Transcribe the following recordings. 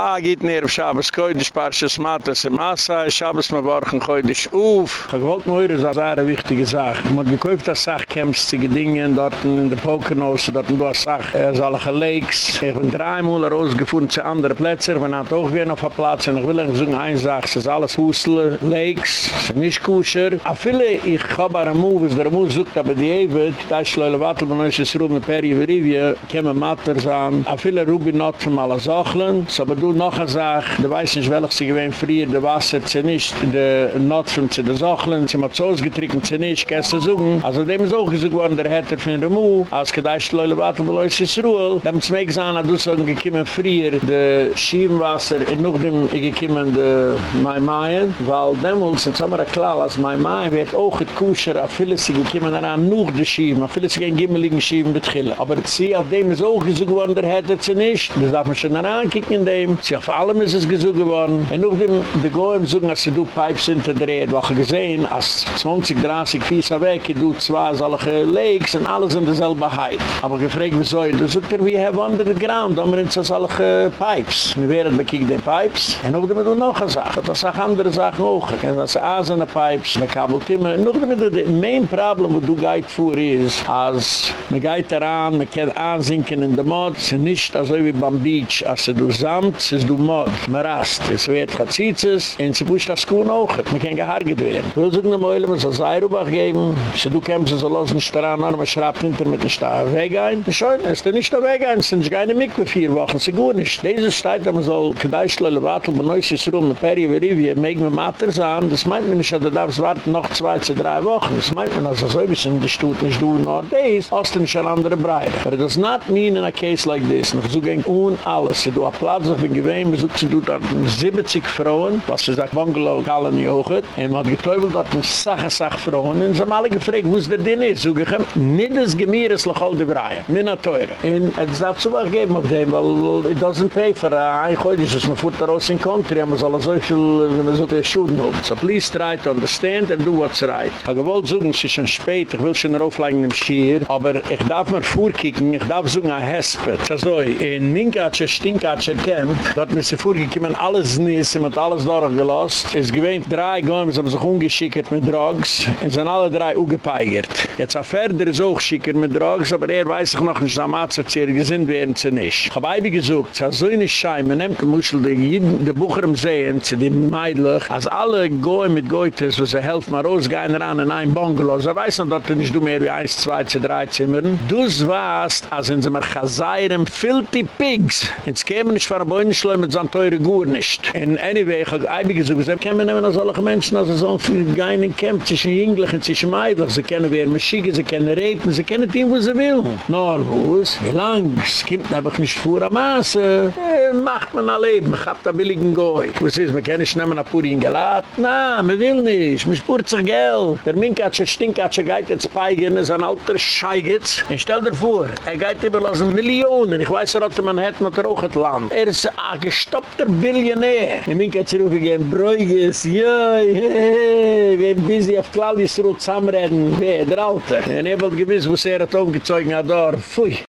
Ah, geht näher auf Schabes Koidisch, Parshas Matas im Asa, Schabes Mabarchen Koidisch Uf. Ich wollte nur eine sehr wichtige Sache. Man hat gekauft das Sachkämpfzige Dinge, dort in der Pokernos, dort in der Sach, er ist alle Lakes. Ich bin dreimal rausgefunden zu anderen Plätzen, man hat auch wieder auf der Platz, und ich will euch sagen, eine Sache, es ist alles Hustle, Lakes, es ist nicht kusher. A viele, ich habe eine Move, der Move sucht aber die Ewe, da ist Leule Wattel, man ist es rum, Peri Verivia, kämen Matters an, a viele Rubi not von alle Sachen, so aber du du noch eine Sache, du weißt nicht, welch sie gewähnt frier, der Wasser zu nicht, der Notfilm zu den Sacheln, sie hat so ausgetrunken zu nicht, kannst du suchen. Also dem ist auch gesagt worden, der Hatter von der Mu, als gedeißt Leute warten, wo Leute sich ruhig. Dem ist mir gesagt, du sollst gekommen frier, der Schiebenwasser, und noch dem gekommen, der Mai Maien, weil demnus, jetzt haben klar, als Mai Maien wird auch ein Kusher, auf viele sie gekommen, dann noch die Schieben, auf viele sie gehen gimmeligen Schieben betrillen. Aber sie, auf dem ist auch gesagt worden, der Hatter zu nicht, das darf man schon ankicken in dem, Sie auf allem ist es gesucht geworden. Und auch dem, die Goyen suchen, als sie du Pipes hinterdreht, wo ich gesehen, als 20, 30 Fiesa weg, du zwei solche Lakes und alles in derselbe Heid. Aber gefragt, wieso? Sucht er, we have under the ground, da haben wir so solche Pipes. Wir werden bekickt den Pipes. Und auch dem, du noch eine Sache. Das sind andere Sachen auch. Ich kenne das Asene Pipes, mit Kabeltimmer. Und auch dem, das main Problem, wo du gehit vor ist, als man geht daran, man kann ansinken in der Mod, ist nicht so wie beim Beach, als du samt, es du mod, man rast, es wird Chazitzes, und sie pusht das Kuhn auch, man kann gehargert werden. Ich will sagen, man soll Seirubach geben, se du kämpfst, so los nicht daran, man schraubt hinter mit dem Star weg ein. Schön, es ist nicht der Weg ein, es sind keine Mikve vier Wochen, sie gut nicht. Diese Zeit, man soll gedeischlele warten, man neu sich rum, mit Peri, wie Rivi, meg me Mater sein, das meint man nicht, dass du darfst warten noch zwei, zwei, drei Wochen. Das meint man, also so ein bisschen, die Stut nicht du, nur das, hast du nicht an andere Breite. But it does not mean in a case like this, noch so ging un alles, du a Platz auf gewähnt, wir suchen dort an 70 Frauen, was sie sagt, Bungalow, Kallen, Jochert, und man hat getäubelt dort an Sache, Sache Frauen, und sie haben alle gefragt, wo ist der Ding ist, so gechem, nicht das Gemir ist noch all die Breie, nicht noch teure. Und es darf zu was geben auf dem, weil it doesn't pay for ein es ist, man fuhrt da raus in Country, aber man soll so viel, wenn man so viel Schuden hat. So please try to understand and do what's right. Ich habe gewollt suchen, es ist schon spät, ich will schon rauflegen im Schier, aber ich darf mir vorkicken, ich darf suchen ein Hespet. Das so, in Minkatsche, Stinkatsche Camp, dort müssen sie vorgekommen, alles nicht, sie hat alles durchgelost. Es gewähnt drei Gäume, sie haben sich ungeschickt mit Drugs, und sind alle drei ungepeigert. Jetzt a Ferder ist auch schicker mit Drugs, aber er weiß sich noch nicht, dass Amatzerzehrer gesinnt werden sie nicht. Ich habe Eibi gesucht, es hat so eine Schein, man nimmt die Muschel, die Bucher im sie die Meidlich, als alle Gäume mit Gäutes, wo sie helfen, mal rausgehen ran in ein Bungalow, sie weiß noch, du nicht du mehr wie eins, zwei, zwei, drei Zimmern. Du warst, als in sie mir Chazayram, filthy pigs. Jetzt kämen nicht von der Beunenschleu mit so teure Gur nicht. Und anyway, ich habe einige gesagt, sie kennen nehmen als alle Menschen, also so viel gein in Camp zwischen Jünglich und zwischen Meidlich. Sie kennen wer Maschige, sie kennen Reden, sie kennen die, wo sie will. Nor, wo ist? Wie lang? Es kommt einfach nicht vor der Maße. Eh, macht man ein Leben, ich hab da billigen Goy. Was ist, man kann nicht nehmen, ein Puri in Gelat? Na, man will nicht, man spürt sich Geld. Der Minkatsche, Stinkatsche geht jetzt peigen, ist ein alter Scheigitz. Und stell dir vor, er geht überlassen Millionen. Ich weiß, er hat man hat noch auch ein Land. Er ist ein gestoppter Billionär. Ich bin jetzt gehe Bräugis, joi, hehehe, wir sind busy auf Klallis Ruh zusammenreden, wer, der Alte. Und ich wollte gewiss, wo sie er hat umgezogen hat, da, pfui.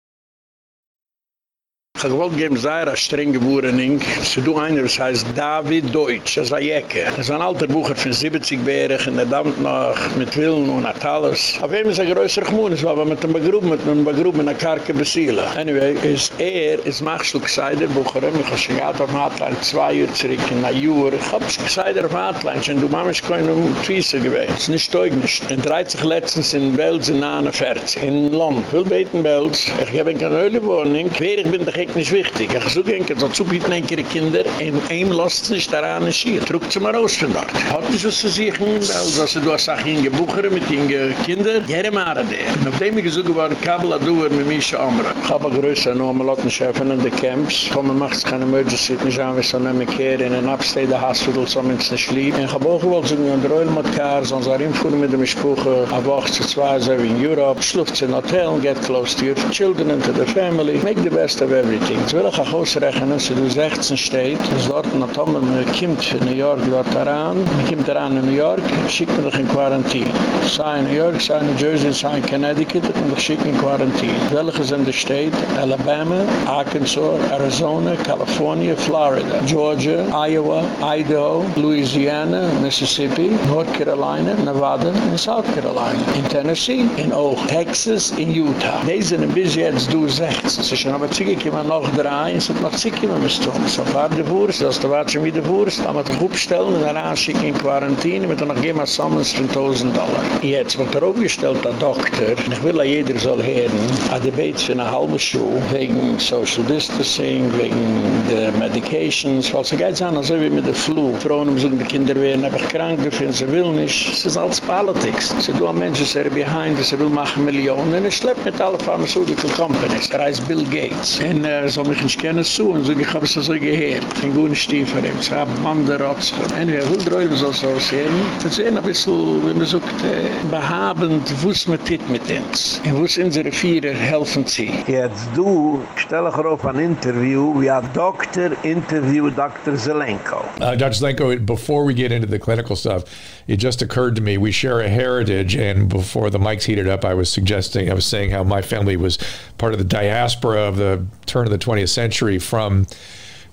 Ich wollte geben sehr streng geboren. Sie tun einer, das heißt David Deutsch, das ist ein Jäcke. Das ist ein alter Bucher von 70 Bären, und er dammt noch mit Willen und hat alles. Auf Fall ist er größer gemoen, es war aber mit einem Begrub, mit einem Begrub in der Karke besielen. Anyway, ist er, ist Machschel gesagt, der Bucher, ich habe schon gehabt auf Hotline, zwei Uhr zurück, in einer Uhr. Ich habe es gesagt auf Hotline, und du Mama ist kein Twieser gewesen. Es ist nicht teugnisch. Er dreht sich letztens in Belz in 49, in. Ich will beten Belz, ich habe keine Höhlewohnung, wer ich bin Kick nicht wichtig. Ich suche ein Kind, so zu bieten ein Kind Kinder, und ihm lasst es nicht daran ein Schier. Trug mal raus von dort. Hat nicht was zu sich, also dass du hast auch ihn gebuchert mit den Kindern. Gerne mal an der. Und auf dem ich gesuche war ein Kabel an Duer mit Mischa Amra. Ich habe eine größere Nummer, lassen mich öffnen in den Camps. Kommen macht es keine Emergency, nicht an, wir sollen nicht mehr in ein Upstate Hospital, so man es nicht lieb. Ich habe auch gewollt, so ein Royal Modcar, sonst auch hinfuhren mit dem Spruch, auf 8 zu 2, so wie in Europe, schluft in Hotel, get close to your children and to the family, make the best of every everything. Jetzt will ich auch ausrechnen, dass du 16 steht, dass dort noch Tomer mir kommt für New York dort heran, man kommt heran in New York, schickt man dich in Quarantin. Sei in New York, sei in New Jersey, sei in Connecticut, man dich schickt in Quarantin. Welche sind die State? Alabama, Arkansas, Arizona, California, Florida, Georgia, Iowa, Idaho, Louisiana, Mississippi, North Carolina, Nevada, and South Carolina. In Tennessee, in Oak, Texas, in Utah. Deze sind bis jetzt du 16. Sie schon aber zige kommen noch drei, es sind noch zige kommen bis tun. So fahr die Wurst, das du watschen wie die Wurst, aber die Hubstellen und dann anschicken in Quarantine, mit gehen wir Summons von 1000 Dollar. Jetzt wird er aufgestellt, der Doktor, ich will, dass jeder soll hören, a debate für eine halbe Schuhe, wegen Social Distancing, wegen der Medications, weil sie geht es an, also wie mit der Flu. Frauen müssen die Kinder werden einfach krank, dürfen sie will nicht. Es ist alles Politics. Sie tun Menschen, sie sind behind, sie will machen Millionen, und es schleppt mit allen Pharmaceutical Companies. Er heißt Bill Gates. Und er soll mich nicht kennen zu, und so, ich habe es so gehört. Ein guter Stiefel, ich habe Mann der Rotz. Und er will drüben so so sehen. Das ist ein bisschen, wie man sagt, äh, behabend, wo es mit mit uns. Und wo es unsere Vierer helfen sie. Jetzt du, stell dich auf ein Interview, wie ein Doktor interview Dr. Zelenko. Uh, Dr. Zelenko, before we get into the clinical stuff, it just occurred to me we share a heritage, and before the mics heated up, I was suggesting, I was saying how my family was part of the diaspora of the turn of the 20th century from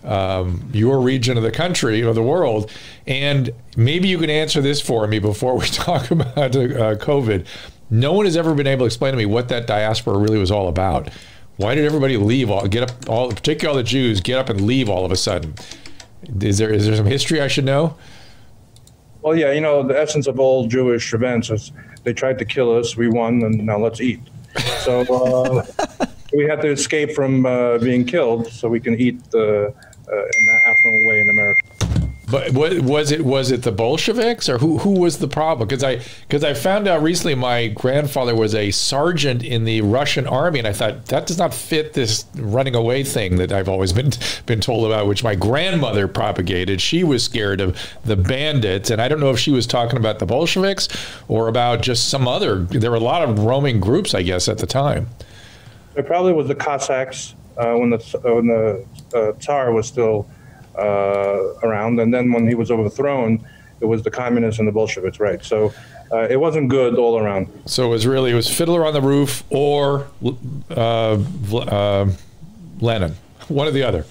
um, your region of the country or the world. And maybe you can answer this for me before we talk about uh, COVID. No one has ever been able to explain to me what that diaspora really was all about. Why did everybody leave? All get up, all particularly all the Jews get up and leave all of a sudden. Is there is there some history I should know? Well, yeah, you know the essence of all Jewish events is they tried to kill us, we won, and now let's eat. So uh, we had to escape from uh, being killed so we can eat uh, in an affluent way in America. But was it was it the Bolsheviks or who who was the problem? Because I because I found out recently my grandfather was a sergeant in the Russian army, and I thought that does not fit this running away thing that I've always been been told about, which my grandmother propagated. She was scared of the bandits, and I don't know if she was talking about the Bolsheviks or about just some other. There were a lot of roaming groups, I guess, at the time. It probably was the Cossacks uh, when the when the uh, Tsar was still uh, around. And then when he was overthrown, it was the communists and the Bolsheviks, right? So uh, it wasn't good all around. So it was really it was Fiddler on the Roof or uh, uh, Lenin, one or the other.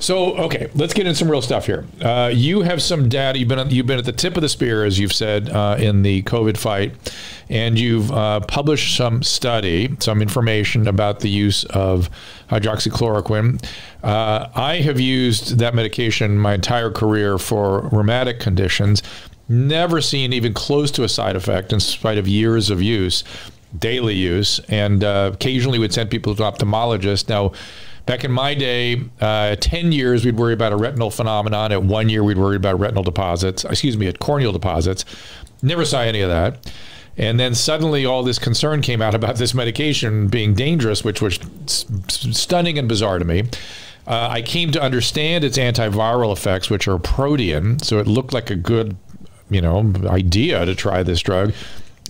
So okay, let's get into some real stuff here. Uh, you have some data. You've been you've been at the tip of the spear, as you've said, uh, in the COVID fight, and you've uh, published some study, some information about the use of hydroxychloroquine. Uh, I have used that medication my entire career for rheumatic conditions. Never seen even close to a side effect in spite of years of use, daily use, and uh, occasionally would send people to ophthalmologists. Now Back in my day, uh, 10 years, we'd worry about a retinal phenomenon. At one year, we'd worry about retinal deposits, excuse me, at corneal deposits. Never saw any of that. And then suddenly all this concern came out about this medication being dangerous, which was stunning and bizarre to me. Uh, I came to understand its antiviral effects, which are protean. So it looked like a good, you know, idea to try this drug.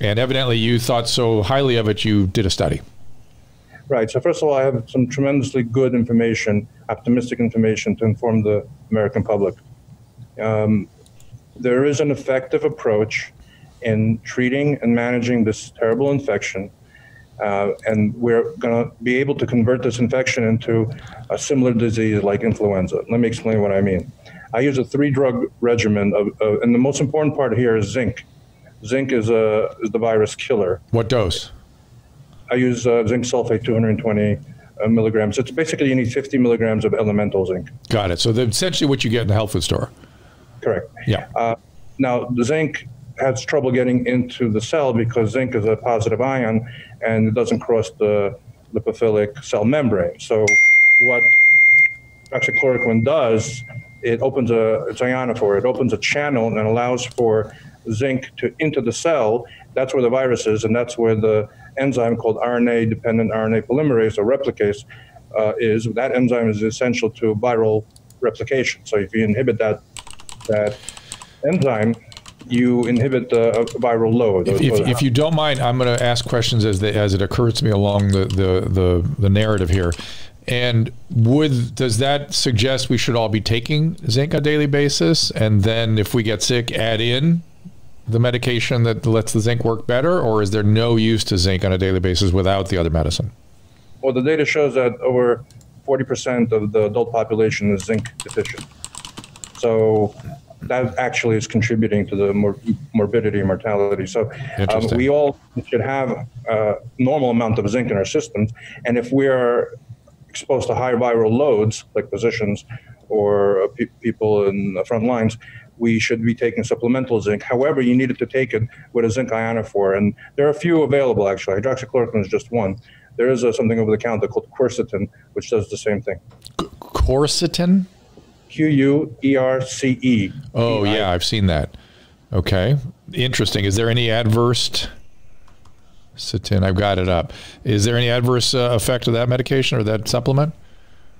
And evidently, you thought so highly of it, you did a study. Right. So first of all, I have some tremendously good information, optimistic information to inform the American public. Um, there is an effective approach in treating and managing this terrible infection. Uh, and we're going to be able to convert this infection into a similar disease like influenza. Let me explain what I mean. I use a three drug regimen, of, and the most important part here is zinc. Zinc is, a, is the virus killer. What dose? I use uh, zinc sulfate 220 uh, milligrams. It's basically you need 50 milligrams of elemental zinc. Got it. So essentially what you get in the health food store. Correct. Yeah. Uh, now the zinc has trouble getting into the cell because zinc is a positive ion and it doesn't cross the lipophilic cell membrane. So what hydroxychloroquine does, it opens a it's ionophore. It opens a channel and allows for zinc to into the cell. That's where the virus is, and that's where the enzyme called RNA-dependent RNA polymerase or replicase uh, is. That enzyme is essential to viral replication. So if you inhibit that that enzyme, you inhibit the viral load. If, if, you don't mind, I'm going to ask questions as, as it occurs to me along the, the, the, the narrative here. And would does that suggest we should all be taking zinc on a daily basis, and then if we get sick, add in the medication that lets the zinc work better, or is there no use to zinc on a daily basis without the other medicine? Well, the data shows that over 40% of the adult population is zinc deficient. So that actually is contributing to the mor- morbidity and mortality. So um, we all should have a normal amount of zinc in our systems. And if we are exposed to high viral loads, like physicians or uh, pe- people in the front lines, we should be taking supplemental zinc. However, you needed to take it with a zinc ionophore. And there are a few available, actually. Hydroxychloroquine is just one. There is uh something over the counter called quercetin, which does the same thing. Quercetin? Q U E R C E. Oh yeah, I've seen that. Okay, interesting. Is there any adverse? Citin, I've got it up. Is there any adverse uh, effect of that medication or that supplement?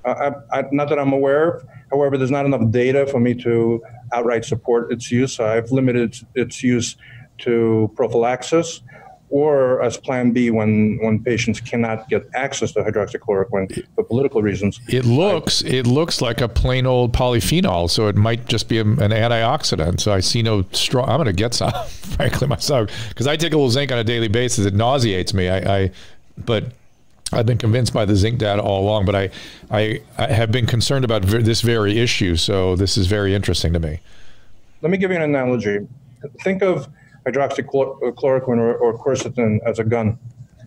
Uh, I, I, not that I'm aware of. However, there's not enough data for me to outright support its use. So I've limited its use to prophylaxis or as Plan B when, when patients cannot get access to hydroxychloroquine for political reasons. It looks it looks like a plain old polyphenol, so it might just be a, an antioxidant. So I see no strong. I'm going to get some, frankly, myself, because I take a little zinc on a daily basis. It nauseates me. I, I but I've been convinced by the zinc data all along, but I, I, I have been concerned about ver- this very issue. So this is very interesting to me. Let me give you an analogy. Think of hydroxychloroquine or, or quercetin as a gun,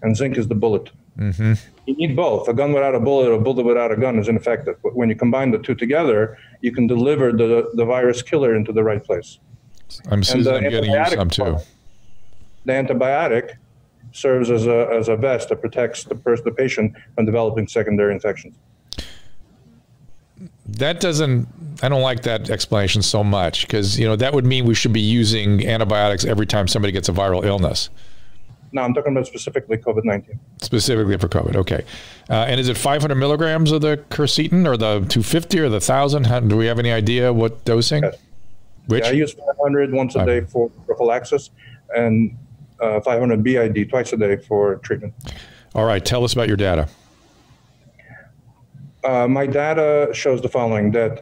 and zinc is the bullet. Mm-hmm. You need both. A gun without a bullet or a bullet without a gun is ineffective. But when you combine the two together, you can deliver the, the virus killer into the right place. I'm, the I'm getting you some too. The antibiotic serves as a, as a vest that protects the, pers- the patient from developing secondary infections. That doesn't. I don't like that explanation so much because you know that would mean we should be using antibiotics every time somebody gets a viral illness, Now, I'm talking about specifically COVID 19. specifically for COVID. Okay, uh, and is it 500 milligrams of the quercetin or the 250 or the thousand? Do we have any idea what dosing? Yes. Which Yeah, I use 500 once a day for prophylaxis and uh, 500 BID twice a day for treatment. all right, tell us about your data. Uh, my data shows the following that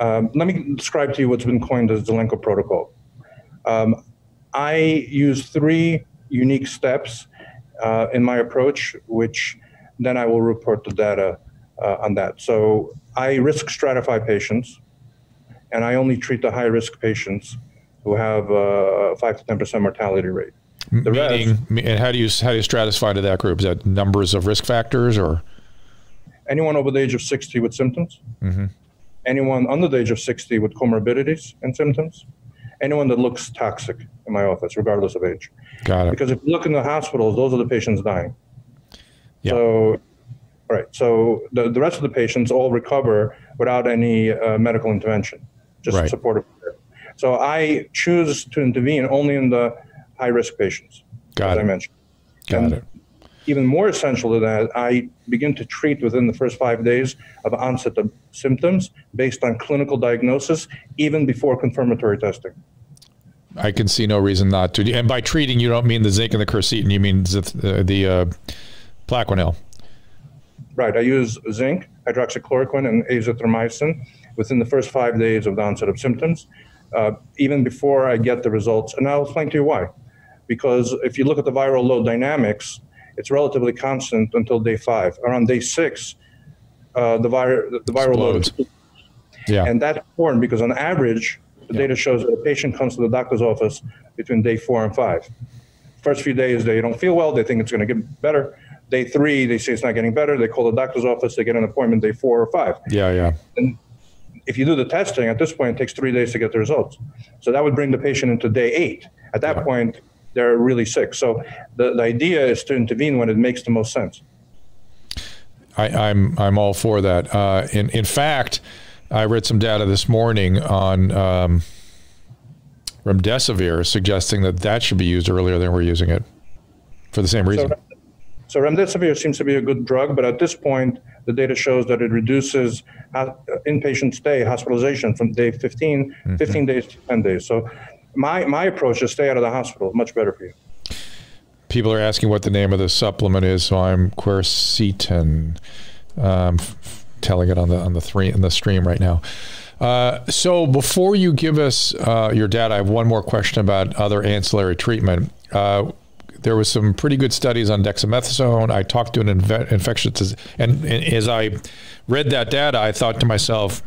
um, let me describe to you what's been coined as the Zelenko protocol. Um, I use three unique steps uh, in my approach, which then I will report the data uh, on that. So I risk stratify patients, and I only treat the high risk patients who have a 5 to 10% mortality rate. The rest- and how do you how do you stratify to that group? Is that numbers of risk factors or? anyone over the age of 60 with symptoms, Mhm. anyone under the age of 60 with comorbidities and symptoms, anyone that looks toxic in my office, regardless of age. Got it. Because if you look in the hospitals, those are the patients dying. Yeah. So, right. So the, the rest of the patients all recover without any uh, medical intervention, just Right. supportive care. So I choose to intervene only in the high risk patients, Got as I mentioned. Got And it. Even more essential to that, I begin to treat within the first five days of onset of symptoms based on clinical diagnosis, even before confirmatory testing. I can see no reason not to. And by treating, you don't mean the zinc and the quercetin. You mean the the uh, Plaquenil. Right. I use zinc, hydroxychloroquine, and azithromycin within the first five days of the onset of symptoms, uh, even before I get the results. And I'll explain to you why. Because if you look at the viral load dynamics, it's relatively constant until day five. Around day six, uh, the, vir- the viral load Yeah. And that's important because on average, the data shows that a patient comes to the doctor's office between day four and five. First few days, they don't feel well. They think it's going to get better. Day three, they say it's not getting better. They call the doctor's office. They get an appointment day four or five. yeah. Yeah. And if you do the testing, at this point, it takes three days to get the results. So that would bring the patient into day eight. At that Yeah. point, they're really sick. So the, the idea is to intervene when it makes the most sense. I, I'm I'm all for that. Uh, in in fact, I read some data this morning on um, remdesivir suggesting that that should be used earlier than we're using it for the same reason. So, so remdesivir seems to be a good drug, but at this point, the data shows that it reduces inpatient stay, hospitalization from day 15, 15 days to 10 days. So my, my approach is stay out of the hospital. Much better for you. People are asking what the name of the supplement is, so I'm quercetin. Um, telling it on the on the three in the stream right now. Uh, so before you give us uh, your data, I have one more question about other ancillary treatment. Uh, there was some pretty good studies on dexamethasone. I talked to an inve- infectious, and, and as I read that data, I thought to myself,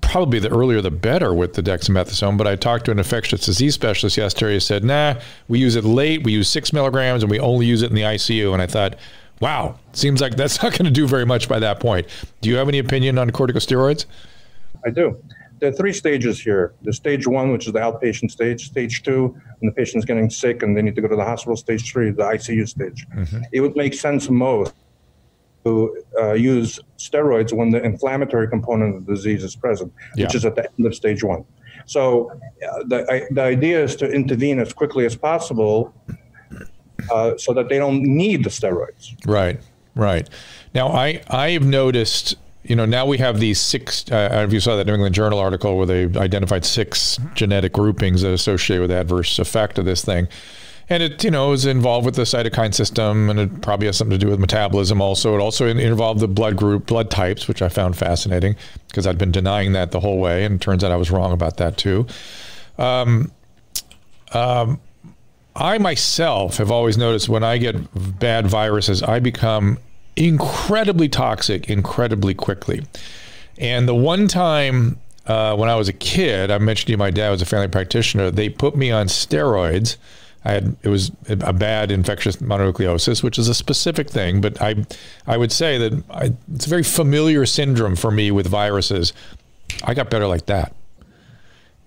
probably the earlier the better with the dexamethasone. But I talked to an infectious disease specialist yesterday. He said, "Nah, we use it late. We use six milligrams, and we only use it in the ICU." And I thought, "Wow, seems like that's not going to do very much by that point." Do you have any opinion on corticosteroids? I do. There are three stages here. There's stage one, which is the outpatient stage. Stage two, when the patient's getting sick and they need to go to the hospital. Stage three, the ICU stage. Mm-hmm. It would make sense most to uh, use steroids when the inflammatory component of the disease is present, which is at the end of stage one. So uh, the, I, the idea is to intervene as quickly as possible uh, so that they don't need the steroids. Right, right. Now, I I have noticed, you know, now we have these six. Uh, I don't know if you saw that New England Journal article where they identified six genetic groupings that associate with adverse effect of this thing, and it you know is involved with the cytokine system, and it probably has something to do with metabolism. Also, it also involved the blood group, blood types, which I found fascinating because I'd been denying that the whole way, and it turns out I was wrong about that too. I myself have always noticed when I get bad viruses, I become incredibly toxic incredibly quickly. And the one time uh, when I was a kid, I mentioned to you my dad was a family practitioner. They put me on steroids. I had it was a bad infectious mononucleosis, which is a specific thing, but I I would say that I, it's a very familiar syndrome for me with viruses. I got better like that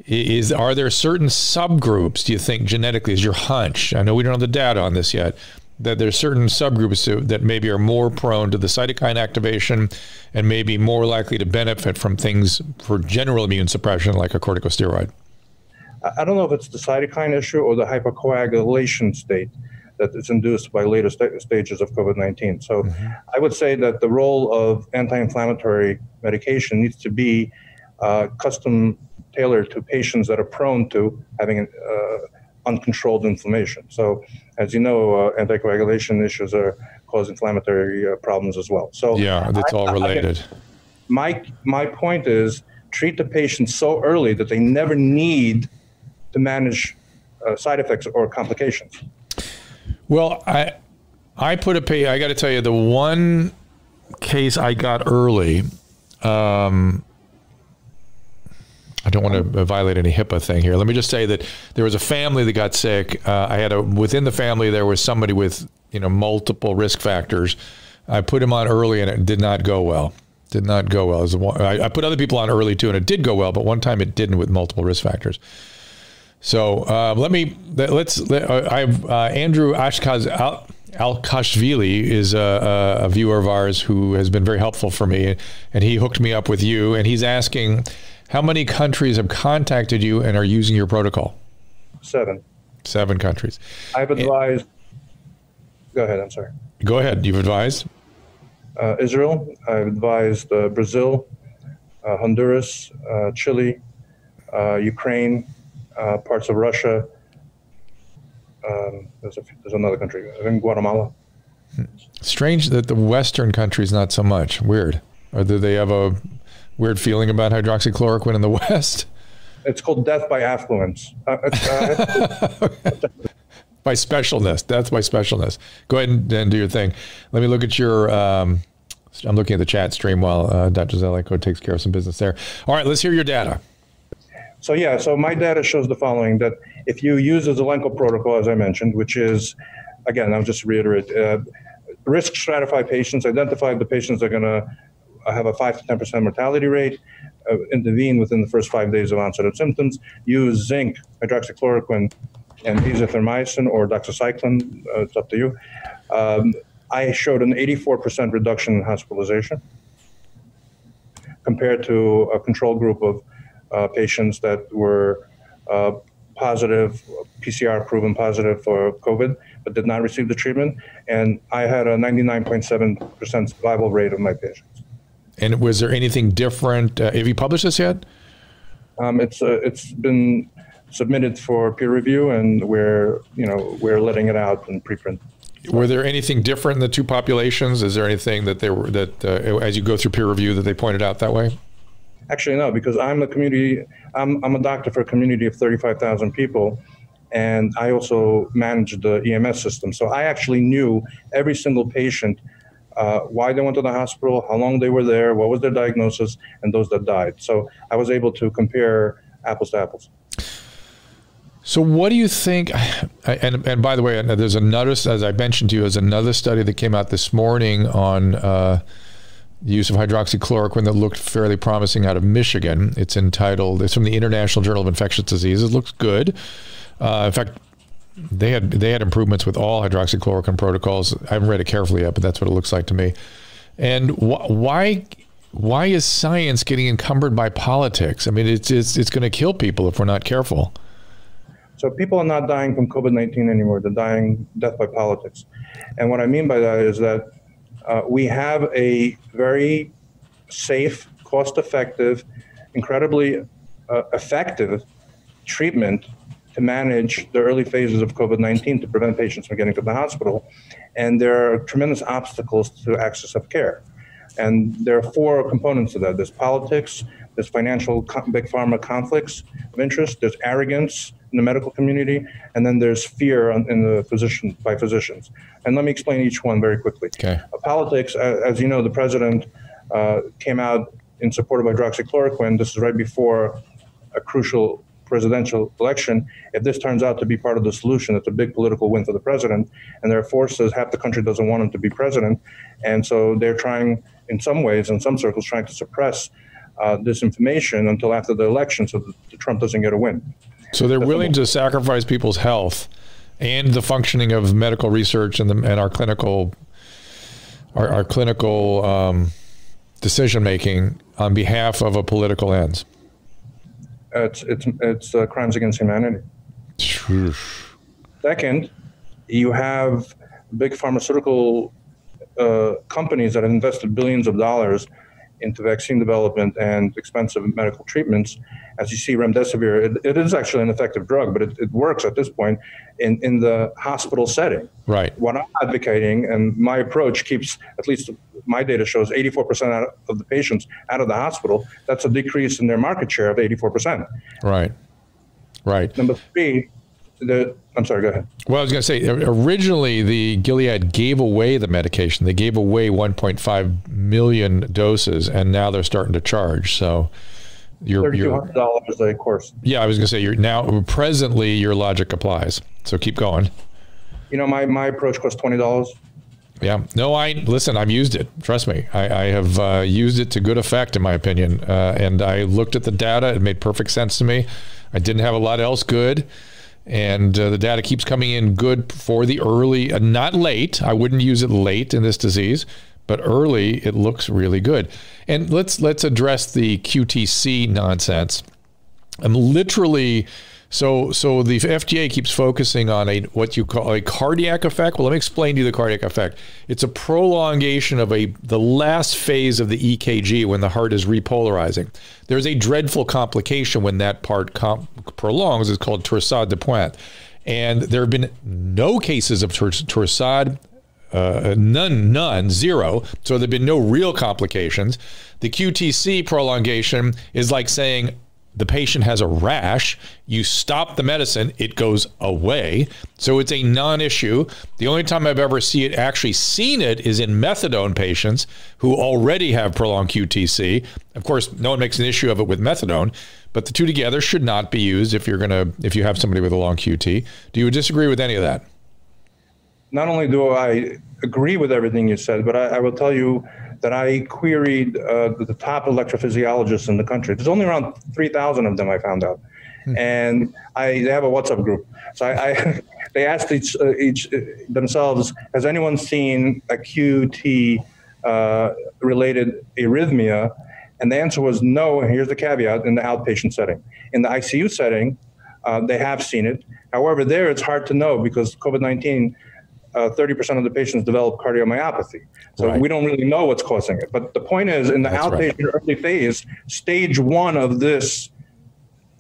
is are there certain subgroups do you think genetically is your hunch i know we don't have the data on this yet that there's certain subgroups that- maybe are more prone to the cytokine activation and maybe more likely to benefit from things for general immune suppression like a corticosteroid I- don't know if it's the cytokine issue or the hypercoagulation state that is induced by later sta- stages of COVID 19. So I would say that the role of anti inflammatory medication needs to be uh, custom tailored to patients that are prone to having uh, uncontrolled inflammation. So, as you know, uh, anticoagulation issues are cause inflammatory uh, problems as well. So, yeah that's all I- I- related my my point is treat the patient so early that they never need to manage uh, side effects or complications. Well, I I put a pay. I got to tell you, the one case I got early. Um, I don't want to violate any HIPAA thing here. Let me just say that there was a family that got sick. Uh, I had a within the family there was somebody with you know multiple risk factors. I put him on early and it did not go well. Did not go well. One- I, I put other people on early too and it did go well, but one time it didn't with multiple risk factors. So uh, let me let, let's. Let, uh, I have uh, Andrew Ashkaz Al, Al-Kashvili is a, a, a viewer of ours who has been very helpful for me, and he hooked me up with you. And he's asking, how many countries have contacted you and are using your protocol? Seven. Seven countries. I've advised. Go ahead. I'm sorry. Go ahead. You've advised. Uh, Israel. I've advised uh, Brazil, uh, Honduras, uh, Chile, uh, Ukraine, uh, parts of Russia. Um, there's, a, there's another country. I think Guatemala. Strange that the Western countries not so much. Weird. Or do they have a weird feeling about hydroxychloroquine in the West? It's called death by affluence. Uh, it's, uh, by specialness. That's my specialness. Go ahead and, and do your thing. Let me look at your. Um, I'm looking at the chat stream while uh, Dr. Zelenko takes care of some business there. All right, let's hear your data. So yeah, so my data shows the following: that if you use the Zelenko protocol, as I mentioned, which is, again, I'll just reiterate, uh, risk stratify patients, identify the patients that are going to have a five to ten percent mortality rate, uh, intervene within the first five days of onset of symptoms, use zinc, hydroxychloroquine, and azithromycin or doxycycline. Uh, it's up to you. Um, I showed an 84% reduction in hospitalization compared to a control group of uh, patients that were uh, positive, PCR proven positive for COVID, but did not receive the treatment. And I had a 99.7% survival rate of my patients. And was there anything different? Uh, have you published this yet? Um, it's uh, it's been submitted for peer review, and we're you know we're letting it out in preprint. were there anything different in the two populations? Is there anything that they were that uh, as you go through peer review that they pointed out that way? Actually, no, because I'm a community. I'm I'm a doctor for a community of 35,000 people, and I also manage the EMS system. So I actually knew every single patient, uh, why they went to the hospital, how long they were there, what was their diagnosis, and those that died. So I was able to compare apples to apples. So, what do you think? And, and by the way, there's another, as I mentioned to you, there's another study that came out this morning on uh, use of hydroxychloroquine that looked fairly promising out of Michigan. It's entitled, it's from the International Journal of Infectious Diseases. It looks good. Uh, in fact, they had they had improvements with all hydroxychloroquine protocols. I haven't read it carefully yet, but that's what it looks like to me. And wh- why why is science getting encumbered by politics? I mean, it's it's, it's going to kill people if we're not careful. So people are not dying from COVID 19 anymore. They're dying death by politics. And what I mean by that is that uh, we have a very safe, cost effective, incredibly uh, effective treatment to manage the early phases of COVID 19 to prevent patients from getting to the hospital. And there are tremendous obstacles to access of care. And there are four components of that there's politics, there's financial big pharma conflicts of interest, there's arrogance in the medical community, and then there's fear in the physician by physicians. And let me explain each one very quickly. Okay. Uh, politics, as you know, the president uh, came out in support of hydroxychloroquine. This is right before a crucial presidential election. If this turns out to be part of the solution, it's a big political win for the president. And there are forces, half the country doesn't want him to be president. And so they're trying, in some ways, in some circles, trying to suppress uh, this information until after the election so that Trump doesn't get a win. So they're willing to sacrifice people's health and the functioning of medical research and, the, and our clinical our, our clinical um, decision making on behalf of a political ends. It's it's it's uh, crimes against humanity. Second, you have big pharmaceutical uh, companies that have invested billions of dollars into vaccine development and expensive medical treatments. As you see, remdesivir, it, it is actually an effective drug, but it, it, works at this point in, in the hospital setting. Right. What I'm advocating, and my approach keeps, at least my data shows, 84% of the patients out of the hospital. That's a decrease in their market share of 84%. Right. Right. Number three, the I'm sorry, go ahead. Well, I was going to say originally the Gilead gave away the medication. They gave away 1.5 million doses, and now they're starting to charge. So you're dollars a course. Yeah, I was going to say you're now presently your logic applies. So keep going. You know, my my approach costs twenty dollars. Yeah. No, I listen. I've used it. Trust me. I, I have uh, used it to good effect, in my opinion. Uh, and I looked at the data. It made perfect sense to me. I didn't have a lot else good and uh, the data keeps coming in good for the early, uh, not late. I wouldn't use it late in this disease, but early it looks really good. And let's let's address the QTC nonsense. I'm literally so so the FDA keeps focusing on a what you call a cardiac effect. Well, let me explain to you the cardiac effect. It's a prolongation of a the last phase of the EKG when the heart is repolarizing. There's a dreadful complication when that part comp- prolongs. It's called torsade de pointe. And there have been no cases of torsade uh, none, none, zero. So there have been no real complications. The QTC prolongation is like saying the patient has a rash, you stop the medicine, it goes away. So it's a non issue. The only time I've ever see it, actually seen it is in methadone patients who already have prolonged QTC. Of course, no one makes an issue of it with methadone, but the two together should not be used if you're going to, if you have somebody with a long QT. Do you disagree with any of that? Not only do I agree with everything you said, but I, I will tell you that I queried uh, the top electrophysiologists in the country. There's only around 3,000 of them, I found out. Hmm. And I, they have a WhatsApp group. So I, I they asked each, uh, each uh, themselves, has anyone seen a QT uh, related arrhythmia? And the answer was no. And here's the caveat in the outpatient setting. In the ICU setting, uh, they have seen it. However, there it's hard to know because COVID 19 uh, 30% of the patients develop cardiomyopathy. So right. we don't really know what's causing it. But the point is, in the That's outpatient right. early phase, stage one of this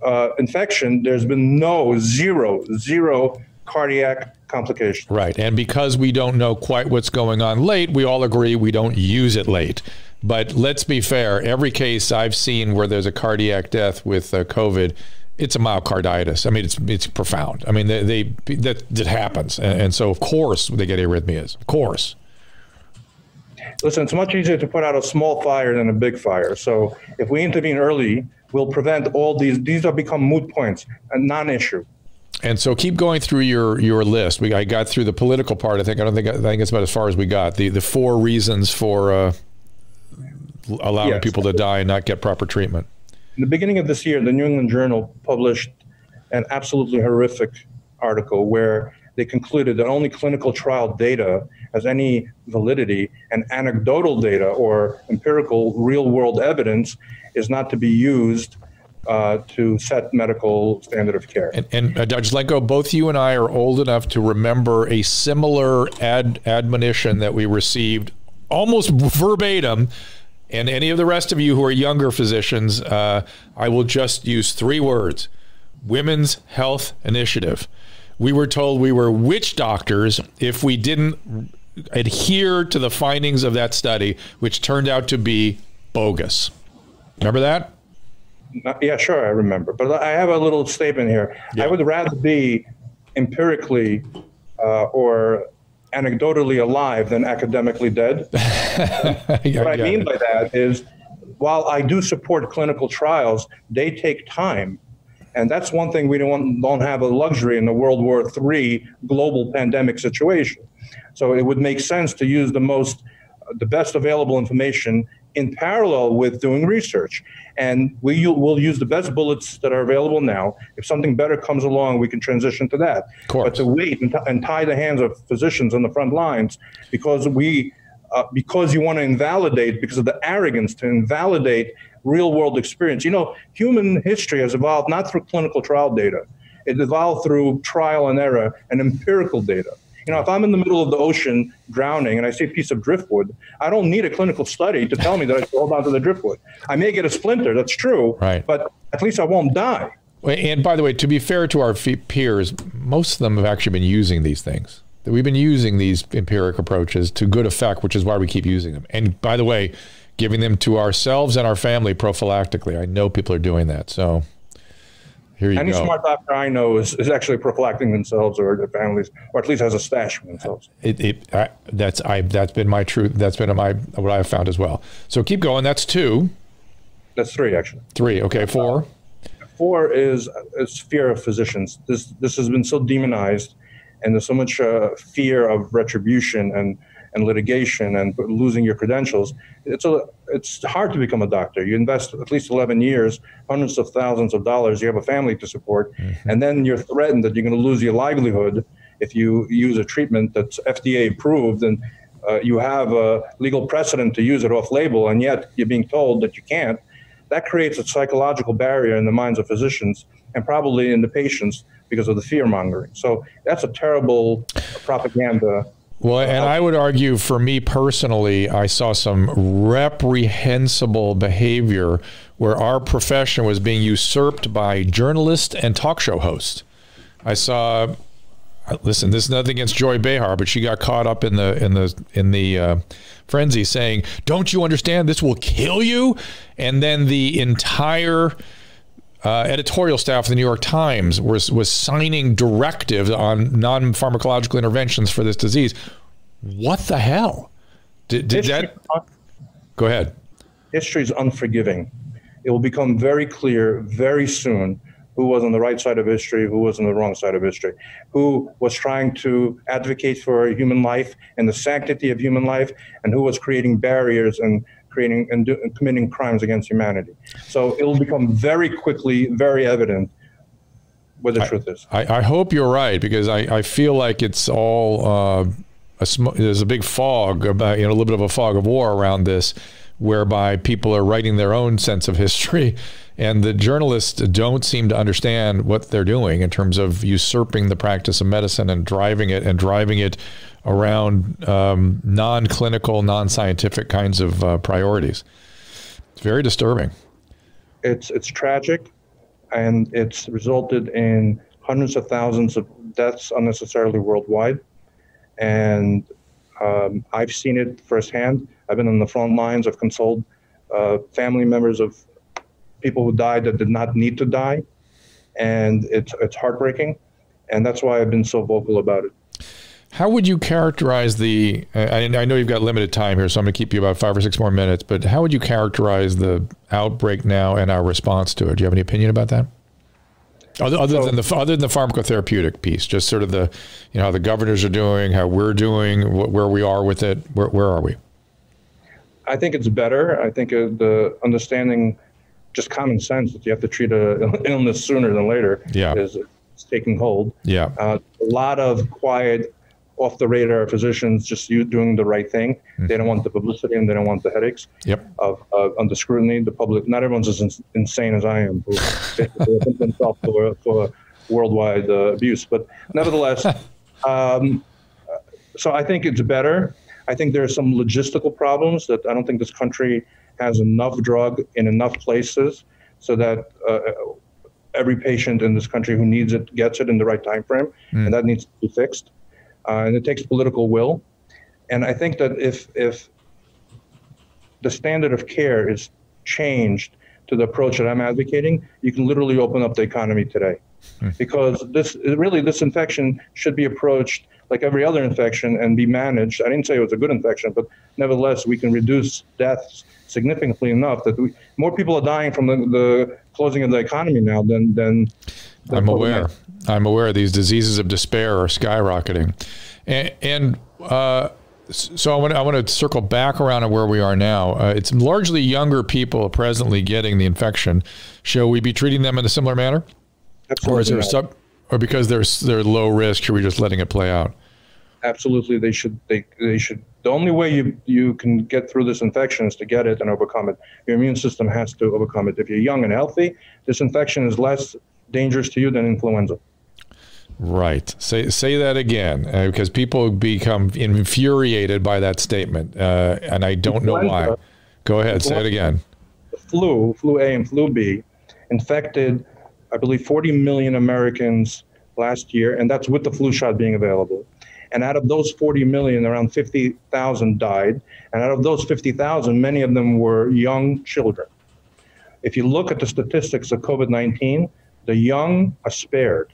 uh, infection, there's been no, zero, zero cardiac complications. Right. And because we don't know quite what's going on late, we all agree we don't use it late. But let's be fair. Every case I've seen where there's a cardiac death with uh, COVID, it's a myocarditis. I mean, it's it's profound. I mean, they, they that that happens, and, and so of course they get arrhythmias. Of course. Listen, it's much easier to put out a small fire than a big fire. So if we intervene early, we'll prevent all these. These have become moot points, a non-issue. And so keep going through your your list. We I got through the political part. I think I don't think I think it's about as far as we got. The the four reasons for uh, allowing yes. people to die and not get proper treatment. In the beginning of this year, the New England Journal published an absolutely horrific article where they concluded that only clinical trial data has any validity and anecdotal data or empirical real world evidence is not to be used uh, to set medical standard of care. And, and uh, Dr. Zelenko, both you and I are old enough to remember a similar ad, admonition that we received almost verbatim. And any of the rest of you who are younger physicians, uh, I will just use three words Women's Health Initiative. We were told we were witch doctors if we didn't adhere to the findings of that study, which turned out to be bogus. Remember that? Yeah, sure, I remember. But I have a little statement here. Yeah. I would rather be empirically uh, or anecdotally alive than academically dead. what I mean it. by that is, while I do support clinical trials, they take time. And that's one thing we don't, don't have a luxury in the World War III global pandemic situation. So it would make sense to use the most, the best available information in parallel with doing research. And we will use the best bullets that are available now. If something better comes along, we can transition to that. But to wait and, t- and, tie the hands of physicians on the front lines because we, uh, because you want to invalidate, because of the arrogance to invalidate real world experience. You know, human history has evolved not through clinical trial data. It evolved through trial and error and empirical data. You know, if I'm in the middle of the ocean drowning and I see a piece of driftwood, I don't need a clinical study to tell me that I should hold on to the driftwood. I may get a splinter, that's true, right. but at least I won't die. And by the way, to be fair to our peers, most of them have actually been using these things. We've been using these empiric approaches to good effect, which is why we keep using them. And by the way, giving them to ourselves and our family prophylactically. I know people are doing that. So here you Any go. smart doctor I know is, is actually prophylacting themselves or their families, or at least has a stash for themselves. It, it I, that's I that's been my truth. That's been my what I've found as well. So keep going. That's two. That's three actually. Three. Okay. Four. Uh, four is is fear of physicians. This this has been so demonized, and there's so much uh, fear of retribution and and litigation and losing your credentials, it's a it's hard to become a doctor. You invest at least 11 years, hundreds of thousands of dollars. You have a family to support, mm-hmm. and then you're threatened that you're going to lose your livelihood if you use a treatment that's FDA approved and uh, you have a legal precedent to use it off label, and yet you're being told that you can't. That creates a psychological barrier in the minds of physicians and probably in the patients because of the fear mongering. So that's a terrible propaganda well, and I would argue for me personally, I saw some reprehensible behavior where our profession was being usurped by journalists and talk show hosts. I saw listen, this is nothing against Joy Behar, but she got caught up in the in the in the uh, frenzy saying, "Don't you understand? This will kill you." And then the entire uh, editorial staff of the New York Times was was signing directives on non pharmacological interventions for this disease. What the hell? Did, did that? Go ahead. History is unforgiving. It will become very clear very soon who was on the right side of history, who was on the wrong side of history, who was trying to advocate for human life and the sanctity of human life, and who was creating barriers and creating and, do, and committing crimes against humanity. So it will become very quickly very evident what the I, truth is. I, I, hope you're right because I, I feel like it's all uh, a sm- there's a big fog about you know a little bit of a fog of war around this, whereby people are writing their own sense of history, and the journalists don't seem to understand what they're doing in terms of usurping the practice of medicine and driving it and driving it around um, non-clinical, non-scientific kinds of uh, priorities. It's very disturbing. It's it's tragic, and it's resulted in hundreds of thousands of deaths unnecessarily worldwide. And um, I've seen it firsthand. I've been on the front lines. I've consoled uh, family members of people who died that did not need to die. And it's, it's heartbreaking. And that's why I've been so vocal about it. How would you characterize the? I, I, know you've got limited time here, so I'm going to keep you about five or six more minutes. But how would you characterize the outbreak now and our response to it? Do you have any opinion about that? Other, other so, than the other than the pharmacotherapeutic piece, just sort of the, you know, how the governors are doing, how we're doing, wh- where we are with it. Where, where are we? I think it's better. I think uh, the understanding, just common sense that you have to treat an illness sooner than later yeah. is, is taking hold. Yeah. Uh, a lot of quiet off the radar physicians just you doing the right thing. Mm-hmm. They don't want the publicity and they don't want the headaches yep. of uh, under scrutiny. The public, not everyone's as in, insane as I am, who themselves for, for worldwide uh, abuse. But nevertheless, um, so I think it's better. I think there are some logistical problems that I don't think this country has enough drug in enough places so that uh, every patient in this country who needs it gets it in the right time frame, mm. and that needs to be fixed uh, and it takes political will. And I think that if if the standard of care is changed to the approach that I'm advocating, you can literally open up the economy today, hmm. because this really this infection should be approached like every other infection and be managed. I didn't say it was a good infection, but nevertheless, we can reduce deaths significantly enough that we, more people are dying from the, the closing of the economy now than than. than I'm aware. I'm aware these diseases of despair are skyrocketing, and, and uh, so I want, I want to circle back around to where we are now. Uh, it's largely younger people presently getting the infection. Shall we be treating them in a similar manner, Absolutely or is there a sub, or because they're they're low risk, should we just letting it play out? Absolutely, they should. They they should. The only way you you can get through this infection is to get it and overcome it. Your immune system has to overcome it. If you're young and healthy, this infection is less dangerous to you than influenza. Right. Say say that again, uh, because people become infuriated by that statement, uh, and I don't know why. Go ahead. Say it again. The flu, flu A and flu B, infected, I believe, 40 million Americans last year, and that's with the flu shot being available. And out of those 40 million, around 50,000 died. And out of those 50,000, many of them were young children. If you look at the statistics of COVID 19, the young are spared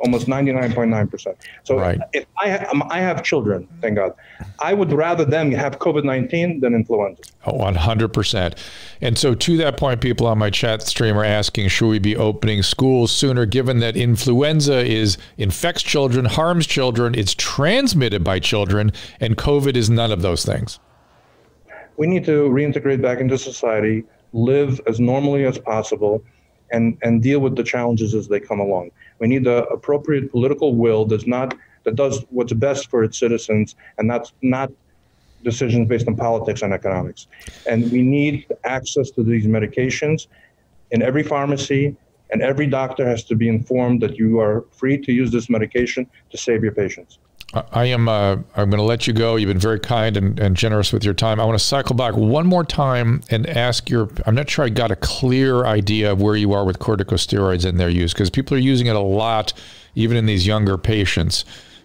almost 99.9%. So right. if I, um, I have children, thank God, I would rather them have COVID 19 than influenza. Oh, 100%. And so to that point, people on my chat stream are asking, should we be opening schools sooner, given that influenza is infects children, harms children, it's transmitted by children, and COVID is none of those things? We need to reintegrate back into society, live as normally as possible, and, and deal with the challenges as they come along. We need the appropriate political will does not that does what's best for its citizens, and that's not decisions based on politics and economics. And we need access to these medications in every pharmacy, and every doctor has to be informed that you are free to use this medication to save your patients. I am. Uh, I'm going to let you go. You've been very kind and, and generous with your time. I want to cycle back one more time and ask your. I'm not sure I got a clear idea of where you are with corticosteroids and their use because people are using it a lot, even in these younger patients.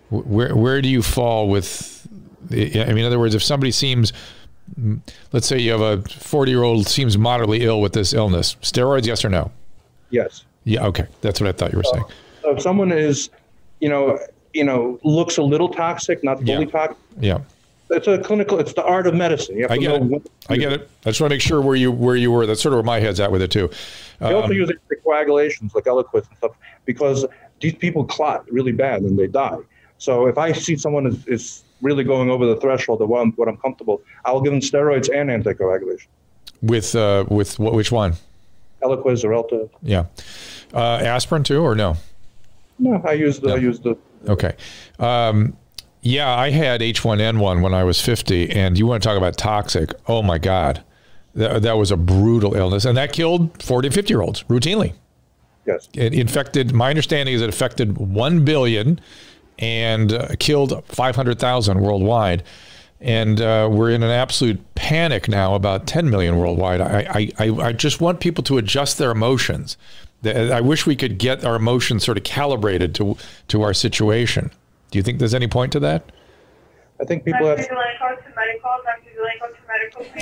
Where where do you fall with? I mean, in other words, if somebody seems, let's say you have a 40 year old seems moderately ill with this illness, steroids, yes or no? Yes. Yeah. Okay, that's what I thought you were saying. So if someone is, you know you know, looks a little toxic, not fully yeah. toxic. Yeah. It's a clinical. It's the art of medicine. You have I to get know it. I get it. I just want to make sure where you where you were. That's sort of where my head's at with it too. Um, they also use anticoagulations like Eliquis and stuff because these people clot really bad and they die. So if I see someone is, is really going over the threshold of what I'm, what I'm comfortable, I will give them steroids and anticoagulation. With uh, with what? Which one? Eliquis, Xarelto. Yeah. Uh, aspirin too, or no? No, I use the no. I use the Okay. Um, yeah, I had H1N1 when I was 50, and you want to talk about toxic? Oh my God, that, that was a brutal illness, and that killed 40 and 50 year olds routinely. Yes, it infected. My understanding is it affected one billion and uh, killed 500,000 worldwide. And uh, we're in an absolute panic now about 10 million worldwide. I, I, I just want people to adjust their emotions I wish we could get our emotions sort of calibrated to to our situation. Do you think there's any point to that? I think people have.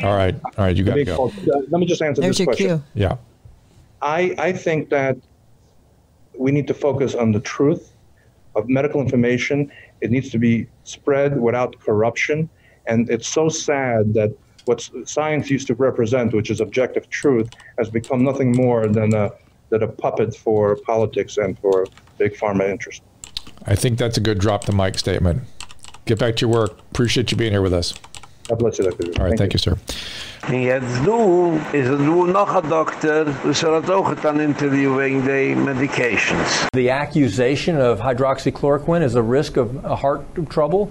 All right, all right, you got to go. Uh, Let me just answer There's this your question. cue. Yeah, I, I think that we need to focus on the truth of medical information. It needs to be spread without corruption. And it's so sad that what science used to represent, which is objective truth, has become nothing more than a, than a puppet for politics and for big pharma interest. I think that's a good drop the mic statement. Get back to your work. Appreciate you being here with us. God bless you, Dr. All right, thank you, sir. En jetzt du, is du noch ein Doktor, dus er hat auch ein Interview wegen die Medications. The accusation of hydroxychloroquine is a risk of heart trouble,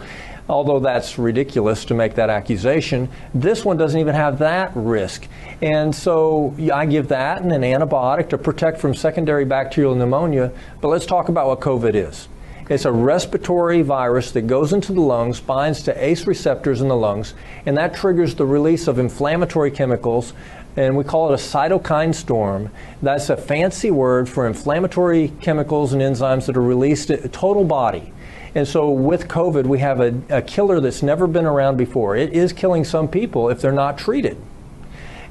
although that's ridiculous to make that accusation. This one doesn't even have that risk. And so I give that and an antibiotic to protect from secondary bacterial pneumonia. But let's talk about what COVID is. It's a respiratory virus that goes into the lungs, binds to ACE receptors in the lungs, and that triggers the release of inflammatory chemicals, and we call it a cytokine storm. That's a fancy word for inflammatory chemicals and enzymes that are released total body. And so with COVID, we have a, a killer that's never been around before. It is killing some people if they're not treated.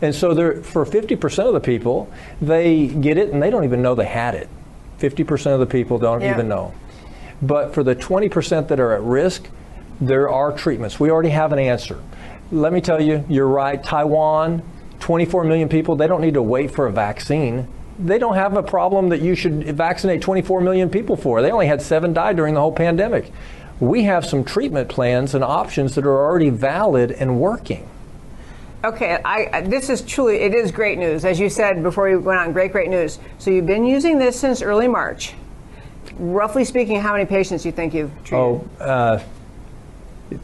And so for 50% of the people, they get it and they don't even know they had it. 50% of the people don't Yeah. even know. But for the 20% that are at risk, there are treatments. We already have an answer. Let me tell you, you're right. Taiwan, 24 million people, they don't need to wait for a vaccine. They don't have a problem that you should vaccinate 24 million people for. They only had seven die during the whole pandemic. We have some treatment plans and options that are already valid and working. Okay, I, this is truly, it is great news. As you said before we went on, great, great news. So you've been using this since early March. Roughly speaking, how many patients do you think you've treated? Oh, uh,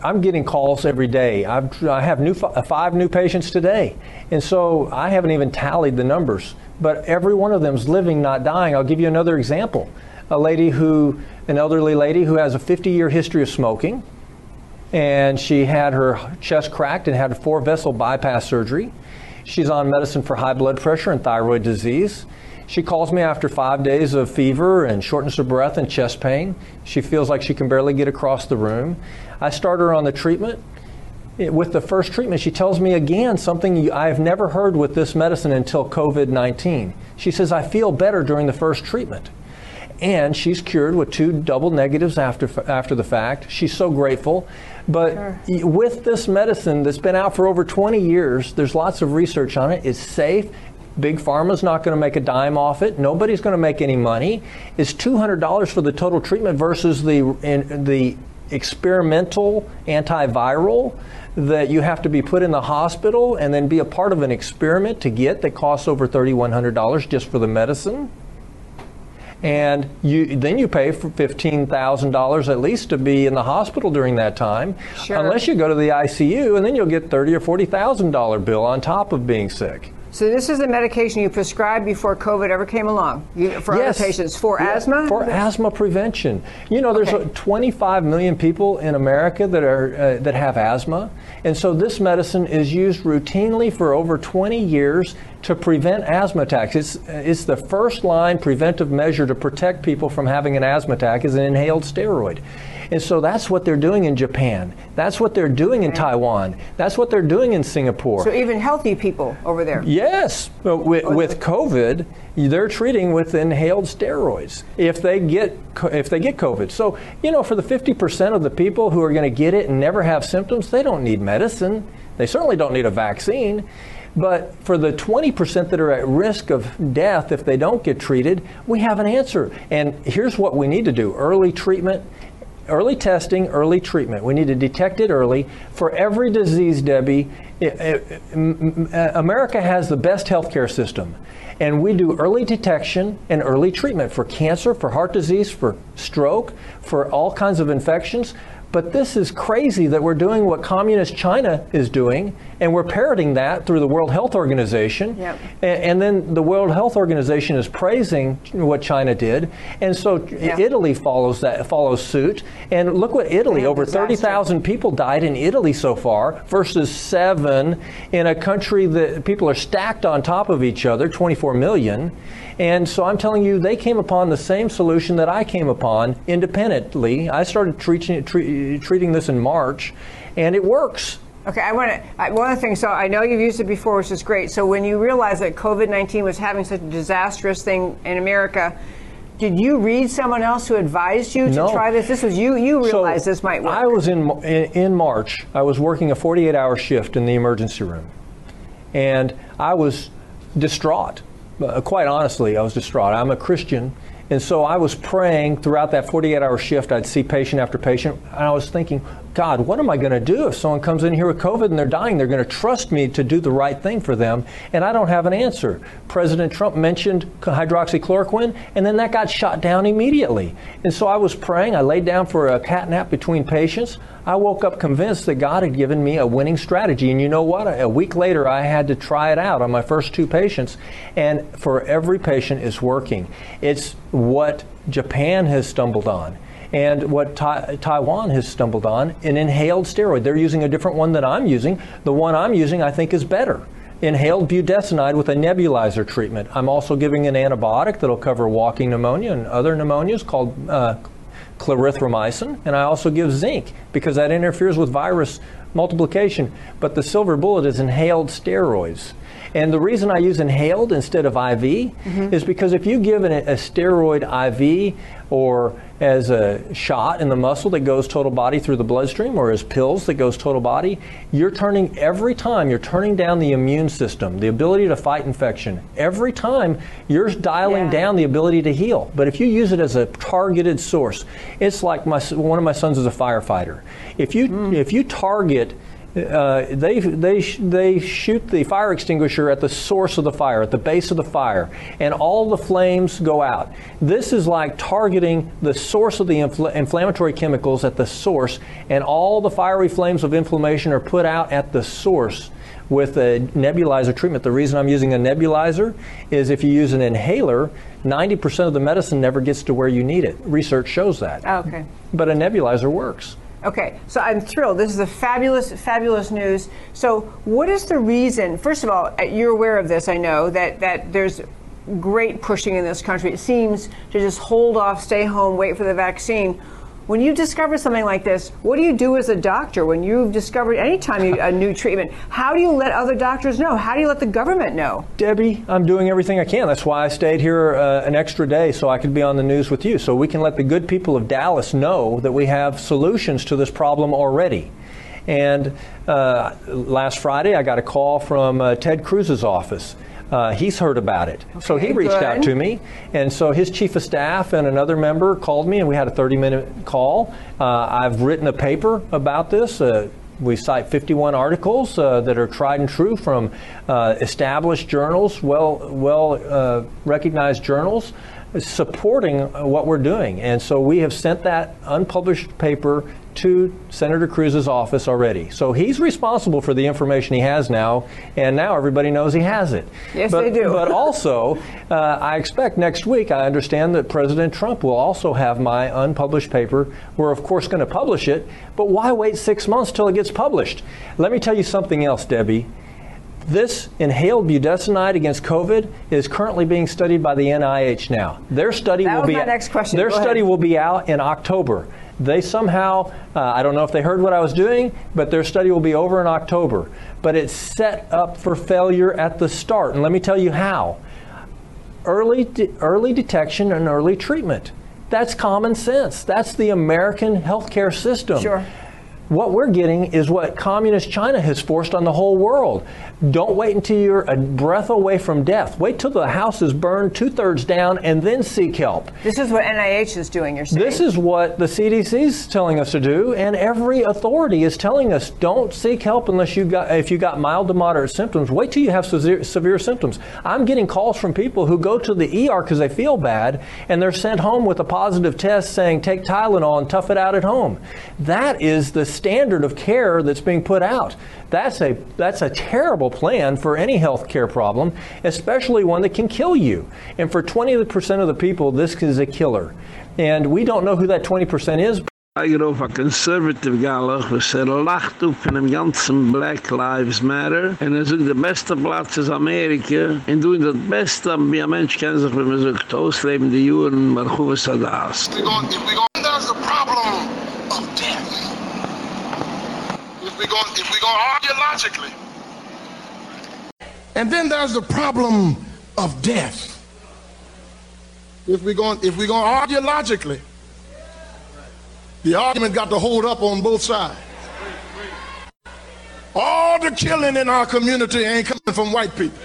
I'm getting calls every day. I've, I have new fi- uh, five new patients today, and so I haven't even tallied the numbers. But every one of them's living, not dying. I'll give you another example: a lady who, an elderly lady who has a 50-year history of smoking, and she had her chest cracked and had a four vessel bypass surgery. She's on medicine for high blood pressure and thyroid disease. She calls me after five days of fever and shortness of breath and chest pain. She feels like she can barely get across the room. I start her on the treatment. It- With the first treatment, she tells me again something I've never heard with this medicine until COVID 19. She says, I feel better during the first treatment and she's cured with two double negatives after after the fact. She's so grateful. But y- with this medicine that's been out for over 20 years, there's lots of research on it. It's safe. Big Pharma's not going to make a dime off it. Nobody's going to make any money. It's $200 for the total treatment versus the in, the experimental antiviral that you have to be put in the hospital and then be a part of an experiment to get that costs over $3,100 just for the medicine and you then you pay for fifteen thousand dollars at least to be in the hospital during that time, Sure. unless you go to the ICU, and then you'll get thirty or forty thousand dollar bill on top of being sick. So this is the medication you prescribed before COVID ever came along you, for Yes. other patients for Yeah, asthma. For asthma prevention. You know, there's Okay. uh, 25 million people in America that are uh, that have asthma, and so this medicine is used routinely for over 20 years to prevent asthma attacks. It's it's the first line preventive measure to protect people from having an asthma attack is an inhaled steroid. And so that's what they're doing in Japan. That's what they're doing in Taiwan. That's what they're doing in Singapore. so even healthy people over there. Yes, but with, with COVID, they're treating with inhaled steroids if they get if they get COVID. So you know, for the 50% of the people who are going to get it and never have symptoms, they don't need medicine. They certainly don't need a vaccine. But for the 20% that are at risk of death if they don't get treated, we have an answer. And here's what we need to do: early treatment early testing, early treatment. We need to detect it early. For every disease, Debbie, i- i- m- m- America has the best healthcare system. And we do early detection and early treatment for cancer, for heart disease, for stroke, for all kinds of infections. But this is crazy that we're doing what communist China is doing, and we're parroting that through the World Health Organization. Yep. A- And, then the World Health Organization is praising what China did, and so Yeah. Italy follows that follows suit. And look what Italy Yeah, over thirty thousand people died in Italy so far versus seven in a country that people are stacked on top of each other, 24 million. And so I'm telling you, they came upon the same solution that I came upon independently. I started treating, tre- treating this in March, and it works. Okay, I want to. One of the things, so I know you've used it before, which is great. So when you realized that COVID 19 was having such a disastrous thing in America, did you read someone else who advised you to No. try this? This was you, you realized So this might work. I was in, in in March. I was working a 48-hour shift in the emergency room, and I was distraught. Uh, quite honestly, I was distraught. I'm a Christian, and so I was praying throughout that 48-hour shift. I'd see patient after patient, and I was thinking, God, what am I going to do if someone comes in here with COVID and they're dying? They're going to trust me to do the right thing for them, and I don't have an answer. President Trump mentioned hydroxychloroquine, and then that got shot down immediately. And so I was praying. I laid down for a cat nap between patients. I woke up convinced that God had given me a winning strategy. And you know what? A week later, I had to try it out on my first two patients. And for every patient, it's working. It's what Japan has stumbled on and what Tai- Taiwan has stumbled on an inhaled steroid. They're using a different one that I'm using. The one I'm using, I think, is better. Inhaled budesonide with a nebulizer treatment. I'm also giving an antibiotic that'll cover walking pneumonia and other pneumonias called uh, clarithromycin, and I also give zinc because that interferes with virus multiplication. But the silver bullet is inhaled steroids. And the reason I use inhaled instead of IV mm-hmm. is because if you give an, a steroid IV or as a shot in the muscle that goes total body through the bloodstream or as pills that goes total body, you're turning every time you're turning down the immune system, the ability to fight infection. Every time you're dialing Yeah. down the ability to heal. But if you use it as a targeted source, it's like my one of my sons is a firefighter. If you mm. if you target uh, they they they shoot the fire extinguisher at the source of the fire, at the base of the fire, and all the flames go out. This is like targeting the source of the infl- inflammatory chemicals at the source, and all the fiery flames of inflammation are put out at the source with a nebulizer treatment. The reason I'm using a nebulizer is if you use an inhaler, 90% of the medicine never gets to where you need it. Research shows that. Okay. But a nebulizer works. Okay, so I'm thrilled. This is a fabulous, fabulous news. So, what is the reason? First of all, uh, you're aware of this, I know, that, that there's great pushing in this country. It seems to just hold off, stay home, wait for the vaccine. When you discover something like this, what do you do as a doctor when you've discovered anytime you, a new treatment? How do you let other doctors know? How do you let the government know? Debbie, I'm doing everything I can. That's why I stayed here uh, an extra day so I could be on the news with you. So we can let the good people of Dallas know that we have solutions to this problem already. And uh, last Friday, I got a call from uh, Ted Cruz's office. Uh, he's heard about it. so he reached good. out to me. And so his chief of staff and another member called me, and we had a 30 minute call. Uh, I've written a paper about this. Uh, we cite 51 articles uh, that are tried and true from uh, established journals, well, well uh, recognized journals, supporting what we're doing. And so we have sent that unpublished paper to Senator Cruz's office already. So he's responsible for the information he has now, and now everybody knows he has it. Yes, but, they do. But also, uh, I expect next week, I understand that President Trump will also have my unpublished paper. We're, of course, going to publish it, but why wait six months till it gets published? Let me tell you something else, Debbie. This inhaled budesonide against COVID is currently being studied by the NIH now. Their study That will be next question. Their Go ahead. study will be out in October. They somehow, uh, I don't know if they heard what I was doing, but their study will be over in October. But it's set up for failure at the start. And let me tell you how. Early, de- early detection and early treatment. That's common sense. That's the American healthcare system. Sure. What we're getting is what communist China has forced on the whole world. Don't wait until you're a breath away from death. Wait till the house is burned two thirds down and then seek help. This is what NIH is doing, you're saying? This is what the CDC is telling us to do, and every authority is telling us don't seek help unless you got if you got mild to moderate symptoms. Wait till you have severe, severe symptoms. I'm getting calls from people who go to the ER because they feel bad, and they're sent home with a positive test saying take Tylenol and tough it out at home. That is the standard of care that's being put out. That's a that's a terrible plan for any health care problem, especially one that can kill you. And for 20% of the people, this is a killer. And we don't know who that 20% is. I get off a conservative galach, was er lacht up in dem ganzen Black Lives Matter. En er sucht de beste Platz is Amerika. En doen dat beste, wie ein Mensch kennt sich, wenn man sucht, ausleben die Juren, maar goed is dat das. we go, if we go, there's the problem of death. If we go, if we go argue logically, and then there's the problem of death. If we go, if we go argue logically, the argument got to hold up on both sides. All the killing in our community ain't coming from white people.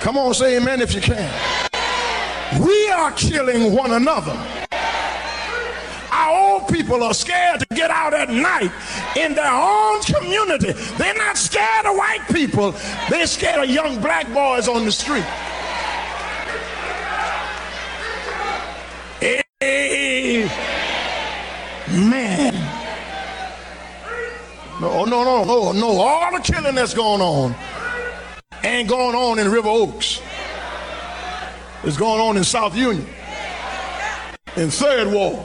Come on, say amen if you can. We are killing one another. Old people are scared to get out at night in their own community. They're not scared of white people, they're scared of young black boys on the street. Hey, man. No, oh, no, no, no, no. All the killing that's going on ain't going on in River Oaks. It's going on in South Union, in Third Ward,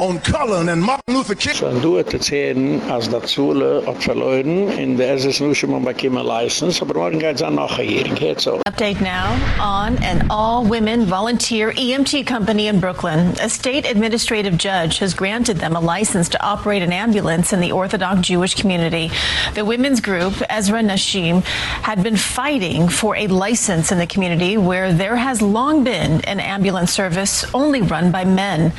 on Cullen and Martin Luther King. So du hat erzählen, als dat Zule hat verloren, in der SS Nuschemann bekäme a license, aber morgen geht's an noch hier, geht so. Update now on an all women volunteer EMT company in Brooklyn. A state administrative judge has granted them a license to operate an ambulance in the Orthodox Jewish community. The women's group, Ezra Nashim, had been fighting for a license in the community where there has long been an ambulance service only run by men.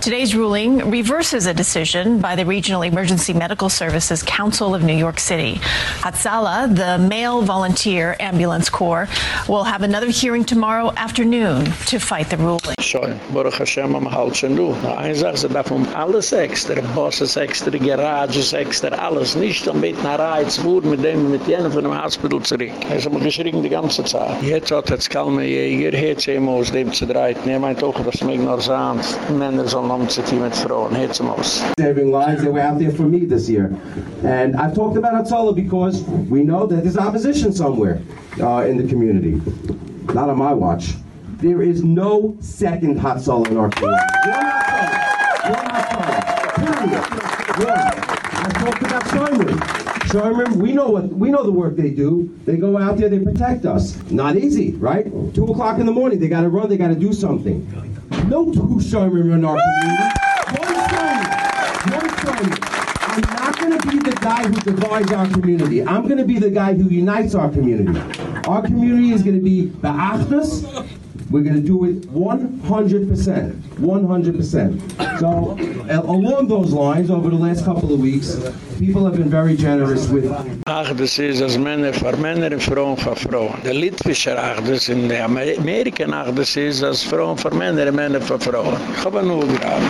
Today's ruling reverses a decision by the Regional Emergency Medical Services Council of New York City. Hatzala, the male volunteer ambulance corps, will have another hearing tomorrow afternoon to fight the ruling. Schön, Baruch Hashem am halt schon du. Eine Sache, sie darf um alles extra, Bosses extra, Garages extra, alles, nicht um mit einer Reiz, wo mit dem, mit jenen von dem Hospital zurück. Er ist aber geschrien die ganze Zeit. Jetzt hat jetzt Kalme Jäger, jetzt ihm aus dem zu dreiten. Er meint auch, dass mich nur sagen, Männer sollen umzuziehen mit Frauen, saving lives that were out there for me this year. And I've talked about Hatzalah because we know that there's opposition somewhere uh, in the community. Not on my watch. There is no second Hatzalah in our community. One Hatzalah. One Hatzalah. Period. One. I talked about Shomrim. Shomrim, we know what we know the work they do. They go out there, they protect us. Not easy, right? Two o'clock in the morning, they gotta run, they gotta do something. No two Shomrim in our community. One Shomrim. One Shomrim. I'm not going to be the guy who divides our community. I'm going to be the guy who unites our community. Our community is going to be Ba'achdus. We're going to do it 100%. 100%. So, along those lines, over the last couple of weeks, people have been very generous with Achdes is als Männer voor Männer en Frauen voor Frauen. De Litwische Achdes in de Amer- Amerikan Achdes is als Frauen voor Männer en Männer voor Frauen. Ich habe nur gerade.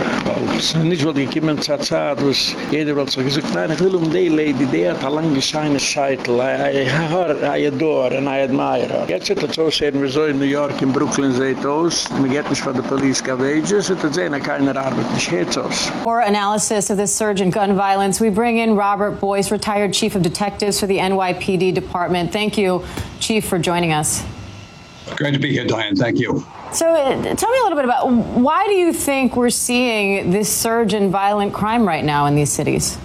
Nicht, weil ich jemand zur Zeit, was jeder will so gesagt, nein, ich will um die Lady, die hat ein lang gescheine Scheitel, I, I, I adore and I admire her. Jetzt wird es so sehen, wie so in New York, in Brooklyn seht aus, man geht nicht von der Police Gavages, und dann sehen, keiner arbeitet nicht, geht's aus. For analysis of this surge in gun violence, we bring in Robert Boyce, retired chief of detectives for the NYPD department. Thank you, chief, for joining us. Great to be here, Diane. Thank you. So, uh, tell me a little bit about why do you think we're seeing this surge in violent crime right now in these cities?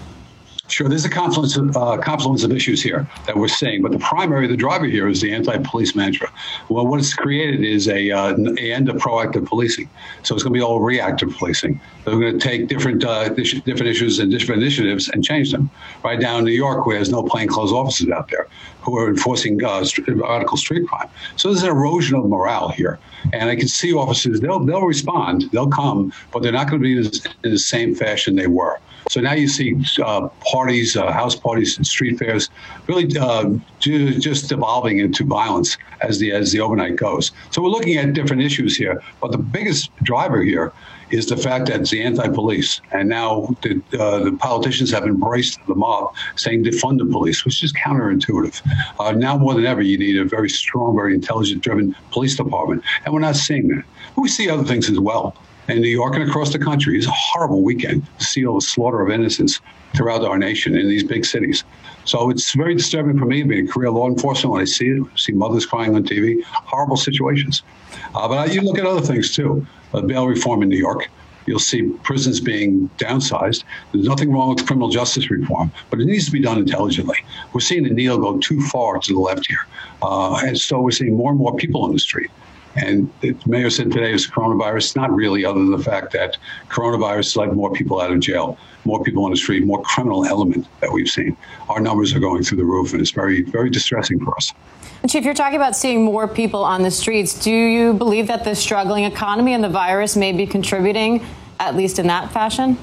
Sure, there's a confluence of, uh, confluence of issues here that we're seeing, but the primary, the driver here is the anti-police mantra. Well, what it's created is a, uh, end of proactive policing. So it's going to be all reactive policing. They're going to take different uh, different issues and different initiatives and change them. Right now in New York, where there's no plainclothes officers out there who are enforcing uh, radical street crime. So there's an erosion of morale here, and I can see officers. They'll they'll respond, they'll come, but they're not going to be in the same fashion they were. So now you see uh, parties, uh, house parties, and street fairs, really uh, just evolving into violence as the as the overnight goes. So we're looking at different issues here, but the biggest driver here is the fact that it's the anti-police, and now the, uh, the politicians have embraced the mob, saying defund the police, which is counterintuitive. Uh, now more than ever, you need a very strong, very intelligent-driven police department, and we're not seeing that. We see other things as well in New York and across the country. It's a horrible weekend to see all the slaughter of innocents throughout our nation in these big cities. So it's very disturbing for me being a career law enforcement when I see it, see mothers crying on TV, horrible situations. Uh, but I, you look at other things too. Uh, bail reform in New York. You'll see prisons being downsized. There's nothing wrong with criminal justice reform, but it needs to be done intelligently. We're seeing the needle go too far to the left here. Uh, and so we're seeing more and more people on the street. And the mayor said today is coronavirus. Not really, other than the fact that coronavirus led more people out of jail, more people on the street, more criminal element that we've seen. Our numbers are going through the roof, and it's very, very distressing for us. Chief, you're talking about seeing more people on the streets. Do you believe that the struggling economy and the virus may be contributing, at least in that fashion?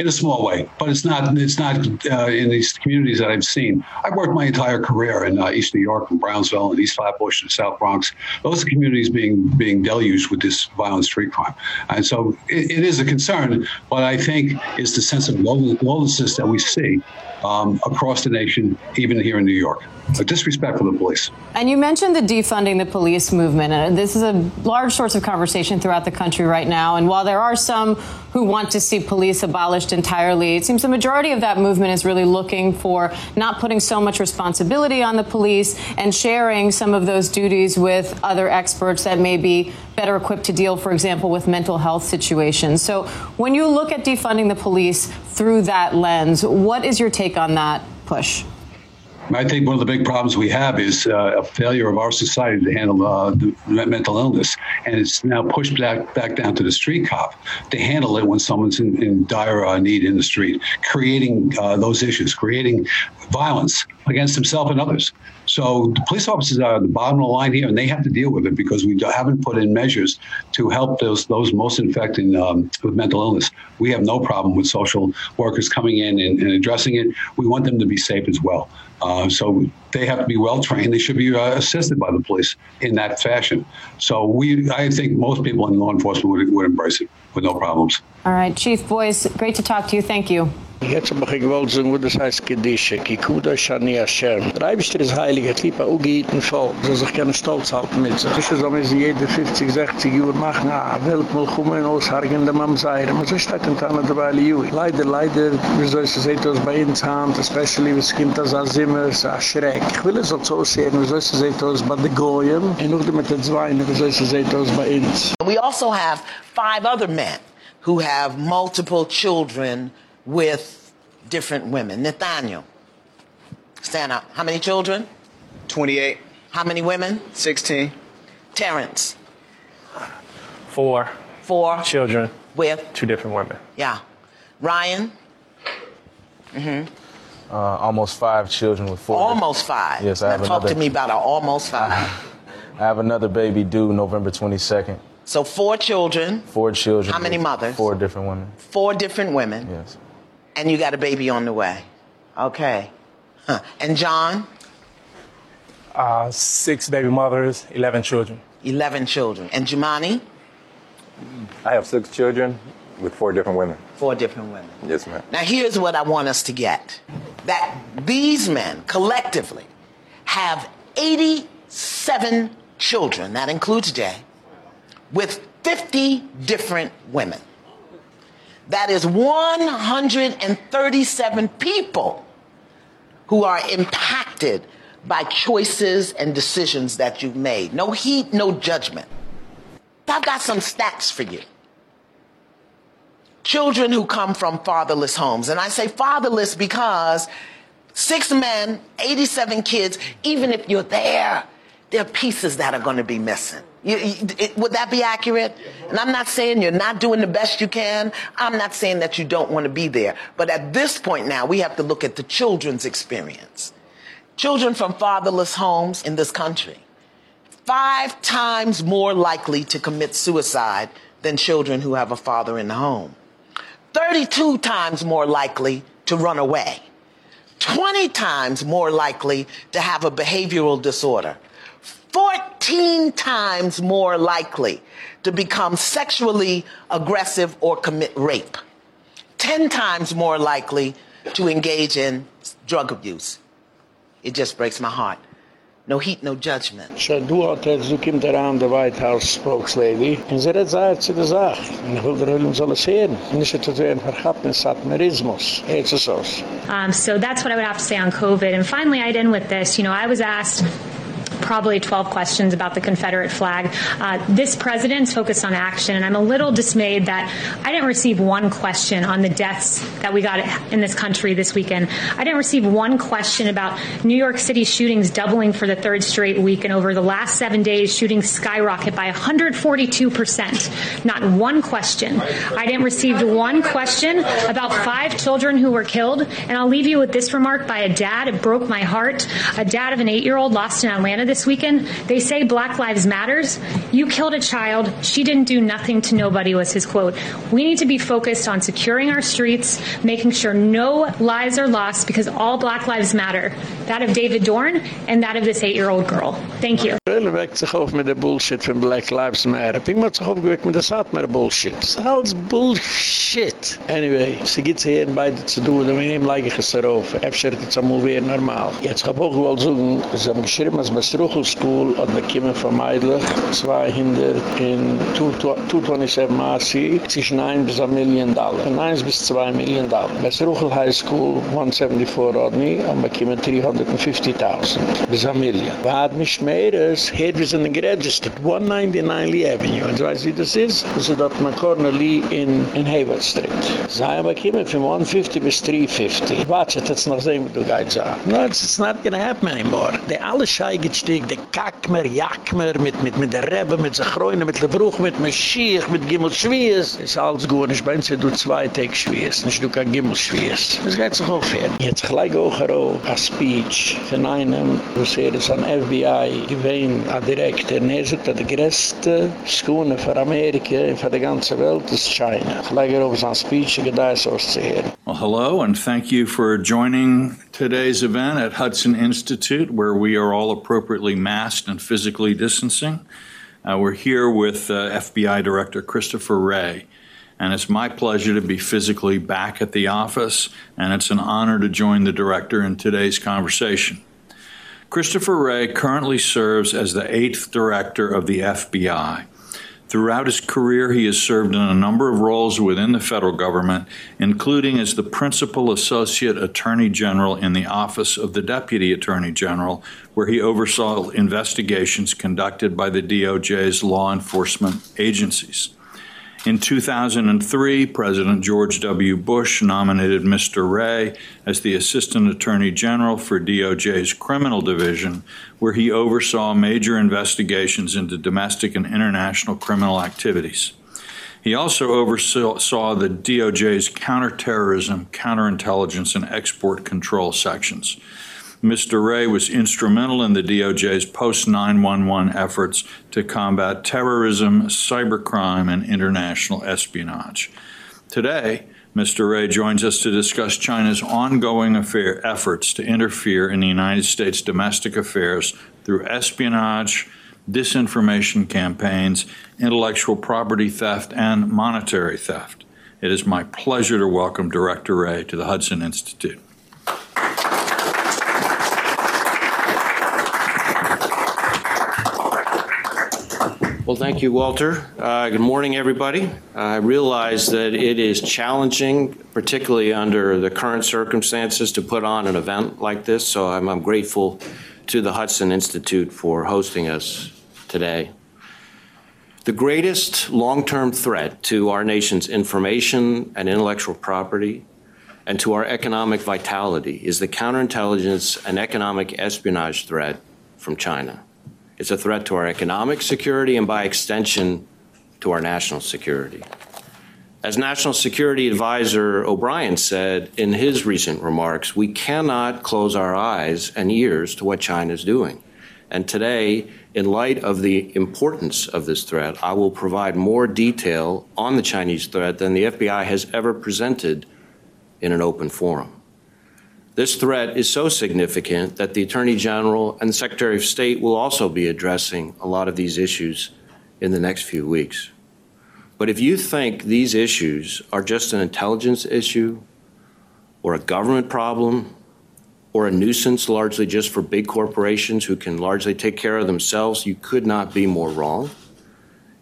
In a small way, but it's not it's not uh, in these communities that I've seen. I've worked my entire career in uh, East New York and Brownsville and East Flatbush and South Bronx. Those communities being being deluged with this violent street crime, and so it, it is a concern. But I think it's the sense of lawlessness that we see um, across the nation, even here in New York a disrespect for the police. And you mentioned the defunding the police movement. And this is a large source of conversation throughout the country right now. And while there are some who want to see police abolished entirely, it seems the majority of that movement is really looking for not putting so much responsibility on the police and sharing some of those duties with other experts that may be better equipped to deal, for example, with mental health situations. So when you look at defunding the police through that lens, what is your take on that push? I think one of the big problems we have is uh, a failure of our society to handle uh, mental illness, and it's now pushed back back down to the street cop to handle it when someone's in, in dire uh, need in the street, creating uh, those issues, creating violence against himself and others. So the police officers are at the bottom of the line here, and they have to deal with it because we haven't put in measures to help those those most infected um, with mental illness. We have no problem with social workers coming in and, and addressing it. We want them to be safe as well. Uh, so they have to be well trained. They should be uh, assisted by the police in that fashion. So we, I think most people in law enforcement would, would embrace it with no problems. All right, Chief Boyce, great to talk to you. Thank you. Jetzt hab ich gewollt sagen, wo das heißt Kedische, ki kuda shani Hashem. Der Eibischter ist heilig, er lieb auch gehitten voll, so sich keine Stolz halten mit sich. Das ist so, sie jede 50, 60 Uhr machen, ah, Weltmulchumen aushargen dem Mamsayre, aber so steht ein Tana dabei, Jui. Leider, leider, wie soll es seht aus bei uns Hand, especially, was kommt das als immer, so ein Schreck. Ich will es auch so sehen, wie soll es seht aus bei den Goyen, und auch mit den Zweinen, wie soll es seht aus bei uns. We also have five other men who have multiple children with different women. Nathaniel, stand up. How many children? 28. How many women? 16. Terrence? Four. Four. Children. With? Two different women. Yeah. Ryan? Mm-hmm. Uh, almost five children with four. Almost five. Yes, I now have talk another. to me about an almost five. I have another baby due November 22nd. So four children. Four children. How many mothers? Four different women. Four different women. Yes. And you got a baby on the way. Okay. Huh. And John? Uh, six baby mothers, 11 children. 11 children. And Jumani? I have six children with four different women. Four different women. Yes, ma'am. Now, here's what I want us to get that these men collectively have 87 children, that includes Jay, with 50 different women. That is 137 people who are impacted by choices and decisions that you've made. No heat, no judgment. I've got some stats for you. children who come from fatherless homes. And I say fatherless because six men, 87 kids, even if you're there, there are pieces that are going to be missing. You, you, it, would that be accurate? And I'm not saying you're not doing the best you can. I'm not saying that you don't want to be there. But at this point now, we have to look at the children's experience. Children from fatherless homes in this country, five times more likely to commit suicide than children who have a father in the home. 32 times more likely to run away. 20 times more likely to have a behavioral disorder. 14 times more likely to become sexually aggressive or commit rape. 10 times more likely to engage in drug abuse. It just breaks my heart. No heat, no judgment. So du hat er so kommt er an der White House Spokeslady und sie redet sagt zu der Sache. Und ich will der Hüllen soll es sehen. Nicht zu werden verhaft in Satmerismus. Jetzt ist es. Um, so that's what I would have to say on COVID. And finally, I'd end with this. You know, I was asked probably 12 questions about the Confederate flag. Uh, this president's focused on action, and I'm a little dismayed that I didn't receive one question on the deaths that we got in this country this weekend. I didn't receive one question about New York City shootings doubling for the third straight week, and over the last seven days, shootings skyrocket by 142%. Not one question. I didn't receive one question about five children who were killed, and I'll leave you with this remark by a dad. It broke my heart. A dad of an eight year old lost in Atlanta this weekend. They say Black Lives Matters. You killed a child. She didn't do nothing to nobody was his quote. We need to be focused on securing our streets, making sure no lives are lost because all Black Lives matter. That of David Dorn and that of this 8-year-old girl. Thank you. Welle weckt sich auf mit der Bullshit von Black Lives Matter. Pink hat sich aufgeweckt mit der Satmer Bullshit. Das ist alles Bullshit. Anyway, sie geht hier in beide zu tun, und mit ihm leige darauf. Efter jetzt einmal wieder normal. Jetzt hab ich auch gewollt sagen, sie haben geschrieben, als bei Struchel School hat bekommen von Meidlich 200 in 227 Maße zwischen 1 bis 1 Million Dollar. Von 1 bis 2 Million Dollar. Bei Struchel High School 174 Rodney haben bekommen 350.000 bis 1 Million. Wat nicht mehr ist, hier wir sind geregistered, 199 Lee Avenue. Und weißt du, wie das ist? Das ist dort in Corner Lee in, in Hayward Street. Sie haben bekommen von 150 bis 350. Warte, jetzt noch sehen, wie du gehst sagen. No, it's not gonna happen anymore. Die alle Schei gestieg, die Kackmer, Jackmer, mit, mit, mit der Rebbe, mit der Gräune, mit der Bruch, mit dem Schiech, mit Gimmel Schwiees. ist alles gut. Ich bin du zwei Tage Schwiees, nicht du kein Gimmel Schwiees. Das geht sich auch fair. Jetzt gleich auch ein Speech von einem, wo sie es an FBI gewähnt, ein Direktor, und er sagt, die größte Schoene für Amerika und für die ganze Welt ist China. Gleich auch ein Speech, gehe es auszuhören. Well, hello, and thank you for joining today's event at Hudson Institute, where we are all appropriately masked and physically distancing. Uh, we're here with uh, FBI Director Christopher Wray, and it's my pleasure to be physically back at the office, and it's an honor to join the director in today's conversation. Christopher Wray currently serves as the eighth director of the FBI. Throughout his career, he has served in a number of roles within the federal government, including as the Principal Associate Attorney General in the Office of the Deputy Attorney General, where he oversaw investigations conducted by the DOJ's law enforcement agencies. In 2003, President George W. Bush nominated Mr. Wray as the Assistant Attorney General for DOJ's Criminal Division, where he oversaw major investigations into domestic and international criminal activities. He also oversaw the DOJ's counterterrorism, counterintelligence, and export control sections. Mr. Wray was instrumental in the DOJ's post 911 efforts to combat terrorism, cybercrime, and international espionage. Today, Mr. Wray joins us to discuss China's ongoing affair, efforts to interfere in the United States domestic affairs through espionage, disinformation campaigns, intellectual property theft, and monetary theft. It is my pleasure to welcome Director Wray to the Hudson Institute. Well, thank you, Walter. Uh, good morning, everybody. I realize that it is challenging, particularly under the current circumstances, to put on an event like this, so I'm, I'm grateful to the Hudson Institute for hosting us today. The greatest long term threat to our nation's information and intellectual property and to our economic vitality is the counterintelligence and economic espionage threat from China. It's a threat to our economic security and, by extension, to our national security. As National Security Advisor O'Brien said in his recent remarks, we cannot close our eyes and ears to what China is doing. And today, in light of the importance of this threat, I will provide more detail on the Chinese threat than the FBI has ever presented in an open forum. This threat is so significant that the Attorney General and the Secretary of State will also be addressing a lot of these issues in the next few weeks. But if you think these issues are just an intelligence issue or a government problem or a nuisance largely just for big corporations who can largely take care of themselves, you could not be more wrong.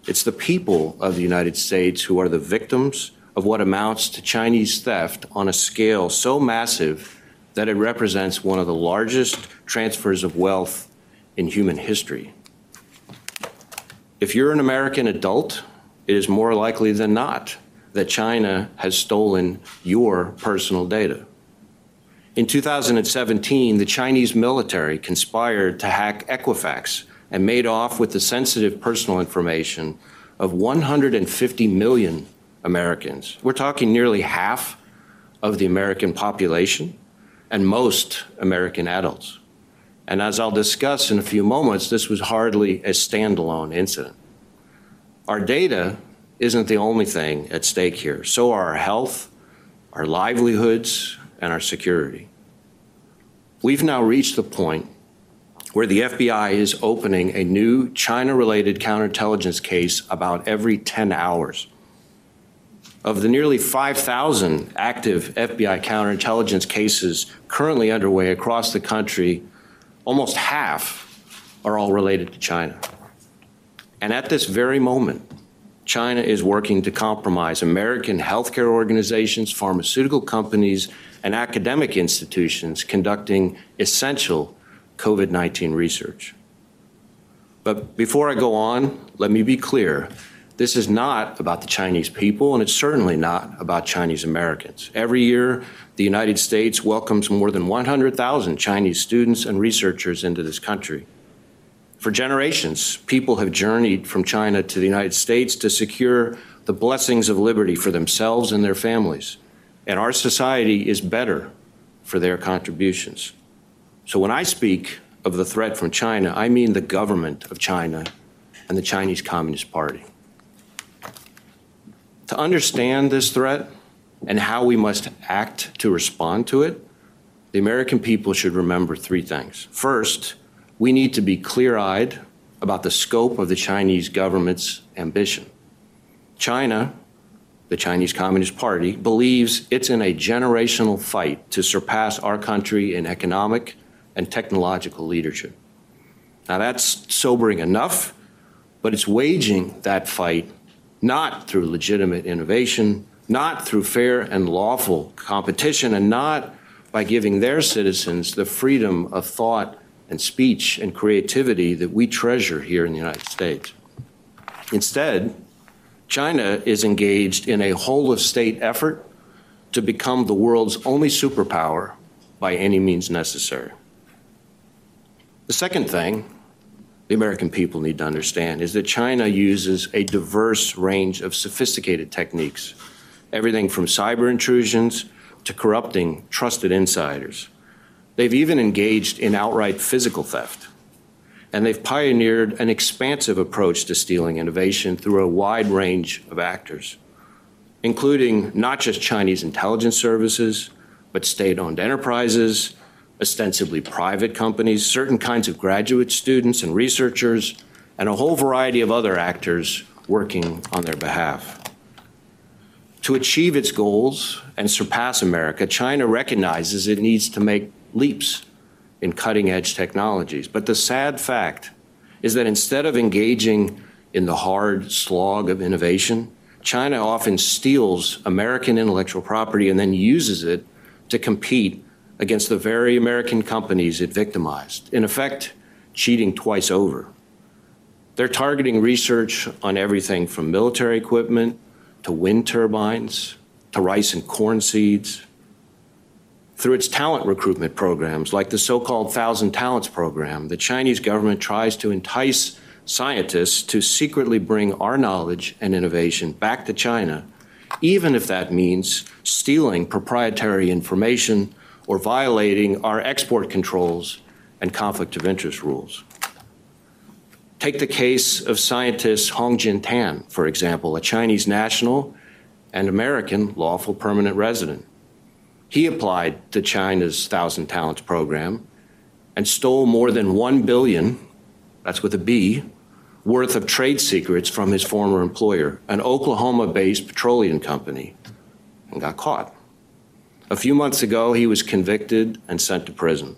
It's the people of the United States who are the victims of what amounts to Chinese theft on a scale so massive that it represents one of the largest transfers of wealth in human history. If you're an American adult, it is more likely than not that China has stolen your personal data. In 2017, the Chinese military conspired to hack Equifax and made off with the sensitive personal information of 150 million Americans. We're talking nearly half of the American population and most American adults. And as I'll discuss in a few moments, this was hardly a standalone incident. Our data isn't the only thing at stake here. So are our health, our livelihoods, and our security. We've now reached the point where the FBI is opening a new China related counterintelligence case about every 10 hours. Of the nearly 5,000 active FBI counterintelligence cases currently underway across the country, almost half are all related to China. And at this very moment, China is working to compromise American healthcare organizations, pharmaceutical companies, and academic institutions conducting essential COVID 19 research. But before I go on, let me be clear this is not about the Chinese people, and it's certainly not about Chinese Americans. Every year, the United States welcomes more than 100,000 Chinese students and researchers into this country. For generations, people have journeyed from China to the United States to secure the blessings of liberty for themselves and their families. And our society is better for their contributions. So when I speak of the threat from China, I mean the government of China and the Chinese Communist Party. To understand this threat and how we must act to respond to it, the American people should remember three things. First, we need to be clear eyed about the scope of the Chinese government's ambition. China, the Chinese Communist Party, believes it's in a generational fight to surpass our country in economic and technological leadership. Now, that's sobering enough, but it's waging that fight not through legitimate innovation, not through fair and lawful competition, and not by giving their citizens the freedom of thought and speech and creativity that we treasure here in the United States. Instead, China is engaged in a whole of state effort to become the world's only superpower by any means necessary. The second thing the American people need to understand is that China uses a diverse range of sophisticated techniques, everything from cyber intrusions to corrupting trusted insiders. They've even engaged in outright physical theft. And they've pioneered an expansive approach to stealing innovation through a wide range of actors, including not just Chinese intelligence services, but state owned enterprises, ostensibly private companies, certain kinds of graduate students and researchers, and a whole variety of other actors working on their behalf. To achieve its goals and surpass America, China recognizes it needs to make leaps in cutting edge technologies. But the sad fact is that instead of engaging in the hard slog of innovation, China often steals American intellectual property and then uses it to compete against the very American companies it victimized, in effect, cheating twice over. They're targeting research on everything from military equipment to wind turbines to rice and corn seeds. Through its talent recruitment programs, like the so called Thousand Talents program, the Chinese government tries to entice scientists to secretly bring our knowledge and innovation back to China, even if that means stealing proprietary information or violating our export controls and conflict of interest rules. Take the case of scientist Hong Jin Tan, for example, a Chinese national and American lawful permanent resident. He applied to China's Thousand Talents program and stole more than 1 billion, that's with a B, worth of trade secrets from his former employer, an Oklahoma-based petroleum company, and got caught. A few months ago, he was convicted and sent to prison.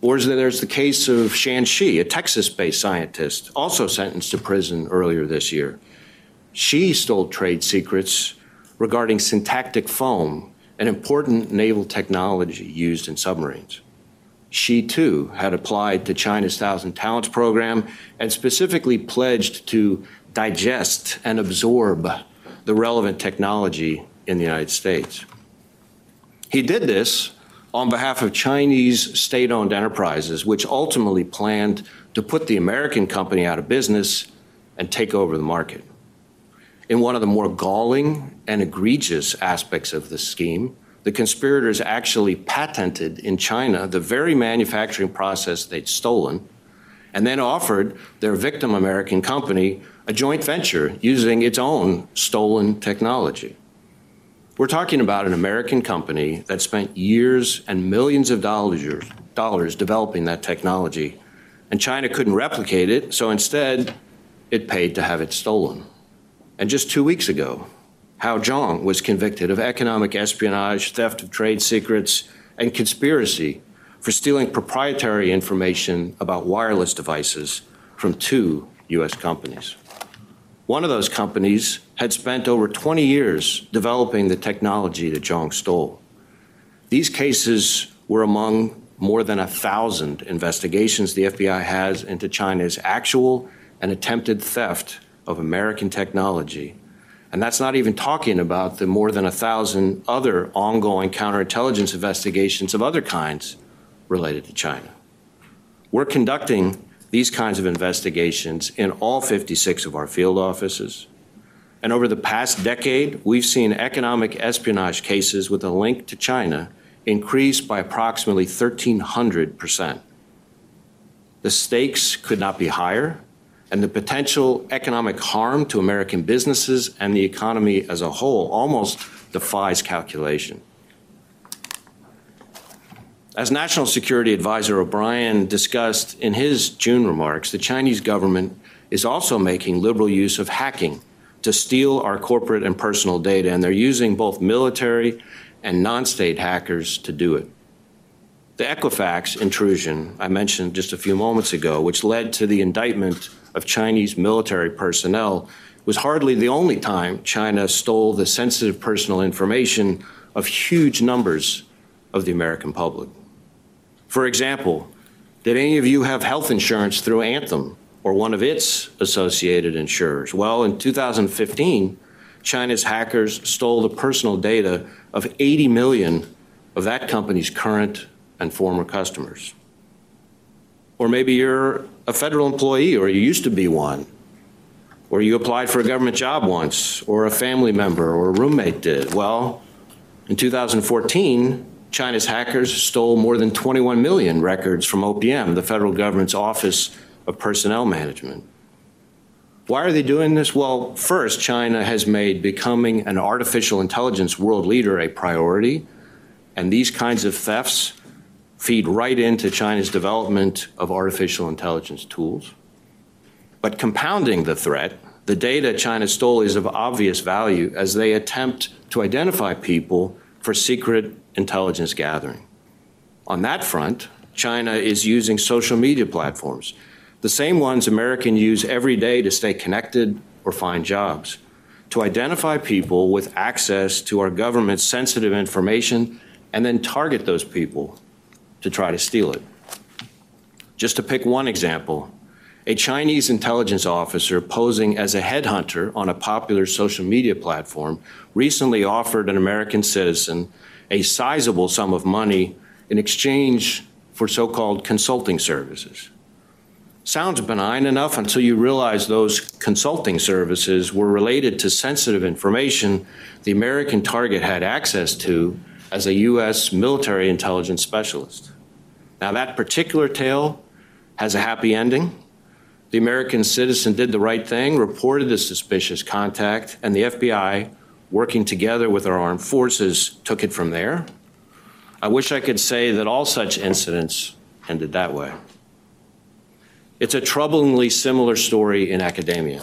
Or there's the case of Shan Shi, a Texas based scientist, also sentenced to prison earlier this year. She stole trade secrets regarding syntactic foam, an important naval technology used in submarines. She too had applied to China's Thousand Talents program and specifically pledged to digest and absorb the relevant technology in the United States. He did this on behalf of Chinese state owned enterprises, which ultimately planned to put the American company out of business and take over the market. In one of the more galling and egregious aspects of the scheme, the conspirators actually patented in China the very manufacturing process they'd stolen and then offered their victim American company a joint venture using its own stolen technology. We're talking about an American company that spent years and millions of dollars, dollars developing that technology, and China couldn't replicate it, so instead it paid to have it stolen. And just two weeks ago, Hao Zhang was convicted of economic espionage, theft of trade secrets, and conspiracy for stealing proprietary information about wireless devices from two U.S. companies. One of those companies had spent over 20 years developing the technology that Zhang stole. These cases were among more than a thousand investigations the FBI has into China's actual and attempted theft of American technology. And that's not even talking about the more than a thousand other ongoing counterintelligence investigations of other kinds related to China. We're conducting these kinds of investigations in all 56 of our field offices. And over the past decade, we've seen economic espionage cases with a link to China increase by approximately 1,300%. The stakes could not be higher, and the potential economic harm to American businesses and the economy as a whole almost defies calculation. As National Security Advisor O'Brien discussed in his June remarks, the Chinese government is also making liberal use of hacking to steal our corporate and personal data, and they're using both military and non state hackers to do it. The Equifax intrusion I mentioned just a few moments ago, which led to the indictment of Chinese military personnel, was hardly the only time China stole the sensitive personal information of huge numbers of the American public. For example, did any of you have health insurance through Anthem or one of its associated insurers? Well, in 2015, China's hackers stole the personal data of 80 million of that company's current and former customers. Or maybe you're a federal employee or you used to be one, or you applied for a government job once, or a family member or a roommate did. Well, in 2014, China's hackers stole more than 21 million records from OPM, the federal government's Office of Personnel Management. Why are they doing this? Well, first, China has made becoming an artificial intelligence world leader a priority, and these kinds of thefts feed right into China's development of artificial intelligence tools. But compounding the threat, the data China stole is of obvious value as they attempt to identify people for secret intelligence gathering. On that front, China is using social media platforms, the same ones Americans use every day to stay connected or find jobs, to identify people with access to our government's sensitive information and then target those people to try to steal it. Just to pick one example, a Chinese intelligence officer posing as a headhunter on a popular social media platform recently offered an American citizen a sizable sum of money in exchange for so called consulting services. Sounds benign enough until you realize those consulting services were related to sensitive information the American target had access to as a U.S. military intelligence specialist. Now, that particular tale has a happy ending. The American citizen did the right thing, reported the suspicious contact, and the FBI, working together with our armed forces, took it from there. I wish I could say that all such incidents ended that way. It's a troublingly similar story in academia.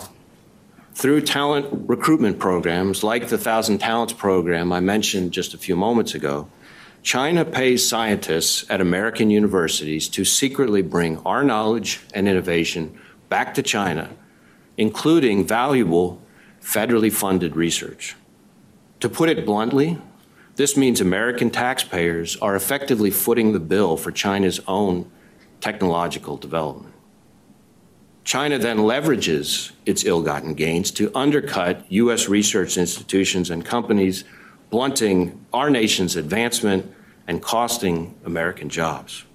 Through talent recruitment programs like the Thousand Talents program I mentioned just a few moments ago, China pays scientists at American universities to secretly bring our knowledge and innovation back to China, including valuable federally funded research. To put it bluntly, this means American taxpayers are effectively footing the bill for China's own technological development. China then leverages its ill gotten gains to undercut U.S. research institutions and companies, blunting our nation's advancement and costing American jobs.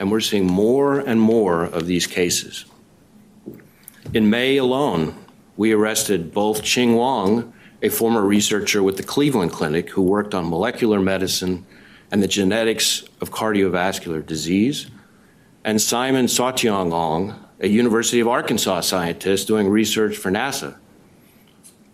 And we're seeing more and more of these cases. In May alone, we arrested both Qing Wang, a former researcher with the Cleveland Clinic who worked on molecular medicine and the genetics of cardiovascular disease, and Simon Saw-Teong Ong, a University of Arkansas scientist doing research for NASA.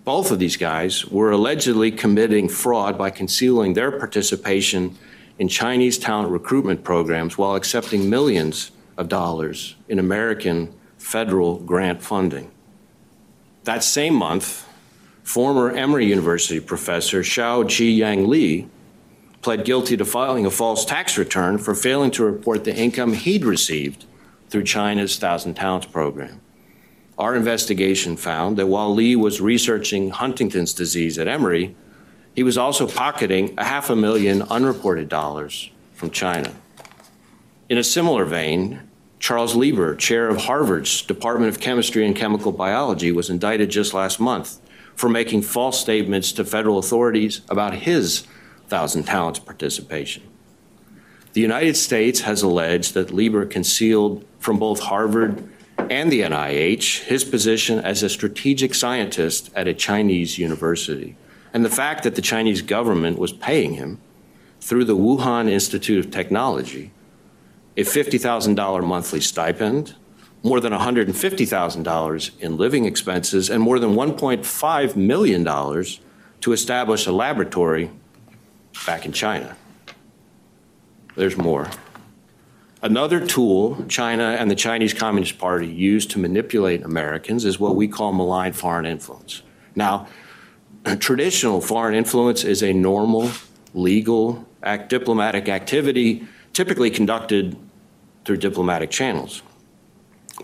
Both of these guys were allegedly committing fraud by concealing their participation in Chinese talent recruitment programs while accepting millions of dollars in American federal grant funding. That same month, former Emory University professor Xiao-Jiang Li pled guilty to filing a false tax return for failing to report the income he'd received through China's Thousand Talents program. Our investigation found that while Li was researching Huntington's disease at Emory, he was also pocketing a half a million unreported dollars from China. In a similar vein, Charles Lieber, chair of Harvard's Department of Chemistry and Chemical Biology, was indicted just last month for making false statements to federal authorities about his Thousand Talents participation. The United States has alleged that Lieber concealed from both Harvard and the NIH his position as a strategic scientist at a Chinese university, and the fact that the Chinese government was paying him through the Wuhan Institute of Technology a $50,000 monthly stipend, more than $150,000 in living expenses, and more than $1.5 million to establish a laboratory back in China. There's more. Another tool China and the Chinese Communist Party use to manipulate Americans is what we call malign foreign influence. Now, traditional foreign influence is a normal, legal, act, diplomatic activity typically conducted through diplomatic channels.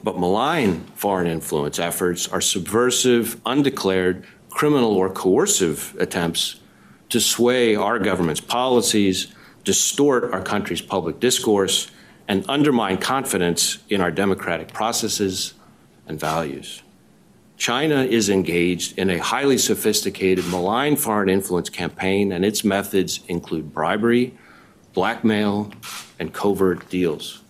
But malign foreign influence efforts are subversive, undeclared, criminal, or coercive attempts to sway our government's policies distort our country's public discourse, and undermine confidence in our democratic processes and values. China is engaged in a highly sophisticated malign foreign influence campaign, and its methods include bribery, blackmail, and covert deals.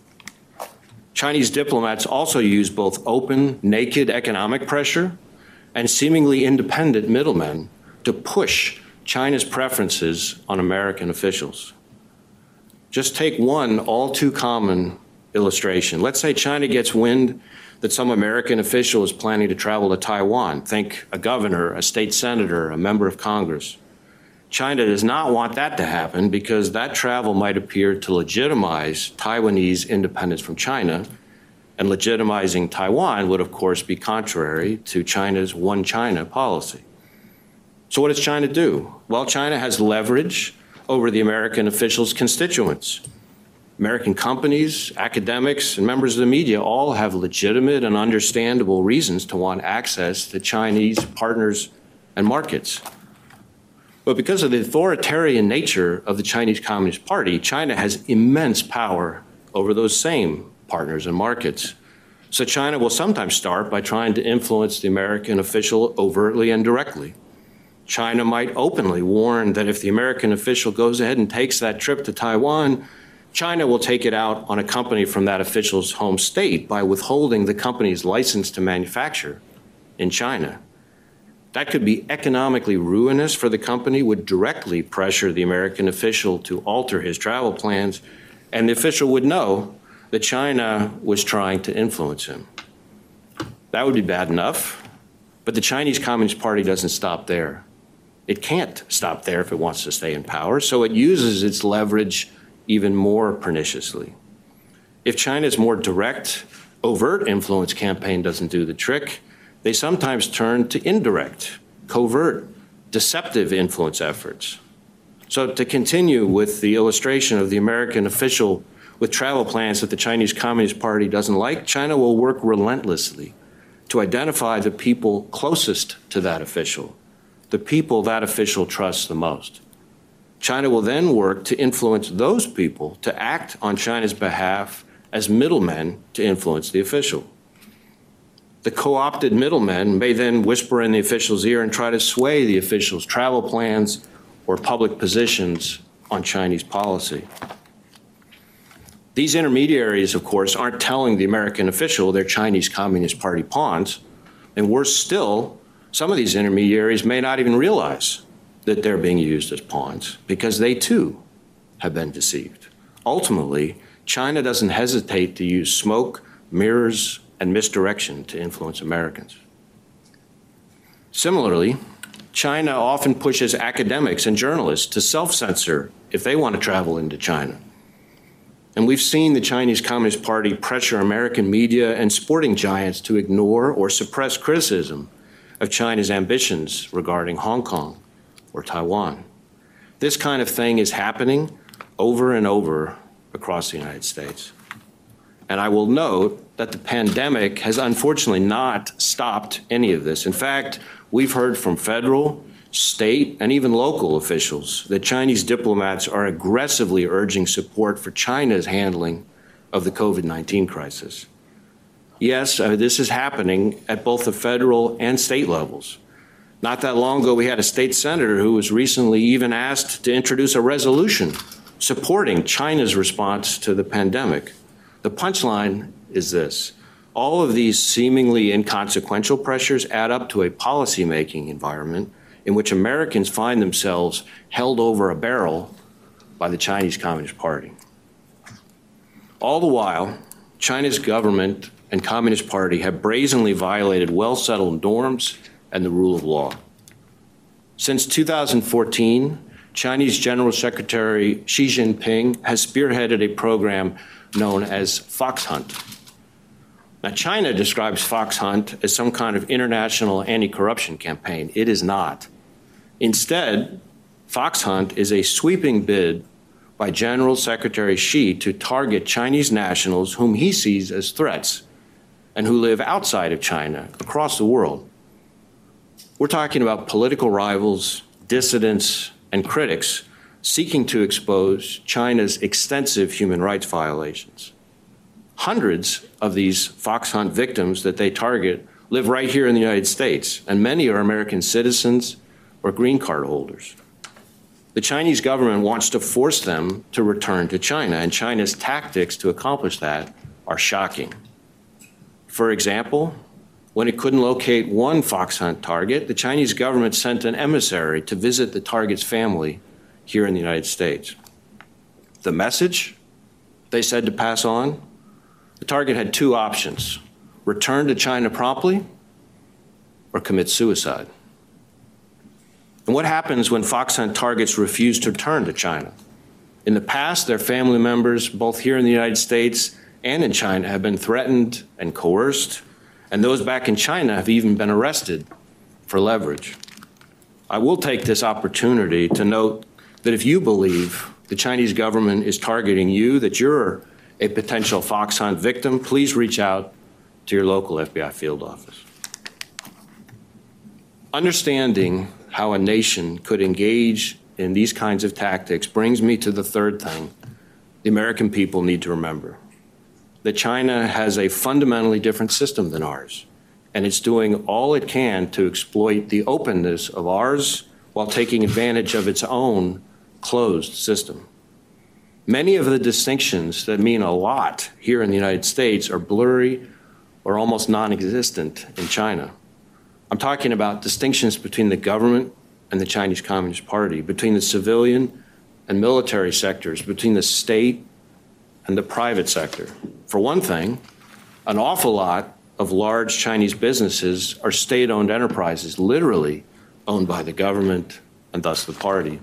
Chinese diplomats also use both open, naked economic pressure and seemingly independent middlemen to push China's preferences on American officials. Just take one all too common illustration. Let's say China gets wind that some American official is planning to travel to Taiwan. Think a governor, a state senator, a member of Congress. China does not want that to happen because that travel might appear to legitimize Taiwanese independence from China. And legitimizing Taiwan would, of course, be contrary to China's one China policy. So, what does China do? Well, China has leverage over the American officials' constituents. American companies, academics, and members of the media all have legitimate and understandable reasons to want access to Chinese partners and markets. But because of the authoritarian nature of the Chinese Communist Party, China has immense power over those same partners and markets. So China will sometimes start by trying to influence the American official overtly and directly. China might openly warn that if the American official goes ahead and takes that trip to Taiwan, China will take it out on a company from that official's home state by withholding the company's license to manufacture in China. That could be economically ruinous for the company, would directly pressure the American official to alter his travel plans, and the official would know that China was trying to influence him. That would be bad enough, but the Chinese Communist Party doesn't stop there. It can't stop there if it wants to stay in power, so it uses its leverage even more perniciously. If China's more direct, overt influence campaign doesn't do the trick, they sometimes turn to indirect, covert, deceptive influence efforts. So, to continue with the illustration of the American official with travel plans that the Chinese Communist Party doesn't like, China will work relentlessly to identify the people closest to that official, the people that official trusts the most. China will then work to influence those people to act on China's behalf as middlemen to influence the official. The co opted middlemen may then whisper in the official's ear and try to sway the official's travel plans or public positions on Chinese policy. These intermediaries, of course, aren't telling the American official they're Chinese Communist Party pawns. And worse still, some of these intermediaries may not even realize that they're being used as pawns because they too have been deceived. Ultimately, China doesn't hesitate to use smoke, mirrors, and misdirection to influence Americans. Similarly, China often pushes academics and journalists to self censor if they want to travel into China. And we've seen the Chinese Communist Party pressure American media and sporting giants to ignore or suppress criticism of China's ambitions regarding Hong Kong or Taiwan. This kind of thing is happening over and over across the United States. And I will note that the pandemic has unfortunately not stopped any of this. In fact, we've heard from federal, state, and even local officials that Chinese diplomats are aggressively urging support for China's handling of the COVID 19 crisis. Yes, uh, this is happening at both the federal and state levels. Not that long ago, we had a state senator who was recently even asked to introduce a resolution supporting China's response to the pandemic. The punchline is this all of these seemingly inconsequential pressures add up to a policymaking environment in which Americans find themselves held over a barrel by the Chinese Communist Party. All the while, China's government and Communist Party have brazenly violated well settled norms and the rule of law. Since 2014, Chinese General Secretary Xi Jinping has spearheaded a program known as Fox Hunt. Now, China describes Fox Hunt as some kind of international anti corruption campaign. It is not. Instead, Fox Hunt is a sweeping bid by General Secretary Xi to target Chinese nationals whom he sees as threats and who live outside of China across the world. We're talking about political rivals, dissidents, and critics seeking to expose China's extensive human rights violations. Hundreds of these fox hunt victims that they target live right here in the United States, and many are American citizens or green card holders. The Chinese government wants to force them to return to China, and China's tactics to accomplish that are shocking. For example, when it couldn't locate one fox hunt target, the Chinese government sent an emissary to visit the target's family here in the United States. The message they said to pass on the target had two options return to China promptly or commit suicide. And what happens when fox hunt targets refuse to return to China? In the past, their family members, both here in the United States and in China, have been threatened and coerced, and those back in China have even been arrested for leverage. I will take this opportunity to note that if you believe the Chinese government is targeting you, that you're a potential fox hunt victim, please reach out to your local FBI field office. Understanding how a nation could engage in these kinds of tactics brings me to the third thing the American people need to remember. That China has a fundamentally different system than ours, and it's doing all it can to exploit the openness of ours while taking advantage of its own closed system. Many of the distinctions that mean a lot here in the United States are blurry or almost non existent in China. I'm talking about distinctions between the government and the Chinese Communist Party, between the civilian and military sectors, between the state and the private sector. For one thing, an awful lot of large Chinese businesses are state owned enterprises, literally owned by the government and thus the party.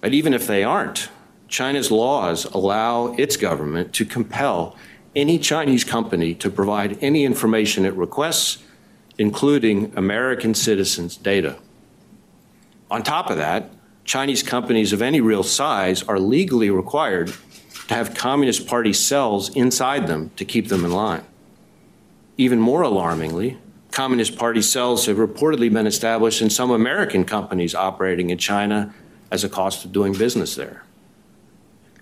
But even if they aren't, China's laws allow its government to compel any Chinese company to provide any information it requests, including American citizens' data. On top of that, Chinese companies of any real size are legally required have Communist Party cells inside them to keep them in line. Even more alarmingly, Communist Party cells have reportedly been established in some American companies operating in China as a cost of doing business there.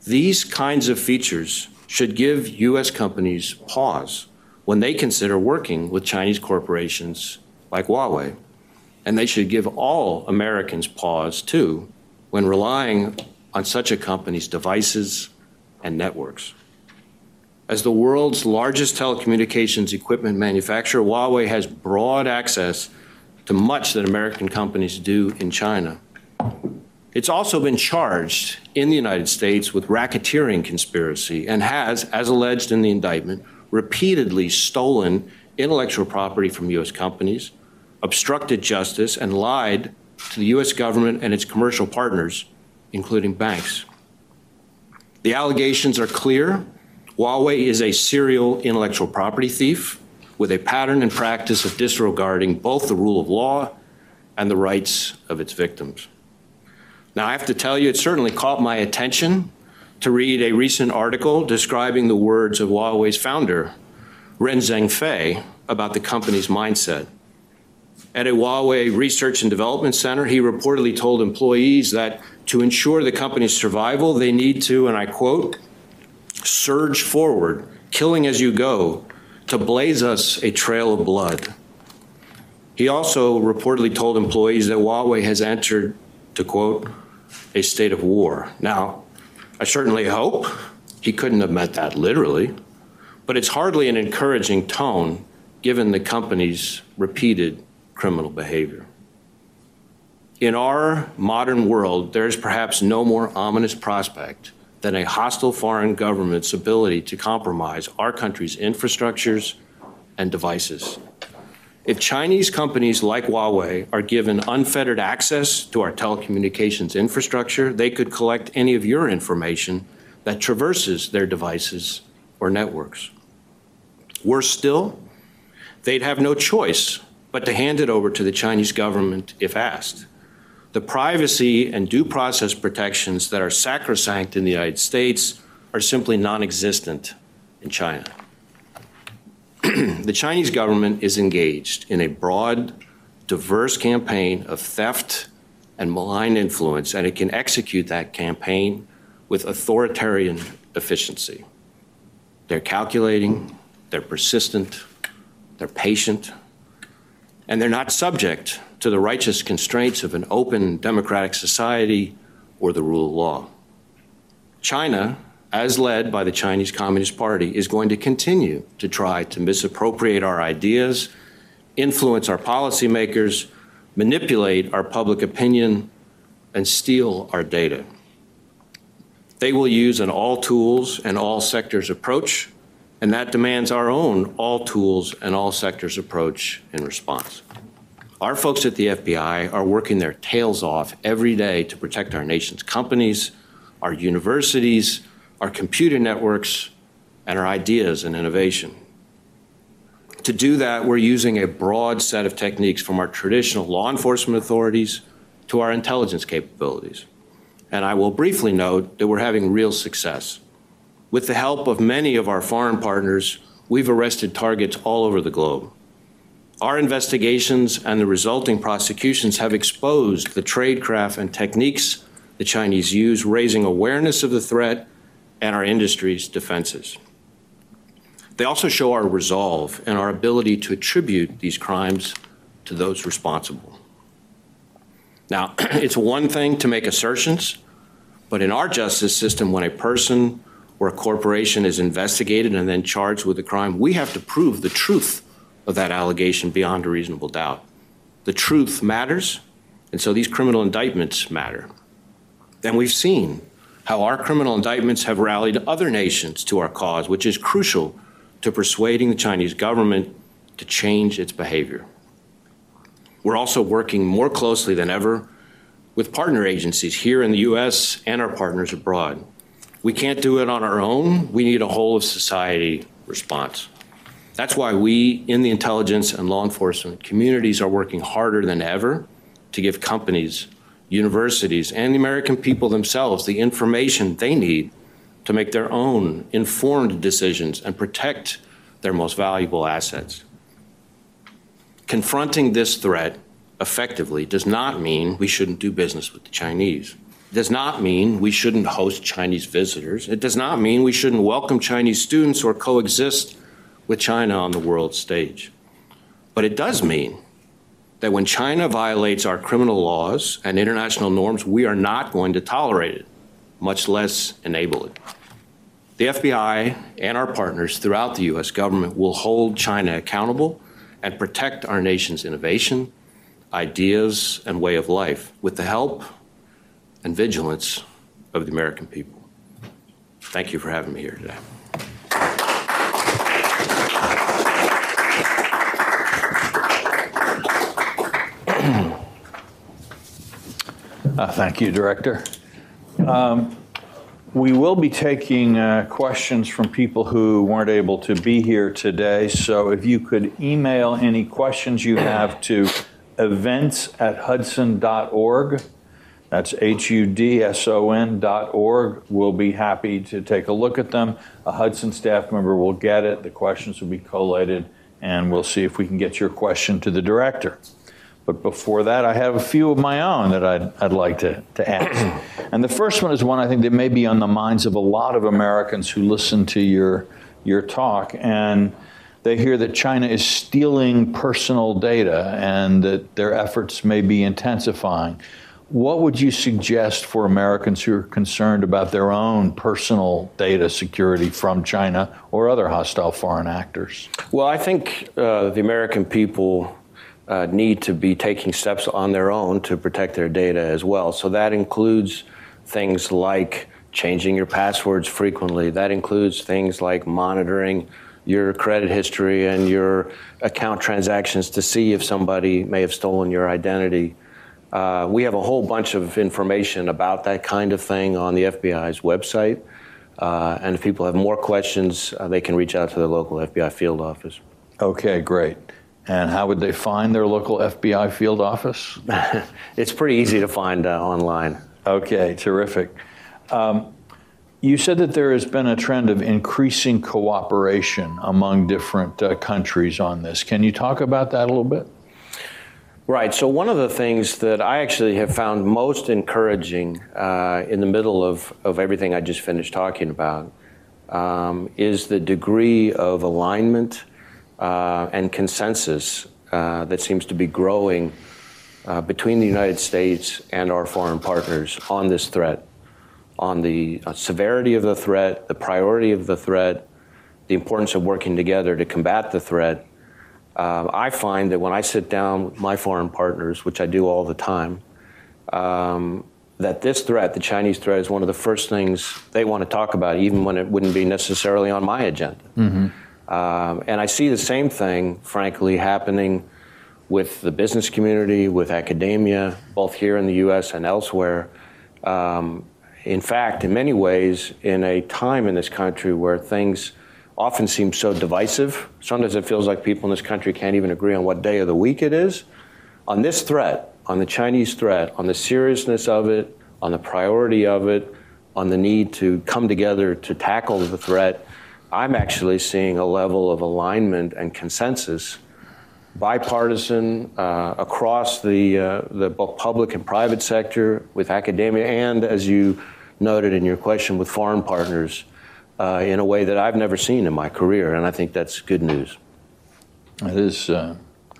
These kinds of features should give U.S. companies pause when they consider working with Chinese corporations like Huawei. And they should give all Americans pause, too, when relying on such a company's devices and networks. As the world's largest telecommunications equipment manufacturer, Huawei has broad access to much that American companies do in China. It's also been charged in the United States with racketeering conspiracy and has, as alleged in the indictment, repeatedly stolen intellectual property from U.S. companies, obstructed justice, and lied to the U.S. government and its commercial partners, including banks. The allegations are clear Huawei is a serial intellectual property thief with a pattern and practice of disregarding both the rule of law and the rights of its victims. Now, I have to tell you, it certainly caught my attention to read a recent article describing the words of Huawei's founder, Ren Zhengfei, about the company's mindset. At a Huawei Research and Development Center, he reportedly told employees that to ensure the company's survival, they need to, and I quote, surge forward, killing as you go, to blaze us a trail of blood. He also reportedly told employees that Huawei has entered, to quote, a state of war. Now, I certainly hope he couldn't have meant that literally, but it's hardly an encouraging tone given the company's repeated criminal behavior. In our modern world, there is perhaps no more ominous prospect than a hostile foreign government's ability to compromise our country's infrastructures and devices. If Chinese companies like Huawei are given unfettered access to our telecommunications infrastructure, they could collect any of your information that traverses their devices or networks. Worse still, they'd have no choice but to hand it over to the Chinese government if asked the privacy and due process protections that are sacrosanct in the United States are simply non existent in China. the Chinese government is engaged in a broad, diverse campaign of theft and malign influence, and it can execute that campaign with authoritarian efficiency. They're calculating, they're persistent, they're patient, and they're not subject to the righteous constraints of an open democratic society or the rule of law. China, as led by the Chinese Communist Party, is going to continue to try to misappropriate our ideas, influence our policymakers, manipulate our public opinion, and steal our data. They will use an all tools and all sectors approach, and that demands our own all tools and all sectors approach in response. Our folks at the FBI are working their tails off every day to protect our nation's companies, our universities, our computer networks, and our ideas and innovation. To do that, we're using a broad set of techniques from our traditional law enforcement authorities to our intelligence capabilities. And I will briefly note that we're having real success. With the help of many of our foreign partners, we've arrested targets all over the globe. Our investigations and the resulting prosecutions have exposed the tradecraft and techniques the Chinese use, raising awareness of the threat and our industry's defenses. They also show our resolve and our ability to attribute these crimes to those responsible. Now, it's one thing to make assertions, but in our justice system, when a person or a corporation is investigated and then charged with a crime, we have to prove the truth of that allegation beyond a reasonable doubt. The truth matters, and so these criminal indictments matter. And we've seen how our criminal indictments have rallied other nations to our cause, which is crucial to persuading the Chinese government to change its behavior. We're also working more closely than ever with partner agencies here in the U.S. and our partners abroad. We can't do it on our own. We need a whole of society response. That's why we in the intelligence and law enforcement communities are working harder than ever to give companies, universities, and the American people themselves the information they need to make their own informed decisions and protect their most valuable assets. Confronting this threat effectively does not mean we shouldn't do business with the Chinese. It does not mean we shouldn't host Chinese visitors. It does not mean we shouldn't welcome Chinese students or coexist with China on the world stage. But it does mean that when China violates our criminal laws and international norms, we are not going to tolerate it, much less enable it. The FBI and our partners throughout the U.S. government will hold China accountable and protect our nation's innovation, ideas, and way of life with the help and vigilance of the American people. Thank you for having me here today. Uh, thank you, Director. Um, we will be taking uh, questions from people who weren't able to be here today. So if you could email any questions you have to events at hudson.org. That's H-U-D-S-O-N dot org. We'll be happy to take a look at them. A Hudson staff member will get it. The questions will be collated, and we'll see if we can get your question to the director. But before that, I have a few of my own that I'd, I'd like to, to ask. and the first one is one I think that may be on the minds of a lot of Americans who listen to your, your talk. And they hear that China is stealing personal data and that their efforts may be intensifying. What would you suggest for Americans who are concerned about their own personal data security from China or other hostile foreign actors? Well, I think uh, the American people uh, need to be taking steps on their own to protect their data as well. So that includes things like changing your passwords frequently. That includes things like monitoring your credit history and your account transactions to see if somebody may have stolen your identity. Uh, we have a whole bunch of information about that kind of thing on the FBI's website. Uh, and if people have more questions, uh, they can reach out to their local FBI field office. Okay, great. And how would they find their local FBI field office? it's pretty easy to find uh, online. Okay, terrific. Um, you said that there has been a trend of increasing cooperation among different uh, countries on this. Can you talk about that a little bit? Right. So, one of the things that I actually have found most encouraging uh, in the middle of, of everything I just finished talking about um, is the degree of alignment uh, and consensus uh, that seems to be growing uh, between the United States and our foreign partners on this threat on the uh, severity of the threat, the priority of the threat, the importance of working together to combat the threat. Uh, I find that when I sit down with my foreign partners, which I do all the time, um, that this threat, the Chinese threat, is one of the first things they want to talk about, even when it wouldn't be necessarily on my agenda. Mm-hmm. Um, and I see the same thing, frankly, happening with the business community, with academia, both here in the U.S. and elsewhere. Um, in fact, in many ways, in a time in this country where things often seem so divisive, sometimes it feels like people in this country can't even agree on what day of the week it is. On this threat, on the Chinese threat, on the seriousness of it, on the priority of it, on the need to come together to tackle the threat, I'm actually seeing a level of alignment and consensus, bipartisan, uh, across the, uh, the public and private sector, with academia, and as you noted in your question, with foreign partners uh, in a way that I've never seen in my career, and I think that's good news. It is uh,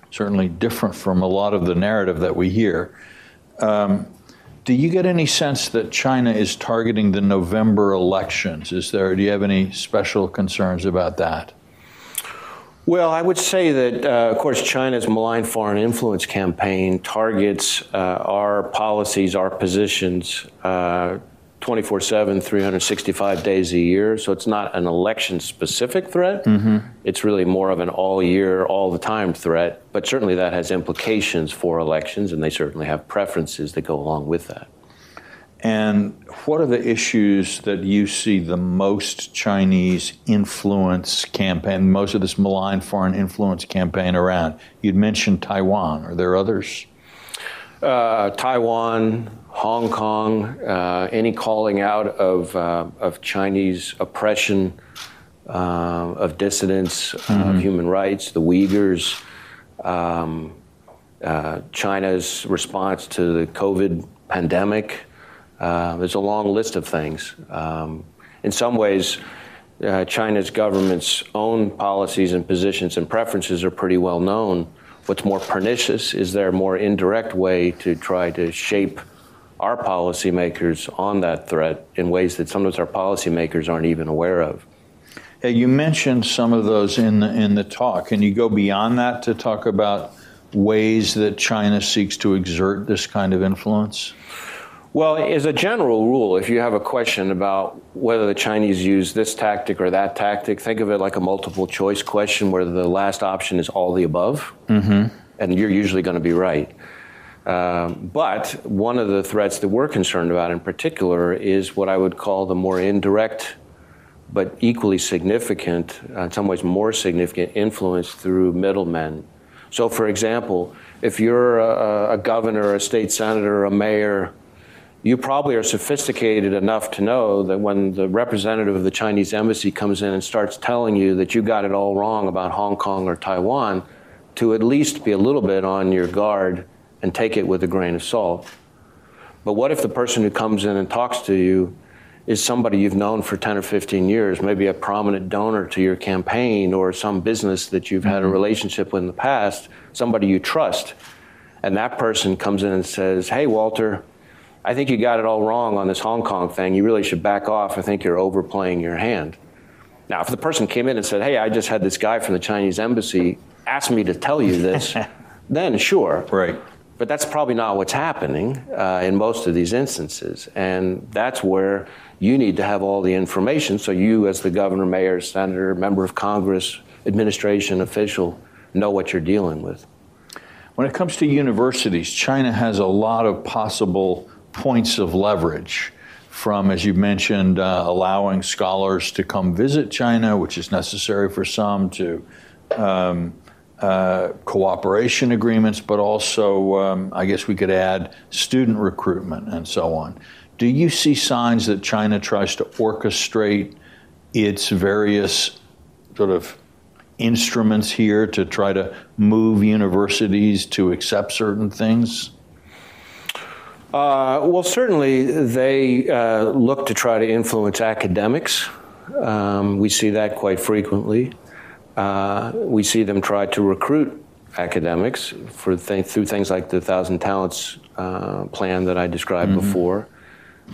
certainly different from a lot of the narrative that we hear. Um, do you get any sense that China is targeting the November elections? Is there? Do you have any special concerns about that? Well, I would say that, uh, of course, China's malign foreign influence campaign targets uh, our policies, our positions, 24 7, 365 days a year. So it's not an election specific threat. Mm-hmm. It's really more of an all year, all the time threat. But certainly that has implications for elections, and they certainly have preferences that go along with that. And what are the issues that you see the most Chinese influence campaign, most of this malign foreign influence campaign around? You'd mentioned Taiwan. Are there others? Uh, Taiwan, Hong Kong, uh, any calling out of, uh, of Chinese oppression uh, of dissidents, Mhm. of human rights, the Uyghurs, um, uh, China's response to the COVID pandemic. Uh, there's a long list of things. Um, in some ways, uh, China's government's own policies and positions and preferences are pretty well known. What's more pernicious is there a more indirect way to try to shape our policymakers on that threat in ways that sometimes our policymakers aren't even aware of. You mentioned some of those in the, in the talk. Can you go beyond that to talk about ways that China seeks to exert this kind of influence? Well, as a general rule, if you have a question about whether the Chinese use this tactic or that tactic, think of it like a multiple choice question where the last option is all the above, Mm-hmm. and you're usually going to be right. Um, but one of the threats that we're concerned about in particular is what I would call the more indirect but equally significant, uh, in some ways more significant influence through middlemen. So, for example, if you're a, a governor, a state senator, a mayor, you probably are sophisticated enough to know that when the representative of the Chinese embassy comes in and starts telling you that you got it all wrong about Hong Kong or Taiwan, to at least be a little bit on your guard and take it with a grain of salt. But what if the person who comes in and talks to you is somebody you've known for 10 or 15 years, maybe a prominent donor to your campaign or some business that you've had a mm-hmm. relationship with in the past, somebody you trust, and that person comes in and says, Hey, Walter, I think you got it all wrong on this Hong Kong thing. You really should back off. I think you're overplaying your hand. Now, if the person came in and said, Hey, I just had this guy from the Chinese embassy ask me to tell you this, then sure. Right. But that's probably not what's happening uh, in most of these instances. And that's where you need to have all the information so you, as the governor, mayor, senator, member of Congress, administration official, know what you're dealing with. When it comes to universities, China has a lot of possible points of leverage from, as you mentioned, uh, allowing scholars to come visit China, which is necessary for some, to um, uh, cooperation agreements, but also, um, I guess we could add student recruitment and so on. Do you see signs that China tries to orchestrate its various sort of instruments here to try to move universities to accept certain things? Uh, well, certainly they uh, look to try to influence academics. Um, we see that quite frequently. Uh, we see them try to recruit academics for th- through things like the Thousand Talents uh, plan that I described Mhm. before.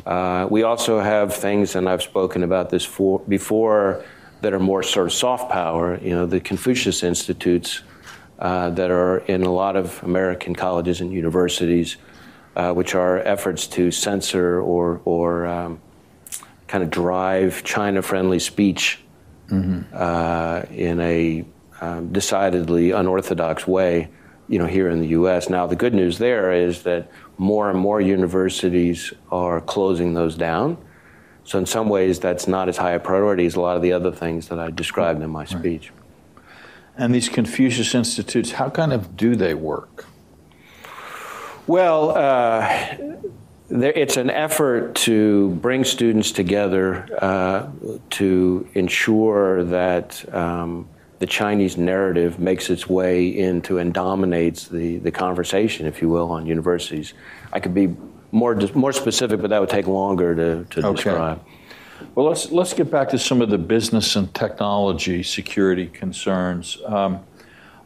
Uh, we also have things, and I've spoken about this for, before, that are more sort of soft power. You know, the Confucius Institutes uh, that are in a lot of American colleges and universities, uh, which are efforts to censor or, or um, kind of drive China-friendly speech uh, in a um, decidedly unorthodox way, you know, here in the U.S. Now, the good news there is that more and more universities are closing those down. So in some ways, that's not as high a priority as a lot of the other things that I described in my speech. And these Confucius Institutes, how kind of do they work? Well, uh, there, it's an effort to bring students together uh, to ensure that um, the Chinese narrative makes its way into and dominates the, the conversation, if you will, on universities. I could be more more specific, but that would take longer to, to Okay. describe. Well, let's let's get back to some of the business and technology security concerns. Um,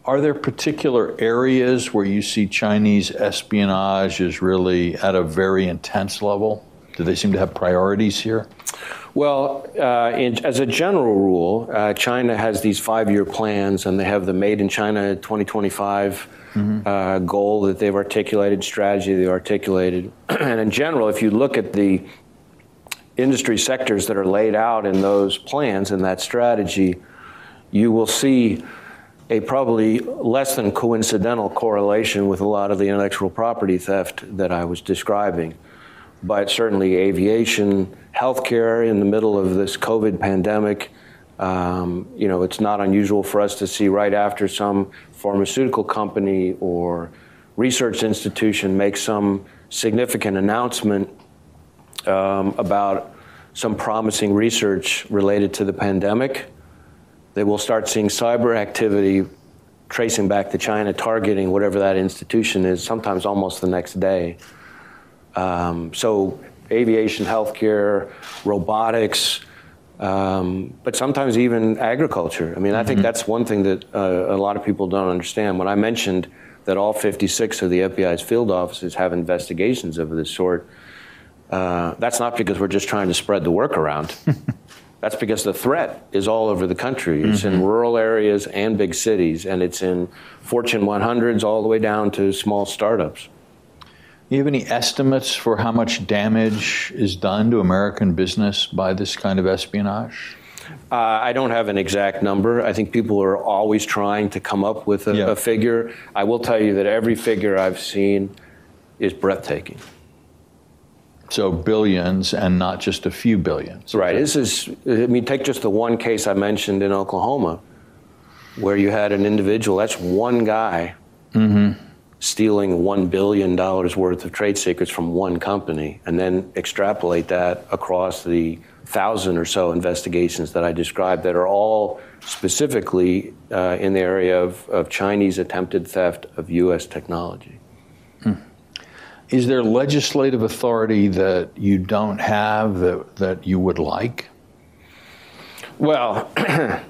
are there particular areas where you see Chinese espionage is really at a very intense level? Do they seem to have priorities here? Well, uh, in, as a general rule, uh, China has these five-year plans, and they have the Made in China 2025 Mm-hmm. uh, goal that they've articulated, strategy they've articulated. and in general, if you look at the industry sectors that are laid out in those plans and that strategy, you will see a probably less than coincidental correlation with a lot of the intellectual property theft that I was describing. But certainly, aviation, healthcare in the middle of this COVID pandemic, um, you know, it's not unusual for us to see right after some pharmaceutical company or research institution makes some significant announcement um, about some promising research related to the pandemic, they will start seeing cyber activity tracing back to China, targeting whatever that institution is, sometimes almost the next day. Um, so, aviation, healthcare, robotics, um, but sometimes even agriculture. I mean, I think Mhm. that's one thing that uh, a lot of people don't understand. When I mentioned that all 56 of the FBI's field offices have investigations of this sort, uh, that's not because we're just trying to spread the work around. that's because the threat is all over the country. It's in Mhm. rural areas and big cities, and it's in Fortune 100s all the way down to small startups. Do you have any estimates for how much damage is done to American business by this kind of espionage? Uh, I don't have an exact number. I think people are always trying to come up with a, Yeah. a figure. I will tell you that every figure I've seen is breathtaking. So billions and not just a few billions. Right. This is, I mean, take just the one case I mentioned in Oklahoma where you had an individual, that's one guy Mm-hmm. stealing $1 billion worth of trade secrets from one company and then extrapolate that across the thousand or so investigations that I described that are all specifically uh, in the area of, of Chinese attempted theft of U.S. technology. Is there legislative authority that you don't have that, that you would like? Well,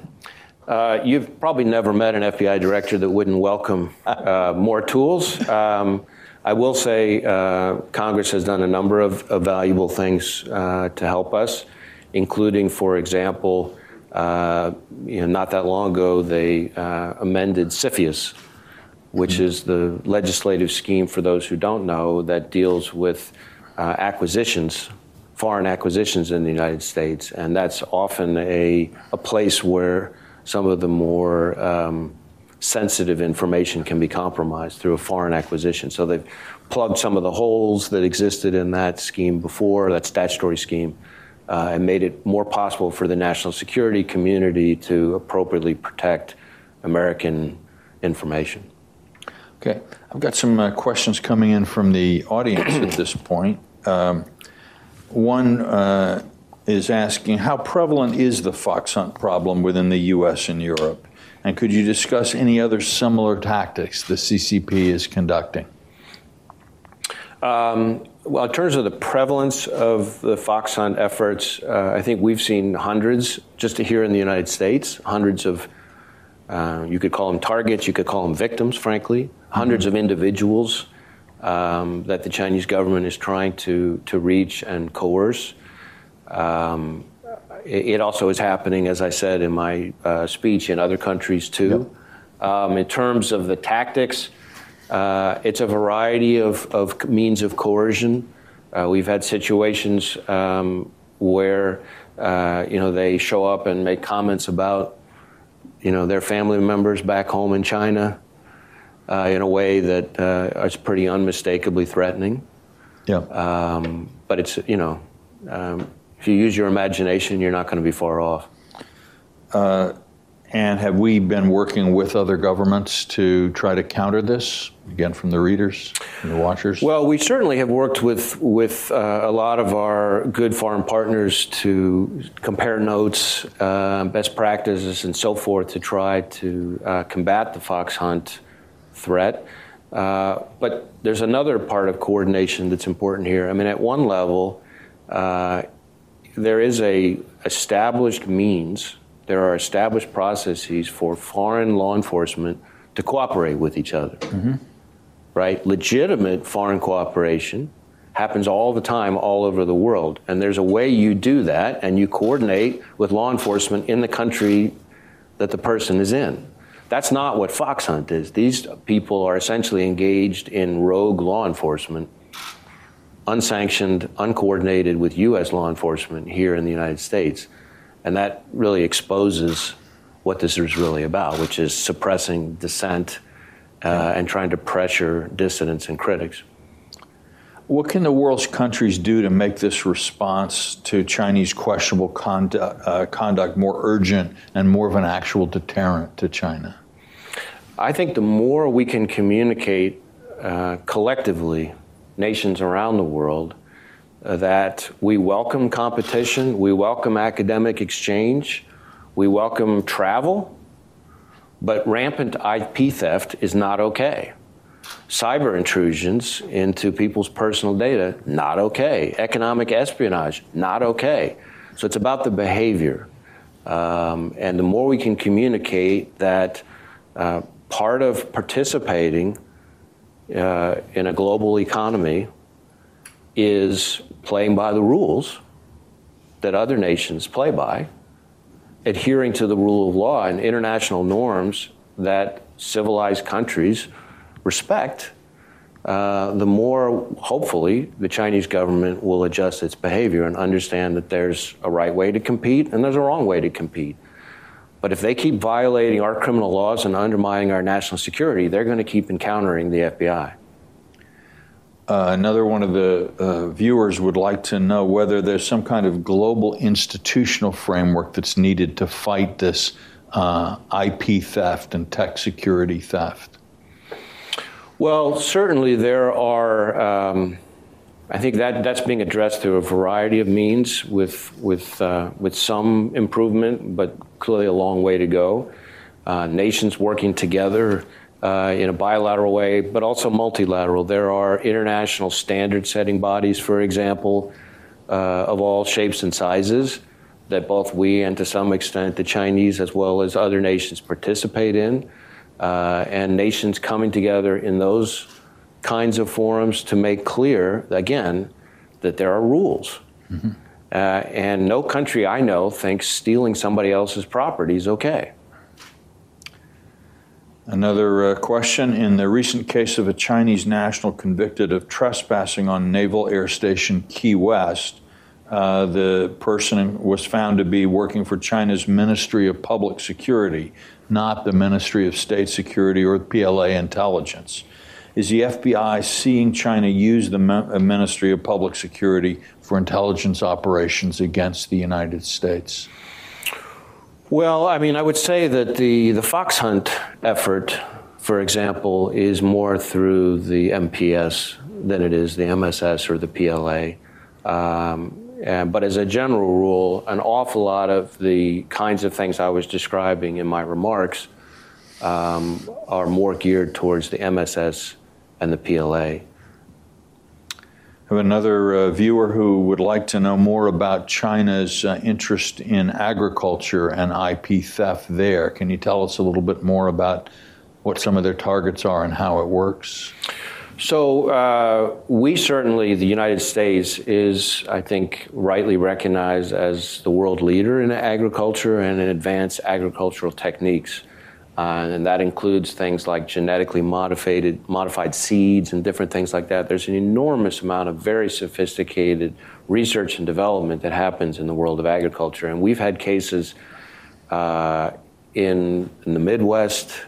uh, you've probably never met an FBI director that wouldn't welcome uh, more tools. Um, I will say uh, Congress has done a number of, of valuable things uh, to help us, including, for example, uh, you know, not that long ago, they uh, amended CFIUS, which is the legislative scheme, for those who don't know, that deals with uh, acquisitions, foreign acquisitions in the United States. And that's often a, a place where some of the more um, sensitive information can be compromised through a foreign acquisition. So they've plugged some of the holes that existed in that scheme before, that statutory scheme, uh, and made it more possible for the national security community to appropriately protect American information. Okay, I've got some uh, questions coming in from the audience at this point. Um, one uh, is asking how prevalent is the fox hunt problem within the U.S. and Europe? And could you discuss any other similar tactics the CCP is conducting? Um, well, in terms of the prevalence of the fox hunt efforts, uh, I think we've seen hundreds just here in the United States, hundreds of, uh, you could call them targets, you could call them victims, frankly, 100s of individuals um, that the Chinese government is trying to, to reach and coerce. Um, it, it also is happening, as I said in my uh, speech, in other countries too. Um, in terms of the tactics, uh, it's a variety of, of means of coercion. Uh, we've had situations um, where uh, you know they show up and make comments about you know their family members back home in China uh, in a way that uh, is pretty unmistakably threatening. Yeah. Um, but it's you know um, if you use your imagination, you're not going to be far off. Uh, and have we been working with other governments to try to counter this? Again, from the readers, from the watchers? Well, we certainly have worked with with uh, a lot of our good foreign partners to compare notes, uh, best practices, and so forth to try to uh, combat the fox hunt threat. Uh, but there's another part of coordination that's important here. I mean, at one level, uh, there is a established means, there are established processes for foreign law enforcement to cooperate with each other. Mm-hmm. Right? Legitimate foreign cooperation happens all the time all over the world. And there's a way you do that and you coordinate with law enforcement in the country that the person is in. That's not what Fox Hunt is. These people are essentially engaged in rogue law enforcement, unsanctioned, uncoordinated with U.S. law enforcement here in the United States. And that really exposes what this is really about, which is suppressing dissent uh, and trying to pressure dissidents and critics. What can the world's countries do to make this response to Chinese questionable conduct, uh, conduct more urgent and more of an actual deterrent to China? I think the more we can communicate uh, collectively, nations around the world, that we welcome competition, we welcome academic exchange, we welcome travel, but rampant IP theft is not okay. Cyber intrusions into people's personal data, not okay. Economic espionage, not okay. So it's about the behavior. Um, and the more we can communicate that uh, part of participating uh, in a global economy is playing by the rules that other nations play by, adhering to the rule of law and international norms that civilized countries respect, uh, the more hopefully the Chinese government will adjust its behavior and understand that there's a right way to compete and there's a wrong way to compete. But if they keep violating our criminal laws and undermining our national security, they're going to keep encountering the FBI. Uh, another one of the uh, viewers would like to know whether there's some kind of global institutional framework that's needed to fight this uh, IP theft and tech security theft. Well, certainly there are. Um, I think that that's being addressed through a variety of means, with with uh, with some improvement, but clearly a long way to go. Uh, nations working together uh, in a bilateral way, but also multilateral. There are international standard setting bodies, for example, uh, of all shapes and sizes that both we and to some extent the Chinese as well as other nations participate in. Uh, and nations coming together in those kinds of forums to make clear, again, that there are rules. Mm-hmm. Uh, and no country I know thinks stealing somebody else's property is okay. Another uh, question. In the recent case of a Chinese national convicted of trespassing on Naval Air Station Key West, uh, the person was found to be working for China's Ministry of Public Security, not the Ministry of State Security or PLA intelligence. Is the FBI seeing China use the uh, Ministry of Public Security for intelligence operations against the United States? Well, I mean, I would say that the, the fox hunt effort, for example, is more through the MPS than it is the MSS or the PLA. Um, and, but as a general rule, an awful lot of the kinds of things I was describing in my remarks um, are more geared towards the MSS and the PLA. Have another uh, viewer who would like to know more about China's uh, interest in agriculture and IP theft there. Can you tell us a little bit more about what some of their targets are and how it works? So, uh, we certainly, the United States is, I think, rightly recognized as the world leader in agriculture and in advanced agricultural techniques. Uh, and that includes things like genetically modified, modified seeds and different things like that. There's an enormous amount of very sophisticated research and development that happens in the world of agriculture. And we've had cases uh, in, in the Midwest,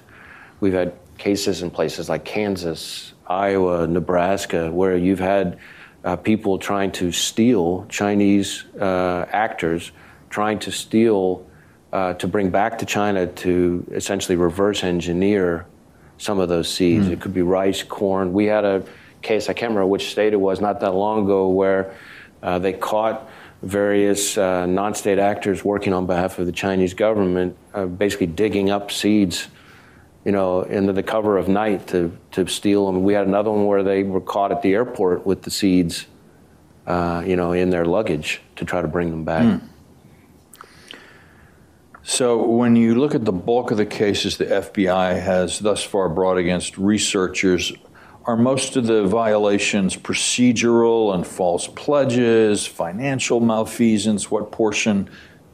we've had cases in places like Kansas, Iowa, Nebraska, where you've had uh, people trying to steal Chinese uh, actors, trying to steal, uh, to bring back to China to essentially reverse engineer some of those seeds. Mm. It could be rice, corn. We had a case, I can't remember which state it was, not that long ago, where uh, they caught various uh, non state actors working on behalf of the Chinese government, uh, basically digging up seeds you know, into the cover of night to, to steal them. We had another one where they were caught at the airport with the seeds uh, you know, in their luggage to try to bring them back. Hmm. So, when you look at the bulk of the cases the FBI has thus far brought against researchers, are most of the violations procedural and false pledges, financial malfeasance? What portion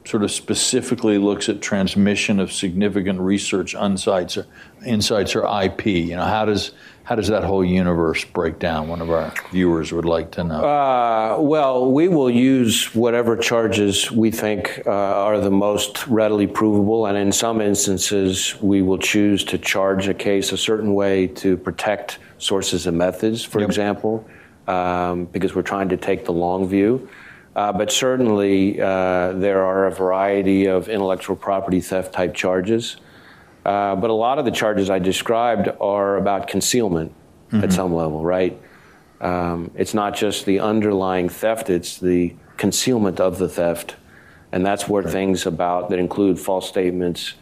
sort of specifically looks at transmission of significant research insights or, insights or IP? You know, how does how does that whole universe break down? One of our viewers would like to know. Uh, well, we will use whatever charges we think uh, are the most readily provable, and in some instances, we will choose to charge a case a certain way to protect sources and methods, for example, um, because we're trying to take the long view. Uh, but certainly, uh, there are a variety of intellectual property theft type charges. Uh, but a lot of the charges I described are about concealment at some level, right? Um, it's not just the underlying theft, it's the concealment of the theft. And that's where things about that include false statements,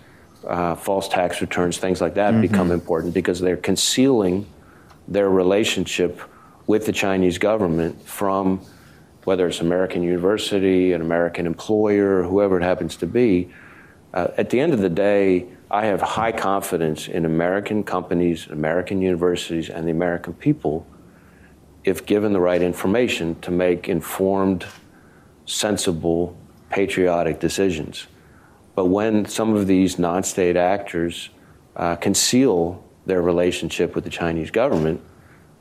uh, false tax returns, things like that become important because they're concealing their relationship with the Chinese government from whether it's American university, an American employer, whoever it happens to be. Uh, at the end of the day, I have high confidence in American companies, American universities, and the American people if given the right information to make informed, sensible, patriotic decisions. But when some of these non state actors uh, conceal their relationship with the Chinese government,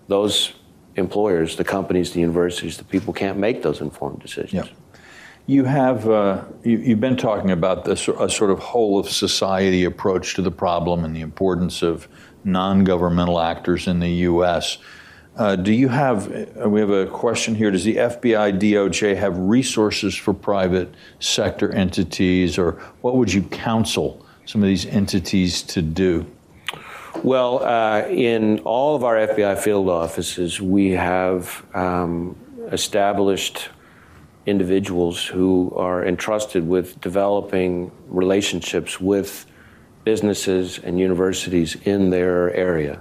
those employers, the companies, the universities, the people can't make those informed decisions. You have uh, you, you've been talking about this a sort of whole of society approach to the problem and the importance of non-governmental actors in the U.S. Uh, do you have? Uh, we have a question here. Does the FBI, DOJ have resources for private sector entities, or what would you counsel some of these entities to do? Well, uh, in all of our FBI field offices, we have um, established individuals who are entrusted with developing relationships with businesses and universities in their area,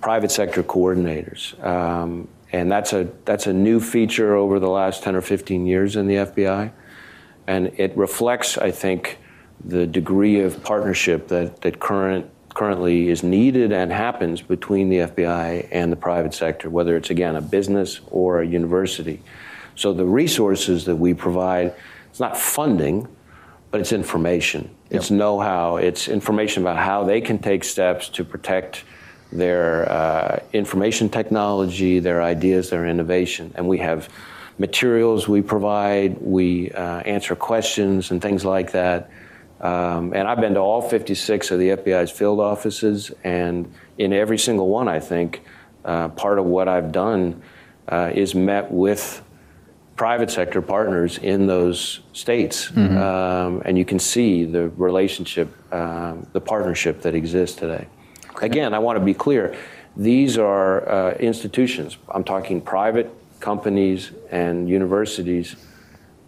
private sector coordinators. Um, and that's a, that's a new feature over the last 10 or 15 years in the FBI. And it reflects, I think, the degree of partnership that, that current, currently is needed and happens between the FBI and the private sector, whether it's, again, a business or a university. So the resources that we provide, it's not funding, but it's information. It's know-how. It's information about how they can take steps to protect their uh, information technology, their ideas, their innovation. And we have materials we provide. We uh, answer questions and things like that. Um, and I've been to all 56 of the FBI's field offices, and in every single one, I think, uh, part of what I've done uh, is met with private sector partners in those states. Mhm. Um, and you can see the relationship, um, the partnership that exists today. Again, I want to be clear these are uh, institutions, I'm talking private companies and universities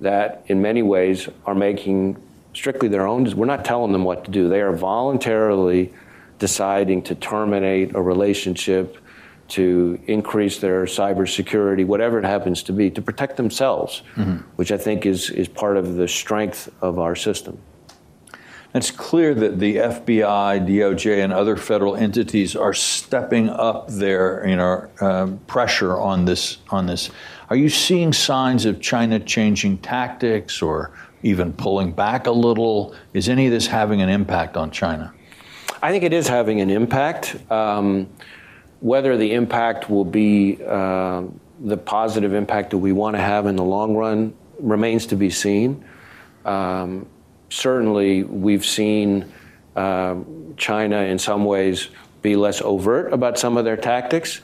that, in many ways, are making strictly their own. We're not telling them what to do. They are voluntarily deciding to terminate a relationship, to increase their cybersecurity, whatever it happens to be, to protect themselves, Mhm. which I think is, is part of the strength of our system. It's clear that the FBI, DOJ, and other federal entities are stepping up their, you know, um, pressure on this. On this, are you seeing signs of China changing tactics or even pulling back a little? Is any of this having an impact on China? I think it is having an impact. Um, whether the impact will be uh, the positive impact that we want to have in the long run remains to be seen. Um, certainly, we've seen uh, China in some ways be less overt about some of their tactics.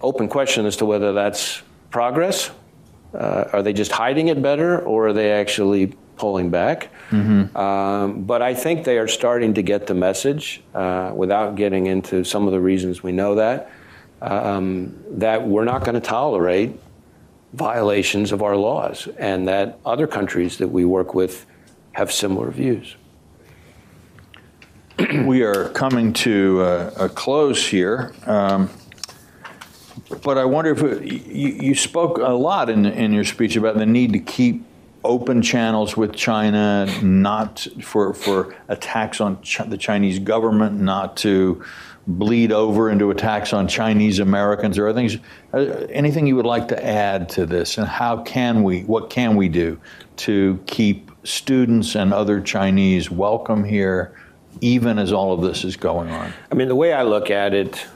Open question as to whether that's progress. Uh, are they just hiding it better, or are they actually pulling back? Um, but I think they are starting to get the message, uh, without getting into some of the reasons we know that, um, that we're not going to tolerate violations of our laws, and that other countries that we work with have similar views. we are coming to uh, a close here. Um, but I wonder if it, you, you spoke a lot in, in your speech about the need to keep open channels with China, not for, for attacks on Ch- the Chinese government, not to bleed over into attacks on Chinese Americans or things. Uh, anything you would like to add to this, and how can we, what can we do to keep students and other Chinese welcome here, even as all of this is going on? I mean, the way I look at it,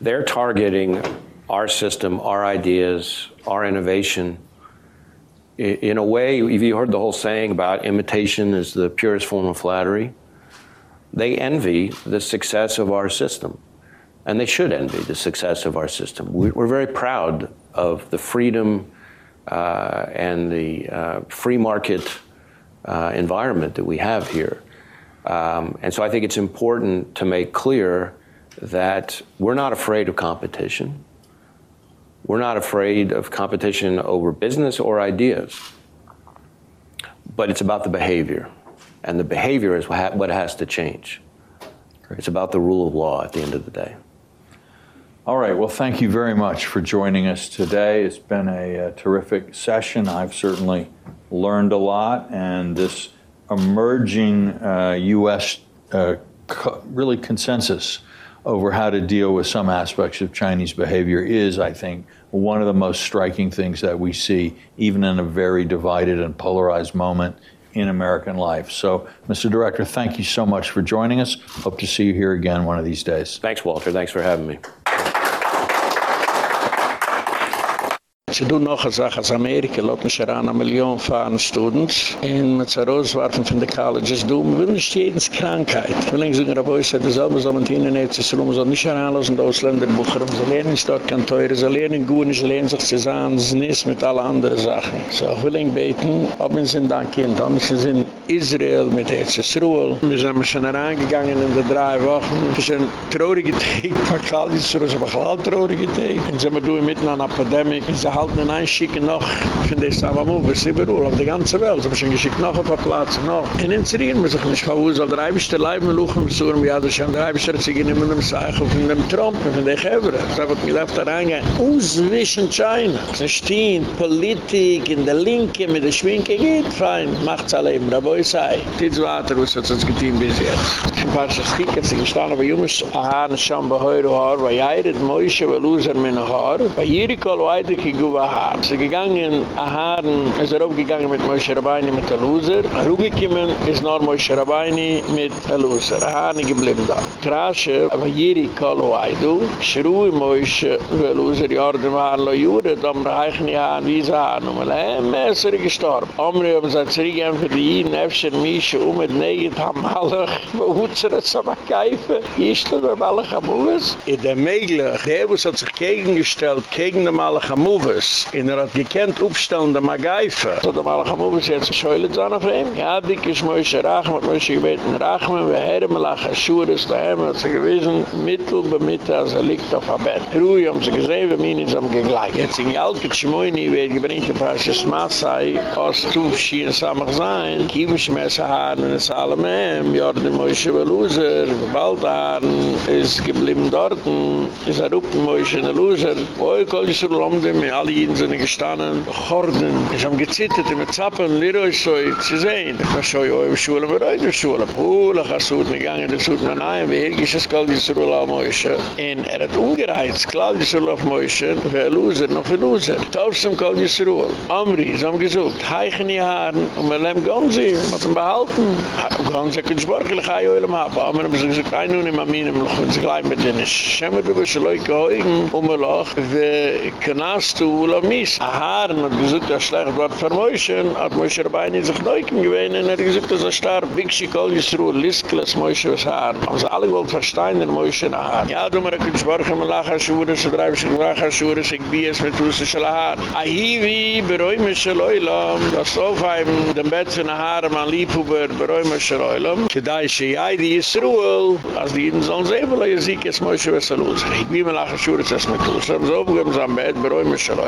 they're targeting our system, our ideas, our innovation. In a way, if you heard the whole saying about imitation is the purest form of flattery, they envy the success of our system. And they should envy the success of our system. We're very proud of the freedom uh, and the uh, free market uh, environment that we have here. Um, and so I think it's important to make clear that we're not afraid of competition. We're not afraid of competition over business or ideas. But it's about the behavior. And the behavior is what has to change. It's about the rule of law at the end of the day. All right. Well, thank you very much for joining us today. It's been a, a terrific session. I've certainly learned a lot, and this emerging uh, U.S. Uh, co- really consensus over how to deal with some aspects of Chinese behavior is, I think, one of the most striking things that we see, even in a very divided and polarized moment in American life. So, Mr. Director, thank you so much for joining us. Hope to see you here again one of these days. Thanks, Walter. Thanks for having me. Sie tun noch eine Sache aus Amerika, lot mich heran eine Million fahren Students und mit so rauswerfen von den Colleges. Du, man will nicht jedens Krankheit. Ich will nicht sagen, Rabeu, es hat dasselbe, so mit ihnen nicht, es soll nicht heranlassen, die Ausländer buchern. Sie lernen nicht dort kein Teure, sie lernen gut, sie lernen sich zusammen, sie nicht mit allen anderen Sachen. So, ich will nicht beten, ob wir sind dann Kind, ob wir sind Israel mit Erzsruel. Wir sind schon herangegangen in den drei Wochen. Es sind traurige Tage, bei Colleges, es sind auch traurige Tage. Und sind wir mitten an Epidemie, halt einen einschicken noch von der sie beruhl auf der ganzen Welt. Sie haben schon geschickt noch ein paar Plätze noch. In Zerien muss ich nicht verwus, weil der Eibischte Leib mit Luchen besuchen, wie alle schon der Eibischte hat sich in einem Zeichen von dem Trump von Gebre. Das hat mir gedacht, da reingehen. Auswischen China. Sie stehen, Politik, in der Linke, mit der Schwinke, geht fein, macht's alle eben. Da wo ich sei. Dies weiter, was hat uns getan bis jetzt. Ein paar Schicken, sie gestanden, aber Jungs, aha, schon bei Haar, bei Jairet, Moishe, bei Loser, meine Haar, bei Jirikol, weiter, Guba Haar. Sie gegangen, a Haaren, es er aufgegangen mit Moshe Rabbeini mit der Loser. Er ist noch Moshe Rabbeini mit der Loser. A Haaren geblieben da. Krasche, aber jiri kolo aidu, schrui Moshe, der Loser, jorden waren lo jure, dom reichen die Haaren, wie sie Haaren, um alle, Messer gestorben. Omri haben sie zurückgegeben für die Jiden, Efscher, Mische, um mit Neget, am Malach, wo Hutzer es am Akaife, Ischle, der Malach am Uwes. In der Megle, der Ebus hat sich gegengestellt, gegen den Malach am Uwes, Schäules. Und er hat gekannt aufstellen der Magaife. So, da mal ich am Ubers jetzt Schäules an auf ihm. Ja, dick ist Moshe Rachman, hat Moshe gebeten, Rachman, wir herren mal nach Schures daheim, hat sie gewissen, mittel bei Mitte, als er liegt auf dem Bett. Ruhe haben sie gesehen, wir meinen, sie am gegleik. Jetzt in Jalkut Schmoyni wird gebringt, ein paar Schiessmassai, aus Tufschien, Samach sein, Kiebenschmesser haaren, und es alle mehem, Jordan Moshe Beluzer, bald haaren, ist geblieben dort, ist er rupen Moshe Beluzer, boi, kol ich er lom dem, alle Jiden sind gestanden, Chorden, ich hab gezittert, mit Zappen, Leroy Soi, zu sehen. Ich war schon, oh, im Schule, wir reiten in Schule. Pula, ich hab so gegangen, der Sud, nein, wie hergisch es kalt, die Surul auf Moishe. Und er hat umgereizt, kalt, die Surul auf Moishe, wer Loser, noch ein Loser. Tausend kalt, die Surul. Amri, sie haben gesucht, heichen die Haaren, und wir leben Gonzi, mit ihm behalten. Gonzi, ich kann ich kann ihm haben. Aber wir haben gesagt, ein nun im Aminem, noch wenn sie gleich mit denen. Schemmer, du bist, Leute, heugen, um ein Loch, wir kannst du, Ula Mies. A Haar, man hat gesagt, ja schlecht dort für hat Moishe Rabbeini sich Neuken gewähnen, er hat gesagt, er starb, Bixi Kolis Ruhr, Liskles Moishe was Haar. Aber sie alle wollten versteinern Moishe na Haar. Ja, du mir, er kann sporken, man lach Aschuhre, sie drei, sie lach ich sie es mit Russische Haar. A Hiwi, beräume Schaloylam, das Sofheim, dem Bett von Haar, man lief über, beräume Schaloylam, kedai she jai, die is Ruhl, als die Iden sollen sehen, weil er sieht, jetzt Moishe was Haar. Ich bin mir lach Aschuhre, sie ist mit Russische Haar. So, wir haben am Bett, beräume Schaloylam.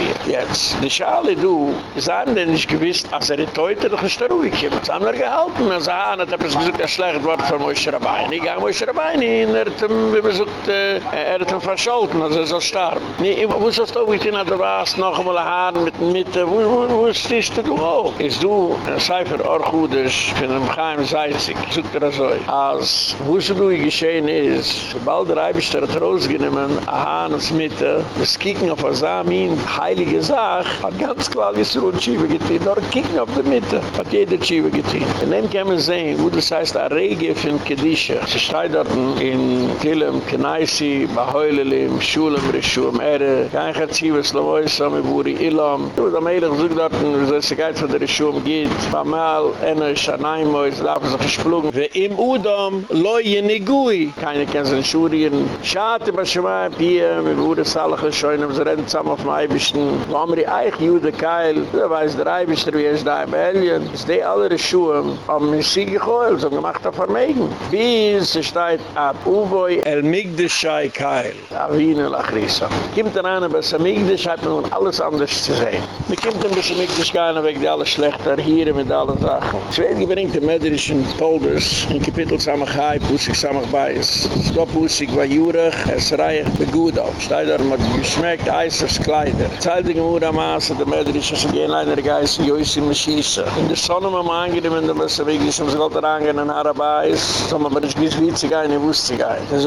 bechier. Jetzt, die Schale, du, is an denn nicht gewiss, als er die Teute, doch ist der Ruhe gekommen. Sie haben er gehalten, man sah, an hat er gesagt, er schlecht Wort von Moshe Rabbein. Ich gang Moshe Rabbein, er hat ihm, wie man sagt, er hat ihm verscholten, also er soll starben. Nee, wo ist das doch, wie ich du warst, noch einmal ein Haar mit der Mitte, wo, wo, wo ist du auch? Ist du, ein Cipher Orchudisch, von einem Chaim Seizig, sucht er so. Als, wo es du geschehen ist, sobald der Eibisch der hat rausgenommen, ein Haar in der Mitte, das Kicken auf Asamin, heilige Sache, hat ganz klar gesruht Tschive getehen, nur kicken auf der Mitte, hat jeder Tschive getehen. In dem kann man sehen, wo das heißt, a Rege von Kedische. Sie steht dort in Tillem, Kenaisi, Baheulelim, Schulem, Rishum, Ere, kein Chatsive, Slavoi, Sami, Buri, Ilam. Du, da meilig sucht dort, wo es er sich geht von der Rishum geht, Bamal, Ene, Shanaimo, es darf sich gesplungen. Ve im Udom, Loye, Negui. Keine kennen sich in Schurien. Schate, Bashemai, Piem, Buri, Salach, Schoinem, Zeren, Zam, auf Mai, Bishn, meibischen. Wamri eich jude keil. Du weiss der Eibischter, wie es da im Alien. Es die alle Rishum, am in Siege gehoel, so gemacht auf Vermegen. Bis es steht ab Uboi, el Migdeshai keil. Avine lachrisa. Kimt er an, aber es Migdesh hat man alles anders zu sehen. Man kommt ein bisschen mit sich gehen, wegen der alle schlechter hier mit allen Sachen. Zweit gebringt der Mäderischen Polders in Kapitel Samachai, Pusik Samachbai. Es ist doch Pusik, war Jurech, es reicht mir gut auf. Steht da, man geschmeckt, Eisers Kleider. Zeit der Gemüra Maße, der Mädrisch, es er gehen leider Geist, Joisi Maschisse. In der Sonne haben wir angenehmen, da müssen wir wirklich, um sich Gott herangehen, in Arabais, so man nicht gewiss, wie zu gehen, in Wust. Das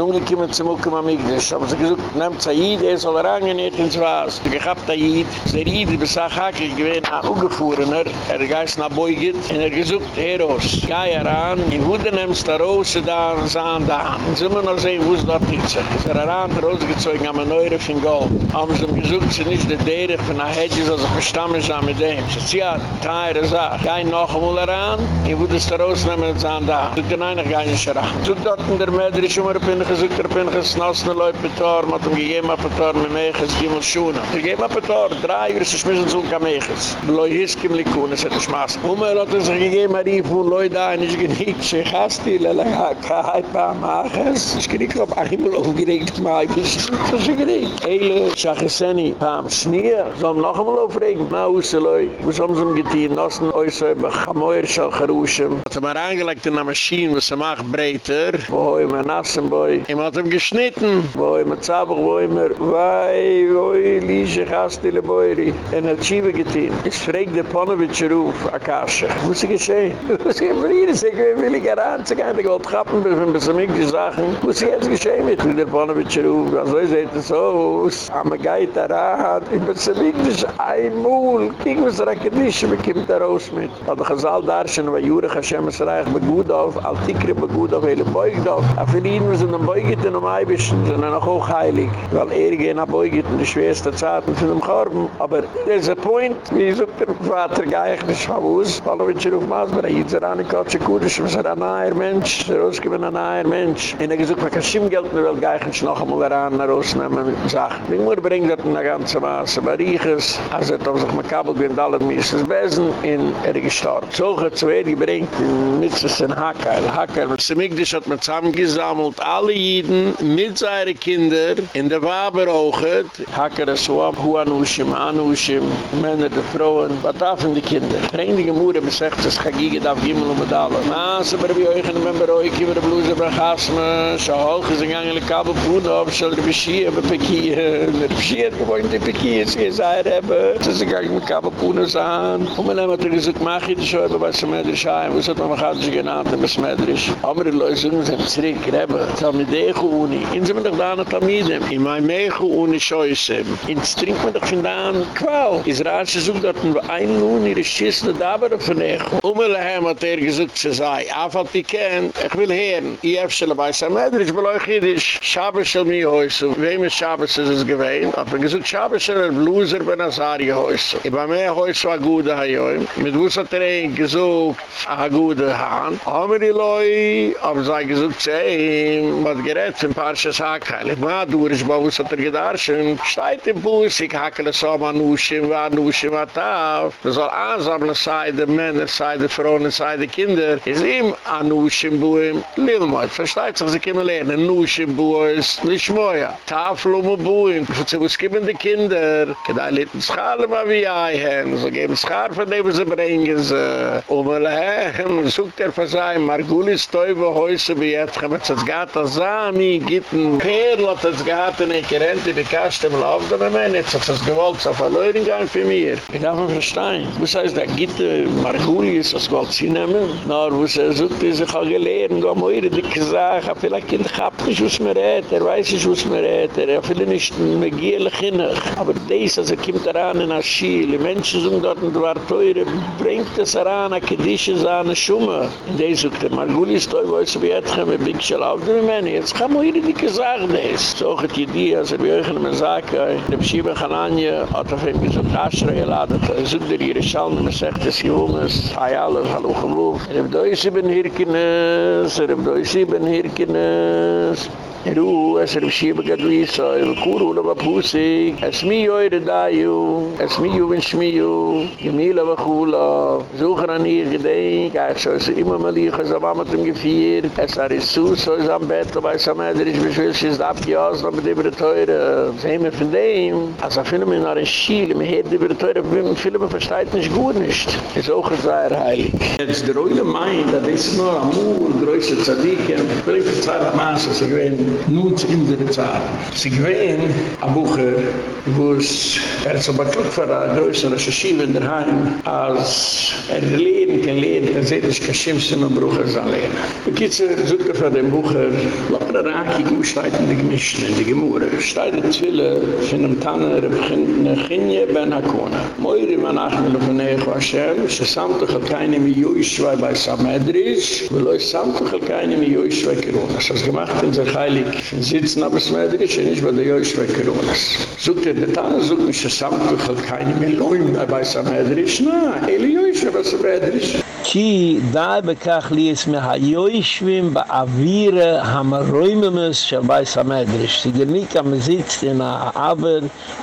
zum Uckum am Igdisch, aber sie gesagt, nehmt Zahid, er soll herangehen, nicht er ins Was. Ich hab Zahid, der Id, ich hake Sachakig gewesen, ein Ungefahrener, er geist nach Beugit, und er gesagt, eros geh heran, in Wude nimmst der Rose da, und sahen da, und sind wir noch sehen, wo dort nicht sind. Er heran, Rose gezogen, am Neure von Gold. Haben sie ihm gesagt, sie nicht, deren von der Hedge, so ich verstanden habe mit dem. Sie zieh hat, teure Sache. Geh noch einmal heran, ich würde es da rausnehmen und sagen da. Du den einen gar nicht heran. Du dort in der Mädel, ich habe mir Pinchas, ich habe Pinchas, nassen Leute mit Tor, mit dem gegeben ab Tor, mit Meches, Gimmel Schuene. Ich gegeben ab Tor, drei Uhr, sie schmissen so ein Kameches. Leu hiskim likunes, hätte ich maß. Oma hat uns gegeben, er Arif, wo Leu da, nicht geniegt, sie hast die, lala, kahai, pa, maches. Ich geniegt, ob Achimel aufgeregt, ma, ich bin, das ist geniegt. Eile, Schacheseni, pam, schmissen, so am noch einmal aufregen, ma, usse Loi, wo es haben sie getehen, nossen, oise, bechamoyer, schal, charuschem. Hat er mal angelegt in der Maschine, wo sie macht breiter, wo hoi, me nassen, boi, ihm hat ihm geschnitten, wo hoi, me zabach, wo hoi, me, wei, woi, lische, chasti, le, boiri. En hat Schiebe getehen. Es fragt der Ponovitscher Ruf, Akasha. Was ist geschehen? Was ist geschehen? Ich will ich heran, ich gewollt trappen, wenn wir so mit die Sachen. Was ist jetzt geschehen mit der Ponovitscher Ruf? Also ich sehe das aus. Am Geit daran, ich bis er liegt ein Mool. Kiek, was er ein wie kommt er raus mit? Hat er gesagt, da ist ein Jurek, Hashem ist reich, Begudov, Altikri Begudov, Hele Beugdov. Er verliehen, wir sind ein Beugit in einem Eibischen, sind er noch auch heilig. Weil er gehen ein Beugit in die schwerste Zeit und dem im Korben. Aber dieser point, wie sagt der Vater, gehe nicht von uns. Hallo, wenn ich hier auf Masber, hier ist er an, ich hatte Kudisch, was er ein neuer Mensch, er ausgeben ein neuer Mensch. Und er gesagt, wenn ich ein Schimmgeld in der Welt, nicht noch einmal heran, er ausnehmen, sag, wie muss bringen, das in der ganzen Maß. Bei Riechers, als er auf sich mit Kabel gewinnt, alle müssen besen, in er gestorben. So hat es wer gebringt, in Mitzes in Hackeil. Hackeil, mit Semigdisch hat man zusammengesammelt, alle Jiden, mit seinen Kindern, in der Waber auch, Hackeil, so ab, Huanushim, Anushim, Männer, die Frauen, was darf in die Kinder? Bring die Gemüse, man sagt, es kann gehen, darf Gimmel und Medaille. Maße, aber wie euch in der Memberoi, kiemen die Bluse, bei Chasme, so hoch ist ein eigentlich Kabel, Puhn, ob es soll die Beschie, aber Pekie, der Beschie hat gewohnt, die Pekie, sie ist ein Rebbe, sie ist ein mit so an. Und man hat gesagt, mach ich das schon, aber was Medrisch ein, was hat man hat sich genannt, was Medrisch. Aber die Leute sind zurück, Rebbe, Talmidego Uni, in sind wir doch da an Talmidem, in mein Mego Uni Scheußem, in trinkt man doch von da an Qual. Israel sucht dort ein Lohn, ihre Schüsse, da aber von Echo. Umelehem hat er gesagt, sie sei, Afal Piken, ich will hören, ich habe schon bei Samedrisch, bei euch Jiddisch, Schabes soll mir heute, wem ist Schabes ist es gewesen? Hat er gesagt, Schabes soll Bluser bei Nazari Häuser. Ich war mehr Häuser war gut da joim. Mit wuss hat er ein gesucht, a gute Hand. Aber die Loi, aber sei gesucht zu ihm, hat gerät ein paar Schuss Hakel. Ich war durch, aber wuss hat er gedarschen. Steigt im Bus, ich hakele so man Nuschen, war Nuschen, war Taf. Das soll ansammeln, sei die Männer, sei die Frauen, Kinder. Ist ihm an Nuschen, buim. Lilmoit, versteht sich, sie kommen lernen. Nuschen, buis, nicht mehr. Tafel um buim. Sie wuss kommen die Kinder. Kedai litten schalen, ma wie ein So geben schar von dem sie bringen sie. Um lehem, sucht er für sein, Margulis Teube Häuser wie jetzt, wir das Gata Sami, gitten Perl hat das Gata nicht gerennt, die Kaste im Lauf der Mann, jetzt hat das gewollt, so verloren gehen für mir. Ich darf mir verstehen. Was heißt, der gitte Margulis, das wollt sie nehmen? Na, wo sie sucht, die sich auch gelehrt, go moire, die gesagt, er vielleicht kind hab nicht, was mir rät, er weiß nicht, was mir rät, er will nicht mehr gierlich hinnig. Aber das, also kommt daran in Aschiel, die Menschen sind dort, und war teure, bringt es heran, a kedische sahne Schumme. In der sucht er, Marguli ist toi, wo es wie etchem, ein big schel auf dem Männer. Jetzt kann man hier die gesagt, das. So hat die Idee, als er wie euch in der Masaka, in dem Schiebe Chananje, hat er ihn gesagt, Aschere geladen, er sucht er ihre Schalme, sagt, das Junges, hai alle, hallo, hallo. Er hat euch sieben Hirkines, er hat euch sieben Hirkines. Ru, es er bschieb gadu Yisrael, kuru lava pusik. Es mi joi dayu, es mi juven schmiyu, gemila vachula. Sucher an ihr gedenk, er ach er so immer ima malich, es am amatum gefiir. Es ar isu, so is am bett, aber es am edrisch, beschwil, schiz da abgehoz, no mit ibre teure. Zeme von dem, as a finna min ar in schiel, me heet ibre teure, bim fila me versteit nisch gut nisch. Es auch er sei heilig. Jetzt der Oile meint, das is nur amul, größe Zadikem, völlig verzeiht maß, as er. Nut in der Zeit. Sie gewähnen, a Bucher, wo es er so beklug für a größere Schiebe in der Heim, als er lehnen kann lehnen, er seht nicht kein Schimpfen und Brucher sein lehnen. Die Kitzel sucht für den Bucher, locker er raki gut steigt in die Gemischten, in die Gemurre. Steigt in Zwille, von einem Tanner, in Chinje, ben Hakona. Moiri man achmele von Echo Hashem, se samtuch hat keine mi Juishwai bei weil euch samtuch hat keine mi Juishwai Kirona. Das ist gemacht in der Heilig, sitzen aber Smedrisch, nicht bei der Juishwai Kirona. Sucht er, der Tanner sucht mich, se samtuch hat keine mi Loim bei Samedrisch, na, ele Juishwai bei Samedrisch. כי דאי בכך ליס מהיושבים באוויר המרויממס של בייס המדרש. זה גניק המזיץ אין העבר,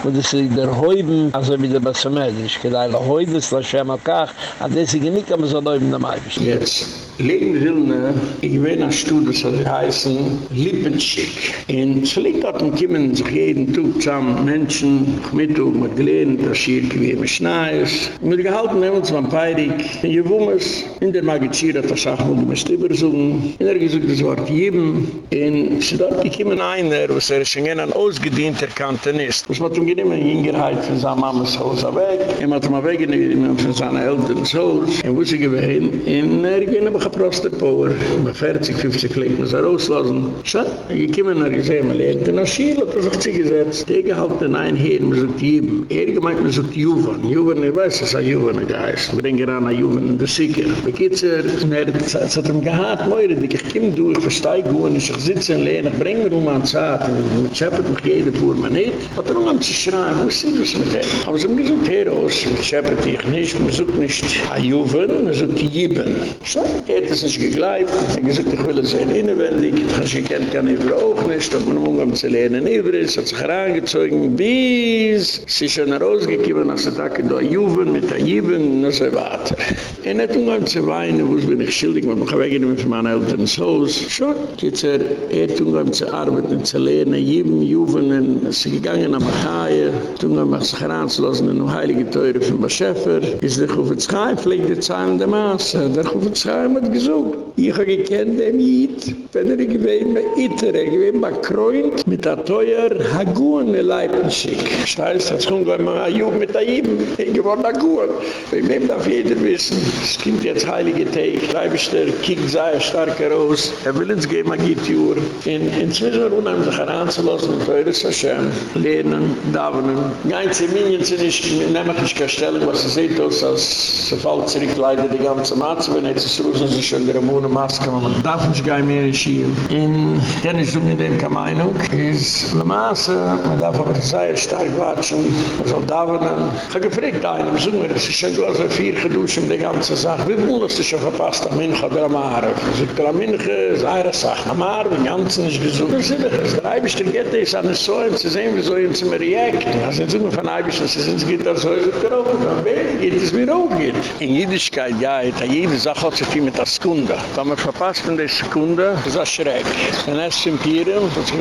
וזה דר הויבן, אז זה בידר בייס המדרש. כדאי להויבס לשם על כך, אז זה גניק המזלויבן נמייבש. Jetzt. Legen Wilne, ich bin ein Studio, so sie heißen Lippenschick. Liegt dort und kommen sich jeden Tag zusammen Menschen, Mittag mit Gelehren, das schiert wie ist. Und wir gehalten haben uns beim Peirik, in Jewummers, in der Magizier hat das auch, wo wir es übersuchen. Und er gesagt, das Wort Jibben. Und sie dort gekommen einer, was er schon ein ausgedienter Kantonist. Das hat ihm genommen, in Ingerheit von seiner Mamas Haus weg. Er hat ihm weggenommen von seiner Eltern Haus. Und wo sie gewesen, in er ging geproste Power. Bei 40, 50 Klick muss er auslassen. Schau, ich komme nach gesehen, man lernt in Aschiel, hat er sich zugesetzt. Der gehalten ein Heer, man sagt Jeben. Er gemeint, man sagt Juven. Juven, ich weiß, es ist ein Juven geheißen. Wir denken an ein Juven in der Sikker. Bei Kitzer, es hat ihm gehad, Meure, die ich komme durch, ich verstehe gut, ich sitze und lehne, ich bringe mir um an Zeit, und ich scheppert mich jede Tour, man nicht. Hat er um an zu schreien, wo ist das mit dem? Aber sie haben gesagt, Heros, ich scheppert dich nicht, man sucht nicht ein Juven, man sucht Jeben. Schau, hat es nicht gegleibt. Er gesagt, ich will es sehen innenwendig. Ich habe sie Iver auch nicht. Aber nun umgang zu lernen Iver ist, hat sich herangezogen, bis sie schon rausgekommen, als er dachte, da Juven mit der Juven, und so weiter. Er hat umgang zu weinen, wo bin ich schildig, weil ich weggenommen von meinen Eltern ins Haus. Schon, jetzt er hat umgang zu arbeiten, zu lernen, Juven, Juven, und es ist gegangen am Achaie, umgang sich heranzulassen, in der Heilige Teure von Bashefer, ist der Chufetzchai, pflegt der Zahlen der Maße, der Chufetzchai hat gesucht. Ich habe gekannt den Jid, wenn er gewinnt mit Itter, er gewinnt mit Kreuz, mit der Teuer Hagun in Leipenschick. Steiß, das kommt gleich mal ein Jub mit der Jib, er gewinnt Hagun. Bei wem darf jeder wissen, es kommt jetzt heilige Teig, Leibester, kiek sei starker aus, er will uns geben, er geht die Uhr. In, inzwischen er unheimlich sich heranzulassen, und Teure ist Hashem, lernen, davenen. Geinze Minion sind nicht, nehmen nicht keine Stellung, was sie seht aus, als sie fällt zurück, leider die ganze Matze, wenn jetzt ist Russen, sie schon der Mune Maske, man darf nicht gar mehr in Schien. In, ja nicht so mit dem keine Meinung, ist Le Masse, man darf aber sehr stark watschen, man soll da wohnen. Ich habe gefragt einem, so mir, es ist schon so also vier geduschen, die ganze Sache. Wie viel ist das schon verpasst, am Mincha oder am Arif? So am Mincha ist eine Sache, am Arif, den ganzen ist gesucht. Das ist das der Gette ist an der Säule, sie sehen, wie so ein Zimmer reagiert. Also in Zungen von Reibisch, sie sind, es geht da so, es geht es mir auch geht. In Jüdischkeit, ja, jede Sache hat sich viel mit der Sekunde. Wenn man verpasst in der Sekunde, ist das schräg. Wenn es im Pieren, hat sich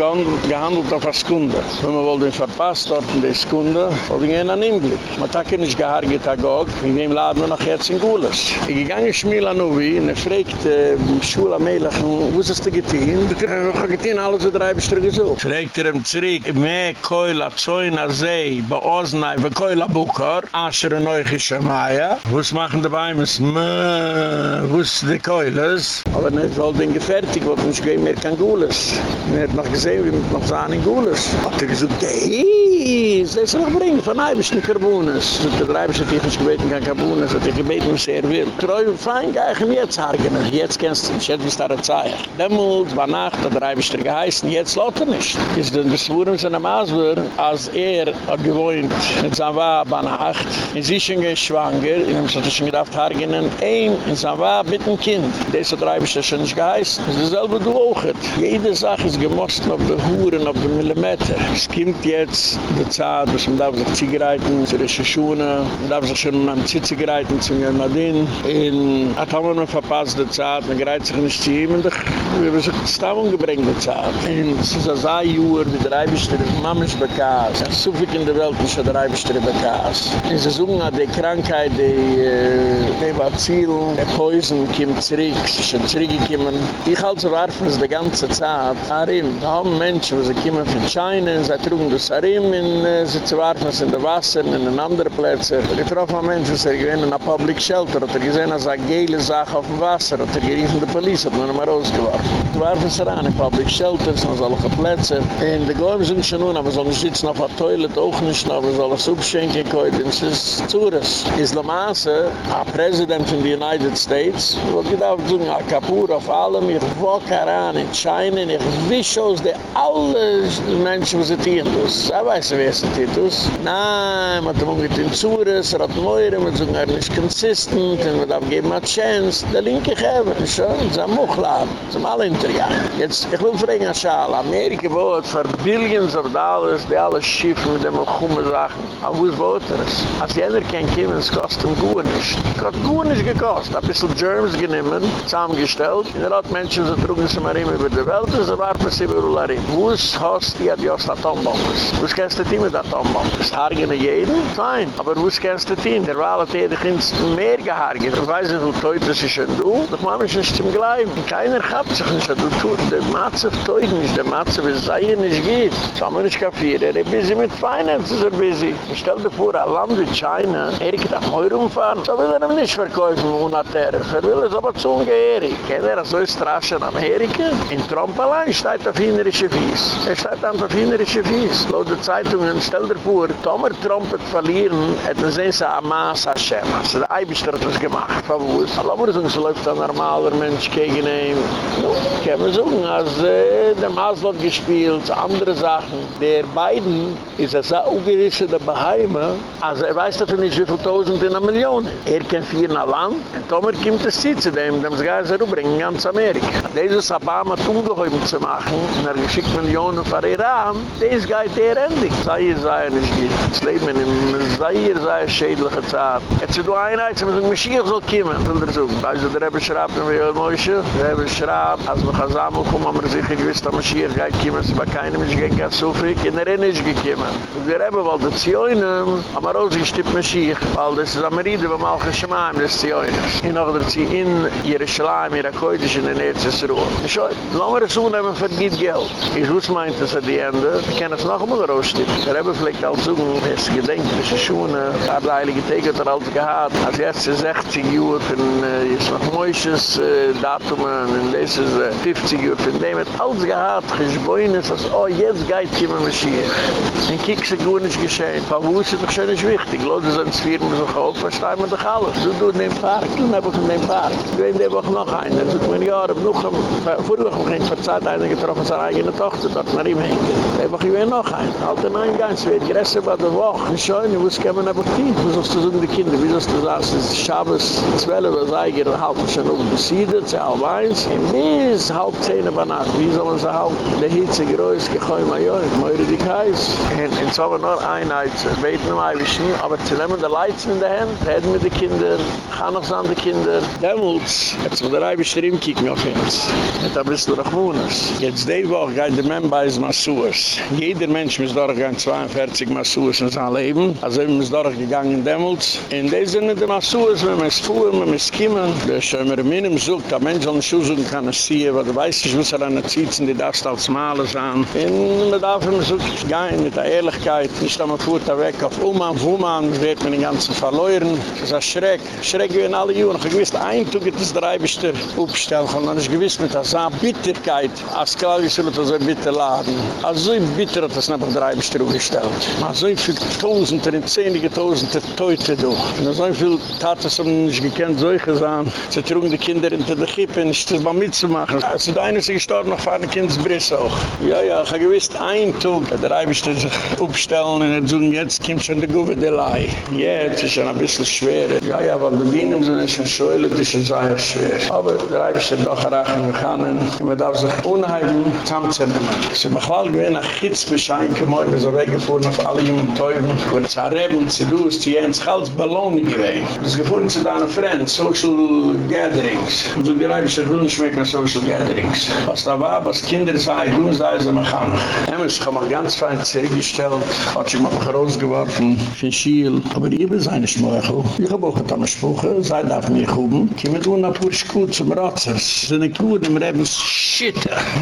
gehandelt auf der Sekunde. Wenn man wollte ihn verpasst dort in der Sekunde, wollte ich ihn an ihm blick. Man hat nicht gehargert, Tagog, in dem laden wir noch jetzt in Gules. Ich ging in Schmiel an Uwe, und er fragt, äh, Schula Melech, wo ist das denn getan? Ich habe getan, alles so drei Bestücke gesucht. Fragt er ihm zurück, me koila zoina zei, ba oznai, ba koila bukar, asher neuche Shemaya. Was machen die Beimes? Me, wuss die Koiles? Aber nicht soll den gefertigt, wo nicht gehen mehr kein Gules. Er hat noch gesehen, wie man noch sahen in Gules. Hat er gesagt, hey, das ist noch bringen, von Eibischen Karbunas. Der hat ich gebeten, kein Karbunas, hat ich gebeten, was er will. Treu und fein, gehe ich ihm jetzt hargenen. Jetzt kennst du nicht, jetzt bist du eine Zeit. War Nacht, hat der geheißen, jetzt lot er nicht. Ist denn das als er hat gewohnt, mit seinem Wab an Nacht, in sich schon geschwanger, in er schon gedacht, hargenen, ein, in seinem Wab mit dem Kind. Hat der Dreibische schon nicht geheißen. Das ist dasselbe auch. Sache ist gemost auf die Huren, auf die Millimeter. Es kommt jetzt die Zeit, dass man darf sich Zigaretten, zu den Schuhen, man darf sich schon am Zigaretten zu Nadine. Und hat haben wir verpasst die Zeit, man greift sich nicht zu ihm, und wir haben sich die Stavung gebringt die Zeit. Ist ein Jahr, wie der Eibischter, Mama ist bekannt. Es ist so viel in der Welt, wie der Eibischter bekannt. In der Saison hat die Krankheit, die, die Bazil, der Poison, kommt zurück, sie schon zurückgekommen. Ich halte so warfen es die ganze Zeit. Arim, da haben Menschen, die kommen von China, sie trugen das Arim, und äh, sie zu warfen es in der Wasser, in den anderen Plätzen. Ich traf einen Menschen, der gewinnt in einer Public Shelter, hat er gesehen, als eine geile Sache auf dem Wasser, hat er geriefen, die Polizei hat man ihn mal rausgeworfen. Sie warfen es an, in Public Shelter, in solche Plätze. In der Gläume sind schon nun, aber sollen sitzen auf der Toilet auch nicht, aber sollen es aufschenken können, es ist Zures. Islamase, a President in the United States, wo gedacht, so ein Kapur auf allem, ich wok heran in China, ich wisch aus der alle Menschen, die sie tun. Er weiß, wer sie tun. Nein, man hat ihm umgetein Zures, er hat Meure, man sagt, er ist consistent, und man darf geben eine Chance. Der linke Geber, schon, das ist ein Muchladen, das ist alle hintergegangen. Jetzt, ich will fragen, an Schal, Amerika wohnt für Billions of Dollars, die alle Schiffen mit dem Chumme Sachen. Aber wo ist wohnt er es? Als jener kein Kim, es kostet ihm gut nicht. Es hat gut nicht gekostet. Ein bisschen Germs genommen, zusammengestellt, und er hat Menschen, die trugen sie mal immer über die Welt, sie warfen sie überall rein. Wo ist hast die, aus Atombombes? Wo ist kennst du die mit Atombombes? Hargen jeden? Fein. Aber wo ist kennst du die? Der Wahl hat jeder kind mehr gehargen. Ich weiß nicht, wie teut das ist schon du. Doch man ist nicht zum Gleiben. Keiner hat sich nicht. Du tut, der Matze teut nicht. Der Matze will sein, nicht geht. Wir nicht kapiert. Er ist busy mit Finance, ist er busy. Stell dir vor, ein Land wie China, er geht auf Heu rumfahren. So will er ihm nicht verkaufen, ohne Terf. Er will es aber zu ungehörig. Kennt er so Straße in Amerika? In Trump allein steht auf hinnerische Fies. Er steht auf hinnerische Fies. Laut der Zeitungen, stell dir vor, Tomer Trump hat verlieren, hat man sehen, ein Maas Hashem. Also der Eibischter hat das gemacht. Verwusst. Aber wir sagen, so läuft ein normaler Mensch gegen ihn. Können wir sagen, als äh, der Maas wird gespielt, andere Sachen. Der Biden ist ein so ungerissener Beheime, also er weiß doch nicht, wie viel Tausend in einer Million. Er kennt vier nach Land, und Tomer kommt Ziel zu dem, dem sie gar nicht rüberbringen, in ganz Amerika. Dieses Obama hat ungeheuer zu machen, und er geschickt Millionen für Iran, das geht der endlich. Sei es sei nicht geht. Das Leben in Sei es sei schädliche Zeit. Jetzt sind nur Einheit, sie müssen Mashiach soll kommen. Will der so. Also der Rebbe schreibt, wenn wir Moshe, der Rebbe schreibt, als wir Chazamel kommen, haben wir sicher gewiss, dass Mashiach geht kommen, es war keinem, es ging so viel, in der Renne ist gekommen. Und der Rebbe wollte Zioinen, haben wir ausgestippt Mashiach, weil das ist Ameride, auch Schemaim des Zioinen. In Ordnung, sie in Jerusalem, in Rakoidisch, in der Netzesruhe. Schau, lassen wir es wenn man vergibt Geld. Ich wusste meint es an die Ende, ich kann es noch einmal rausstippen. Der Rebbe vielleicht als Sohn, es gedenkt, es ist schon, er hat der Heilige Tegel er alles gehad. Als jetzt ist 60 Uhr, dann ist noch Moises Datum, und das ist 50 Uhr, dann haben al alles gehad, geschbein ist, als oh, jetzt geht jemand Maschir. Ein Kick ist gut nicht geschehen. paar wo ist es doch schon wichtig? Leute sind es vier, müssen wir auch verstehen, wir doch alles. So du in dem Park, dann habe ich in dem Park. Ich bin in der Woche noch einen, dann sind wir in Jahren, noch eh, einmal, vorher noch einmal, einer getroffen, seine eigene Tochter, dort nach ihm hängen. Da habe ich noch einen. Alte nein, ganz, wird größer bei der Woche. Ich schaue, wo es kämen aber Team. Wo sollst du sagen, die Kinder, wie sollst du sagen, es ist Schabes, zwölf, was eigentlich halb schon um besiedelt, sie halb eins, und bis halb zehn über Nacht. Wie soll man sagen, der Hitze größt, gekäu mal, ich meure dich heiß. Und in so nur Einheit, beten um Eiwischen, aber zu nehmen die Leitzen in der Hand, reden mit den Kindern, gaan noch an die Kinder. Demolz, jetzt will der Eiwisch drin kicken auf uns. Et a bissl Rachmunas. Jetzt die Woche geht der Mann bei uns Massuas. Jeder Mensch muss durchgehen 42 Massuas in sein Leben. Also wir müssen durchgegangen Demolz. In der Sinne der Massuas, wenn wir es fuhren, wenn wir es kommen, der Schömer Minim sucht, der Mensch soll nicht suchen kann es sehen, weil du weißt nicht, was er an der Zitzen, die darfst als Maler sein. Und man darf immer so gehen mit der Ehrlichkeit, nicht einmal fuhrt er weg auf Oman, Wuman, wird man den ganzen verloren. Das ist ein Schreck. Schreck wie in alle Juren. Ich gewiss, ein Tag ist das Dreibischter aufgestellt, und dann ist gewiss mit der Saar Bitterkeit, als klar ist, dass so bitter laden. Also so bitter hat das einfach Dreibischter aufgestellt. Man so viel Tausender, in zehnige Tausender Teute do. Und so viel Taten, so man nicht gekannt, solche Sachen. Sie trugen die Kinder hinter der Kippe, nicht das mal mitzumachen. Also der eine ist gestorben, noch fahren Kindsbriss auch. Ja, ja, ich habe gewiss, ein Tag, der Dreibischter sich aufstellen, und er sagen, jetzt kommt schon der Gouwe der Lai. Jetzt ist schon ein bisschen schwerer. Ja, ja, weil die Bienen sind schon schwerer, das ist sehr schwer. Aber der Dreibischter doch erreichen kann, und man darf sich unheimlich zusammenzunehmen. Sie machen alle gewähne Chitzbescheinke, moi, wir sind weggefuhren auf alle jungen Teufel, wo es Arab und Zidus, die jens Chals Balloni gewähne. Das gefuhren zu deinen Friends, Social Gatherings. Und so die Dreibischter will nicht mehr Social Gatherings. Was da war, was Kinder sagen, du musst da ist immer kann. Hemmels kann man ganz fein zurückgestellt, hat sich mal rausgeworfen, für Schiel. Aber ich bin seine Schmöchel. Ich habe auch eine Sprüche, sei darf mir. Kiemen du nach Purschkut zum Ratzers. Sie sind gut im Reben, shit.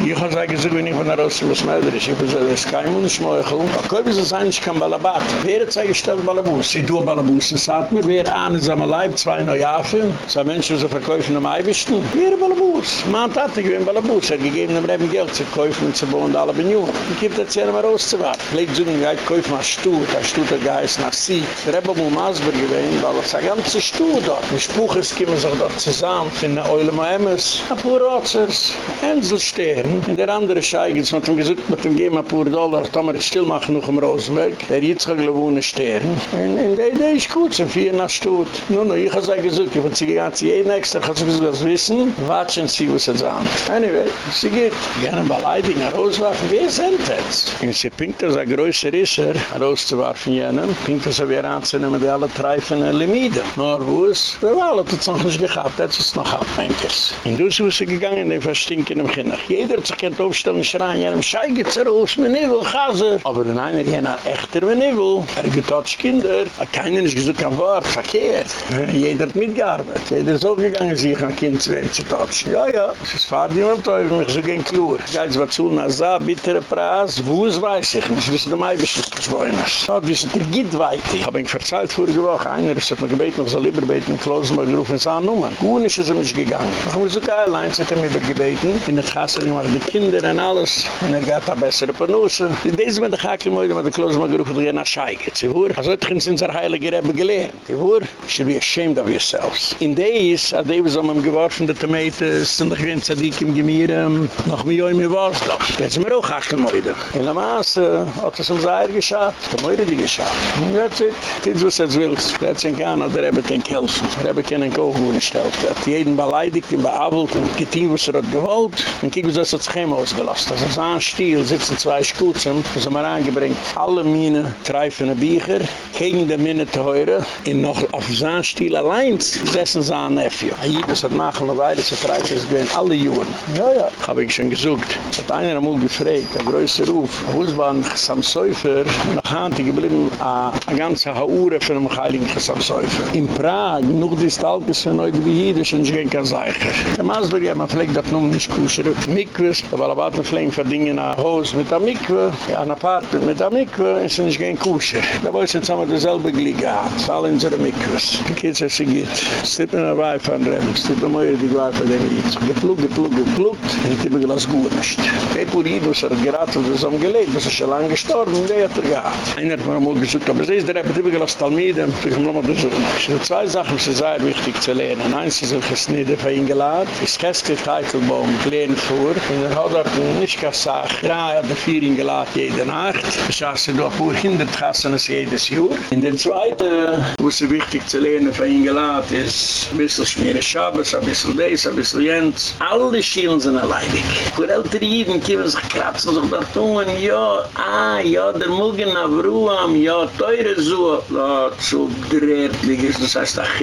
Ich habe gesagt, so bin ich von der Rosse, was melder ist. Ich habe gesagt, das ist kein Mundschmöchel. Aber wie sie sein, ich kann Balabat. Wer hat sich gestellt Balabus? Ich tue Balabus. Es sagt mir, wer an ist am Leib, zwei Neujafen. So Menschen, die verkaufen am Eiwischten. Wer ist Balabus? Man hat nicht gewinnt Balabus. Er gegeben dem Reben Geld zu kaufen und zu bauen alle Benjungen. Ich gebe das hier mal rauszuwarten. Vielleicht sagen, ich kaufe mal Stutt. Ein Stutt, der Geist nach Sie. Der Reben muss Masber gewinnt, weil es ein ganzer Stutt dort. Die Spuches kommen sich dort zusammen. Finden Eule Moemes. Ein paar Rotzers. Hänsel stehen. In der andere Scheigels, mit dem gesagt, mit dem ein paar Dollar, da wir still machen noch im Rosenberg. Der Jitzchak gewohne stehen. Und der Idee ist gut, so viel nach Stutt. Nun, ich habe gesagt, ich habe sie gegangen, jeden extra, ich habe gesagt, das wissen. Watschen Sie, was es an. Anyway, sie geht. Gerne beleidigen, rauswerfen. Wer sind das? Und sie pinkt das ein größer Risser, rauszuwerfen jenen. Pinkt das ein anzunehmen, die alle treifen in Limide. Nur wo es, der Wahl hat es noch nicht gehabt, das ist noch. In dus wo sie gegangen, den verstinken im Kinder. Jeder hat sich kennt aufstellen, schreien, jenem Schei geht's raus, mein Nibel, Chaser. Aber in einer jener echter mein Nibel, er getotcht Kinder. Keiner ist gesagt, kein Wort, verkehrt. Jeder hat mitgearbeitet. Jeder ist auch gegangen, sich ein Kind zu werden zu totschen. Ja, ja, es ist fahrt niemand Teufel, mich so gehen klur. Geht's was zu, na sa, bittere Praß, wo es weiß ich nicht. Wissen du es das wollen ist. Ja, wissen, der geht weiter. Ich hab ihn verzeiht vorige Woche. Einer ist hat mir gebeten, ich soll lieber beten, Klosenberg rufen, seine Nummer. Gut ist es nicht gegangen. Ich mir so geil, eins hat er mir gebeten. In der Kasse, ging maar de kinderen en alles. En er gaat daar bessere panoesen. Deze met de gaakje mooi, maar de kloos maar geroepen, die naar scheiket. Ze hoor, als het ging sinds haar heilige hebben geleerd. Ze hoor, you should be ashamed of yourselves. In deze, als deze om hem geworfen, de tomates, en de gewend zadik im gemieren, ehm, nog meer joi meer warstof. Dat is maar ook gaakje mooi. In de maas eh, had het ons eier geschaafd, de moeire die geschafft. En dat is het. Dit is wat het wilst. Dat is in Ghana, daar hebben het helfen. Daar hebben het een koog gestellt. Dat jeden beleidigt, in beabelt, en getein was er hat gewollt. En kijk, was hat sich heim ausgelost. Das ist ein Stil, sitzen zwei Schuzen, das haben wir angebringt. Alle Mine treifende Bücher, gegen die Mine teure, und noch auf sein Stil allein sie an Nefje. Jibes hat machen, eine Weile, sie treibt es gewinn, alle Juren. Ja, ja. Hab ich schon gesucht. Hat einer einmal gefragt, der größte Ruf. Husband Sam Seufer, nach Hante geblieben, a, a ganze Haure von einem Heiligen Sam Seufer. In Prag, noch die Stalkes von heute wie hier, das ist nicht kein Seicher. Der Masberg, ja, man pflegt das nun nicht kusher. Mikwes, war aber pflegen für Dinge nach Haus mit der Mikwe, ja, ein Apartment mit der Mikwe, ist nicht kein kusher. Da es jetzt wir dasselbe Glied gehabt. Alle unsere Mikwes. Kids, es geht. Stipp in der Weif an Rennen, stipp in der die Weif an dem Lied. Geplugt, geplugt, geplugt, und ich habe gelassen gut nicht. Der Purid, was er geraten, das haben gelebt, das schon lange gestorben, der hat gehabt. Einer mir mal gesagt, aber ist der Rebbe, die gelassen Talmide, ich habe noch mal besucht. Es sind zwei Sachen, die sehr wichtig zu lernen. Eins ist ein nicht eingeladen. Es kästet Teitelbaum, lehnt vor. Und er hat dort nicht gesagt, drei oder vier eingeladen jede Nacht. Ich schaße doch vor Hindertrassen ist jedes Jahr. In der zweite, wo es wichtig zu lehnen für eingeladen ist, ein bisschen schmieren Schabes, ein bisschen des, ein bisschen Jens. Alle Schielen sind alleinig. Für ältere Jiden kommen sich kratzen, sich da tun, ja, ah, ja, der Mugen auf Ruham, ja, teure so, ja, zu drehtlich ist, das heißt, ach,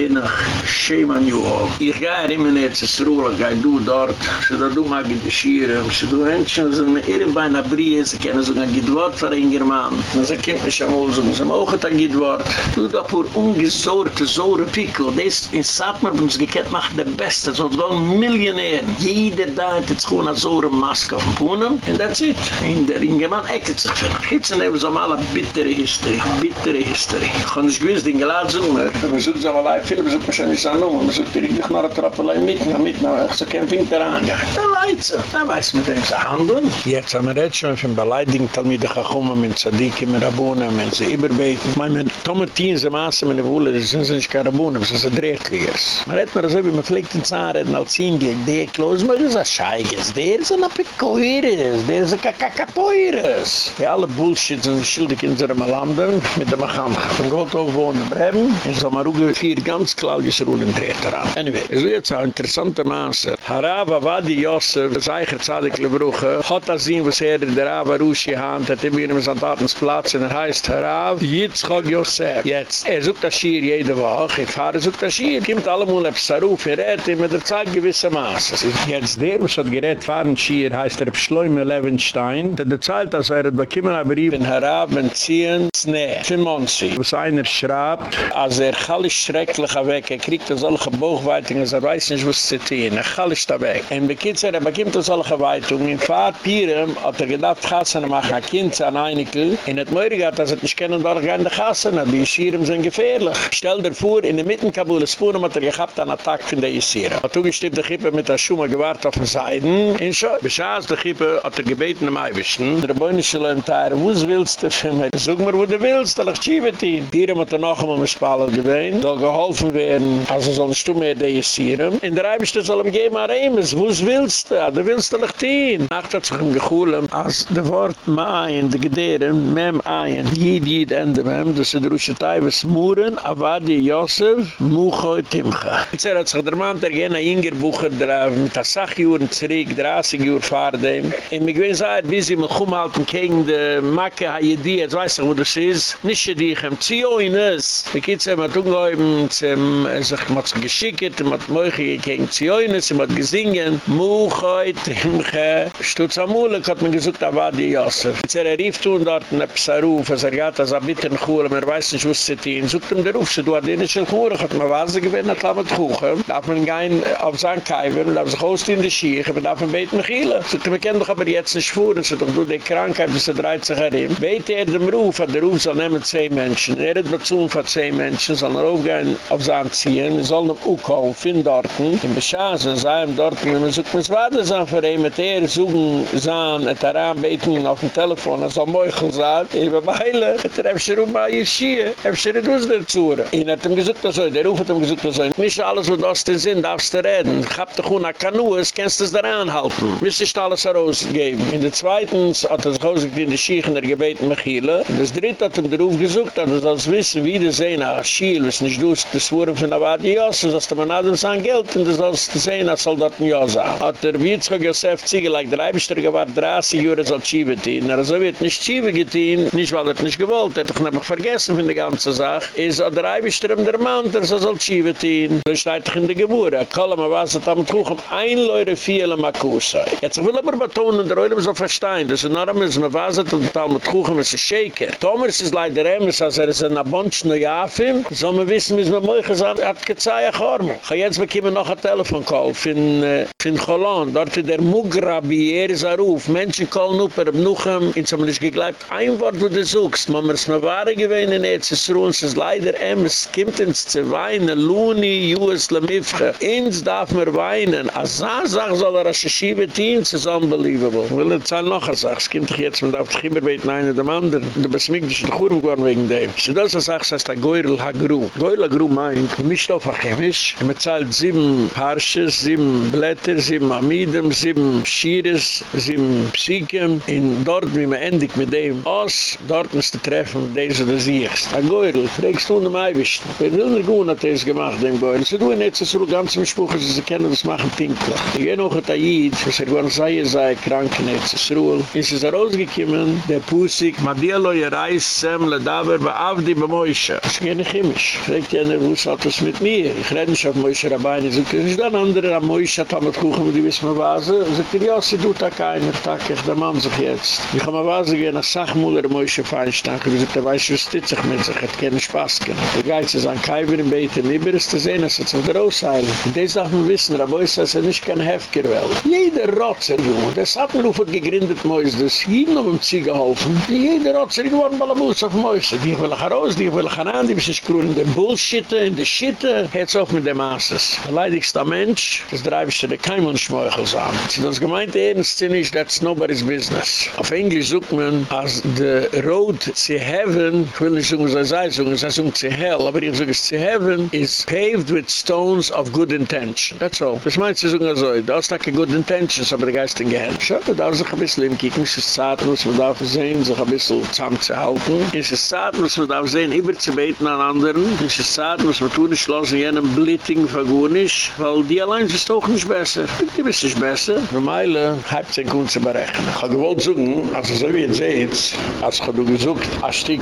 shame on you all. Ich gehe immer nicht zu Ruhla, gehe du dort, so da du mag in Schiere, so du Menschen, so eine Irrbeine Brie, sie kennen so ein Gidwort für ein German, und sie kennt mich am Olsen, sie machen ein Gidwort, du da pur ungesorte, sore Pikel, das in Satmer, wenn sie gekennt macht, der Beste, so ein Millionär, jeder da hat jetzt gewoon eine sore Maske auf dem Puhnen, and that's it. In der Ingemann eckert sich für. Jetzt sind wir so mal eine bittere History, bittere History. Ich kann nicht gewiss, den geladen zu tun, wir suchen so mal ein Film, wir suchen wahrscheinlich so eine Nummer, wir suchen direkt noch eine Trappelei mit, noch mit, noch so kein Fink daran, ja. Da leid sie, da weiß man, dem sie handeln. Jetzt haben wir jetzt schon von Beleidigung, Talmide Chachoma, mit Zadiki, mit Rabuna, mit sie überbeten. Ich meine, mit Tomatien, sie maßen, mit der Wohle, das sind nicht keine Rabuna, das sind Drehtligers. Man redt mir so, wie man pflegt in Zahn, reden als Indien, der Kloß, man ist ein Scheiges, der ist ein Apikoires, der ist ein Kakapoires. Die alle Bullshit sind schildig in unserem Landen, mit dem Acham. Von Gott auf wohnen bleiben, in Samaruge vier ganz klauges Ruhlen dreht daran. Anyway, es wird jetzt ein interessanter Maße. Harava Wadi Yosef, das Eicher Zadikle Bruche, hat das ihn, was er in der Rava Rushi hand, hat ihm in einem Sandatensplatz, und er heißt Harav Yitzchok Yosef. Jetzt, er sucht das Schier jede Woche, ich fahre sucht das Schier, kommt alle mal auf Saruf, er redt ihm mit der Zeit gewisse Maße. Jetzt der, was hat gerett fahren Schier, heißt er Pschleume Levenstein, der erzählt, dass er hat bekommen einen Brief in Harab und ziehen Snee, für Monsi. Was einer schreibt, als er alles schrecklich weg, er kriegt er solche Bauchweitungen, er weiß nicht, was zu tun, er alles da weg. Und bei Kids, er bekommt er solche Weitungen, in Fahrt Pirem hat er gedacht, Kassene machen ein Kind an Einikel, in het Möhrig hat er sich nicht kennen, dort gehen die Kassene, die Yeshiren sind gefährlich. Stell dir vor, in der Mitte Kabul, Spuren hat er gehabt, einen Attack von der Yeshiren. Er hat zugestimmt, der Kippe mit der Schuhe gewahrt auf den Seiden, in Schö. Beschaß der Kippe hat er gebeten am Eiwischen, der Beunische wo willst du für mich? Sag mir, wo du willst, dann schiebe ich ihn. Pirem hat er noch einmal mit Spallet gewähnt, soll geholfen werden, also soll du mehr der Yeshiren. In der Eiwischte soll ihm geben, Aremes, wo willst du? Willst du nicht hin. Nacht hat sich ihm geholen, als der Wort Maien, der Gedehren, Mem Aien, Jid, Jid, Ende Mem, das ist der Rusche Taiwes Muren, Avadi Yosef, Muchoi Timcha. Jetzt hat sich der Mann, der gehen ein Inger Bucher drauf, mit der Sachjuren zurück, 30 Jahre fahren dem. Und ich weiß nicht, wie sie mich umhalten gegen die Macke, die Idee, jetzt weiß ich, wo das ist, nicht die ich im Zioines. Die Kids haben mit Ungeheuben, sie haben sich geschickt, sie haben Möche gegen Zioines, sie haben gesingen, Muchoi Timcha, Stutz Amulek hat man gesagt, Avadi Yosef. Jetzt er rief tun dort, in der Psaruf, als er hat, als er bitte in Chur, man weiß nicht, was sie tun, sucht ihm der Ruf, du hat den nicht in Chur, hat man was sie gewinnt, hat man kuchen, darf man gehen auf sein Kaiwer, darf sich aus in die Schiech, man darf man beten Chile. Sucht man kennt doch aber jetzt nicht fuhren, sie doch du die Krankheit, bis er dreht sich herin. Bete er dem Ruf, hat der Ruf soll nehmen zehn Menschen, er hat bezogen von zehn Menschen, soll er aufgehen auf sein Ziehen, soll ihm auch kommen, finden dort, in Beschaßen, sei ihm dort, wenn man sucht, was war das an für ihn, mit er suchen, sahen, et daran beten auf dem Telefon, er Meuchel sagt, ich beweile, et er hefscher um bei ihr Schiehe, hefscher et aus der Zure. Ihn hat ihm gesagt, er, der Ruf hat ihm gesagt, er, nicht alles, was aus den Sinn darfst du reden. Ich hab doch eine Kanu, es kannst du es daran halten. Müsst ich alles herausgeben. In der zweiten hat er sich ausgegeben, in der Schiehe, in der gebeten Mechile. Der dritte hat ihm der Ruf dass er das wissen, wie das sehen, als Schiel, was nicht du, das wurde von der Wadi Yosef, dass der Mann hat uns an Geld, und das sollst du sehen, als Soldaten Yosef. Hat der Witzchog Yosef Ziegel, like der Eibischter gewahrt, 30 Jahre soll Schiebe tun. Er so wird nicht Schiebe nicht weil er nicht gewollt, er hat doch nicht vergessen von der ganzen Sache. Ist er der Eibischter der Mann, der soll Schiebe tun. So steht doch in der Geburt. Er kann mal was, er hat Kuchen, ein Leute viele Makusa. Jetzt will aber betonen, der Leute so verstehen, dass er noch ist, man was hat, und dann mit Kuchen, was ist Shaker. Thomas ist leider Emes, als er ist ein Abonsch Neujafim, so man wissen, man möchte sagen, er hat gezeiht, ich habe jetzt bekommen noch ein Telefoncall von, äh, Cholon, dort ist der Mugrabi, er ist er ruf, Menschen kallen up, er abnuchem, in so man ist gegleibt, ein Wort, wo du suchst, man muss mir wahre gewähnen, jetzt ist ruhig, es ist leider Emes, kommt ins zu weinen, Luni, Juhus, Lamifche, ins darf mir weinen, als er sagt, soll er als Schiebe tun, es ist unbelievable. Ich will nicht sagen, noch eine Sache, es kommt doch jetzt, man darf doch immer beten, einer dem anderen, du bist mich nicht gut geworden wegen dem. So das ist eine Sache, das heißt, Geurl hat Gru. Geurl hat Gru meint, nicht auf der Chemisch, und man zahlt sieben Parsches, sieben Blätter, sieben Amidem, sieben Schires, sieben Psykem. In dort, wie man endig mit dem aus, dort muss du treffen, deze oder siehst. A Geurl, fragst du dem Eiwisch. Wer will nicht gut, hat er es gemacht, dem Geurl. Sie tun jetzt so ganz im Spruch, sie kennen das machen pinkler. Ich gehe noch ein Taid, was er gewann sei, sei krank, nicht zu Sruel. Es ist rausgekommen, der Pusik, Madielo, ihr Reis, Sem, Ledaber, Beavdi, Bemoisha. Das ist gerne chemisch. Fragt ja, ne, wo hat das mit mir? Ich rede nicht auf Moisha Rabbeini. So, das ist dann andere, am Moisha, Tamat Kuchen, wo die wissen, was sagt er, ja, sie tak da keine Tag, ich dämmen sich jetzt. Ich habe mal was gegeben, als Sachmuller, Moishe Feinstein, ich gesagt, er weiß, wie es dich mit sich, hat keinen Spaß gemacht. Der Geiz ist an kaiber im Bete, Nibir ist zu sehen, es hat so groß sein Und das darf man wissen, aber ist es nicht kein Hefker, weil jeder Rotzer, Junge, das hat man auf und gegründet, Mois, das jeden um ihm haufen jeder Rotzer geworden, Balabuz auf Mois, die will ich heraus, die will ich heran, die bist du in den Bullshit, in den Shit, jetzt auch mit dem Maßes. Leidigster Mensch, das dreibst du dir kein Mundschmeuchel sein. Sie das gemeint, ernst ist, that's nobody's business. Auf Englisch sucht man, als the road to heaven, ich will nicht sagen, was er sondern es heißt zu hell, aber ich sage, zu heaven is paved with stones of good intention. That's all. Das meint sie sagen so, da ist keine good intentions, aber der Geist in Gehirn. Schau, da darf sich ein bisschen im Kicken, es ist Zeit, was man darf sehen, sich ein bisschen zusammenzuhalten. Es ist Zeit, was man darf sehen, beten an anderen. Es ist Zeit, was man tun, ich lasse jenen Blitting vergunisch, weil die allein ist doch nicht besser. Die bist nicht besser. Normal, halb zehn Kunden zu berechnen. Ich habe gewollt suchen, also so wie ihr seht, als ich habe gesucht, als Stück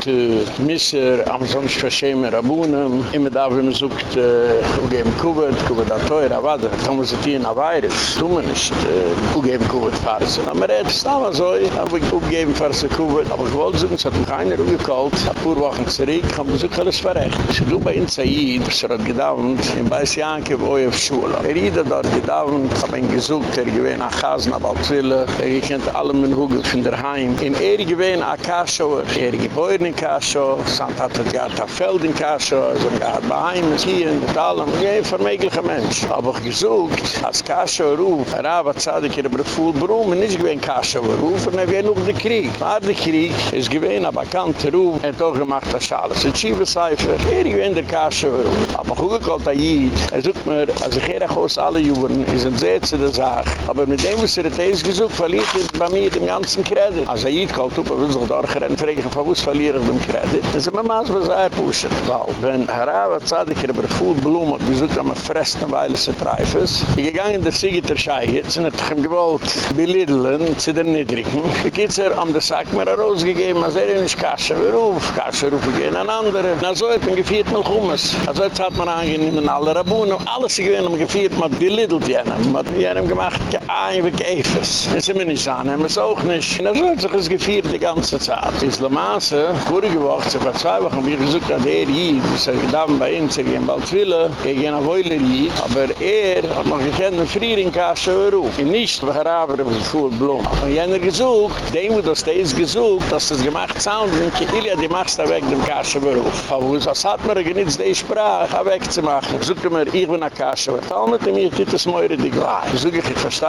Misser, am sonst verschämen Rabunen, immer da, wenn man sucht, ugeben Kuvert, Kuvert a teuer, aber da, da muss ich hier in Avairis, tun wir nicht, ugeben Kuvert farsen. Aber er ist da mal so, aber ich ugeben farsen Kuvert, aber ich wollte suchen, es hat mich keiner ugekalt, ein paar Wochen zurück, haben wir sucht alles verrecht. Ich du bei in Zayid, was er hat gedauert, in Beis Janke, wo ich auf Schule. Er hat dort gedauert, hab ihn gesucht, er Chasen, aber auch Zwille, er kennt alle mein Hügel von der Heim. In er gewähnt Akasho, er geboren in Kasho, Sant hat er gehad a Feld in Kasho, er hat gehad bei Heim, hier in Talem, ein vermeglicher Mensch. Aber ich gesucht, als Kasho ruf, er habe in der Befuhl Brum, und nicht gewähnt Kasho ruf, er wäre noch der Krieg. War der Krieg, ist gewähnt, aber kann der Ruf, er auch gemacht das Schale. Es ist Schiebe Seifer, er gewähnt der Kasho ruf. Aber gut gekollt er jid, er sucht mir, als ich hier alle Juren, ist ein zu der Sache. Aber mit dem, was er hat es gesucht, verliert er bei mir den ganzen Kredit. Als er jid kalt, er will sich da rennen, frage ich, von wo verliere ich den Kredit? Das ist immer maß, was er pushen. Weil, wenn Harawa Zadig in der Befuhl Blum hat gesucht, am er fressen, weil es er treif ist, ich gegangen in der Siegiter jetzt sind er ihm gewollt, beliddeln, zu der Niedrigen. Geht's er, am der Sack mir rausgegeben, als er nicht Kasche, wir ruf, Kasche ruf, wir gehen an andere. Na so hat man gefiert mit Hummus. Also jetzt hat man angenehmen, alle Rabunen, alles gewinnen, gefiert, man beliddelt jenem, man hat jenem gemacht, ein wie Käfers. Das sind wir nicht an, es auch nicht. Na so hat sich es gefiert die ganze Zeit. Islamaße, vorige Woche, so vor zwei Wochen, wir gesucht an der Jid, das er gedacht bei uns, er gehen bald Wille, er gehen auf aber er hat noch gekannt, ein Frier in Kasche ruf. Und nicht, wir haben aber Fuhl Blum. Und jener gesucht, dem, wo das ist gesucht, dass das gemacht sound, und Kihilja, die machst da weg dem Kasche ruf. Aber was hat man genitzt, die Sprache wegzumachen? Ich suche mir, ich bin ein Kasche ruf. Talmet mir, ich tue Meure, die gleich. Ich suche, ich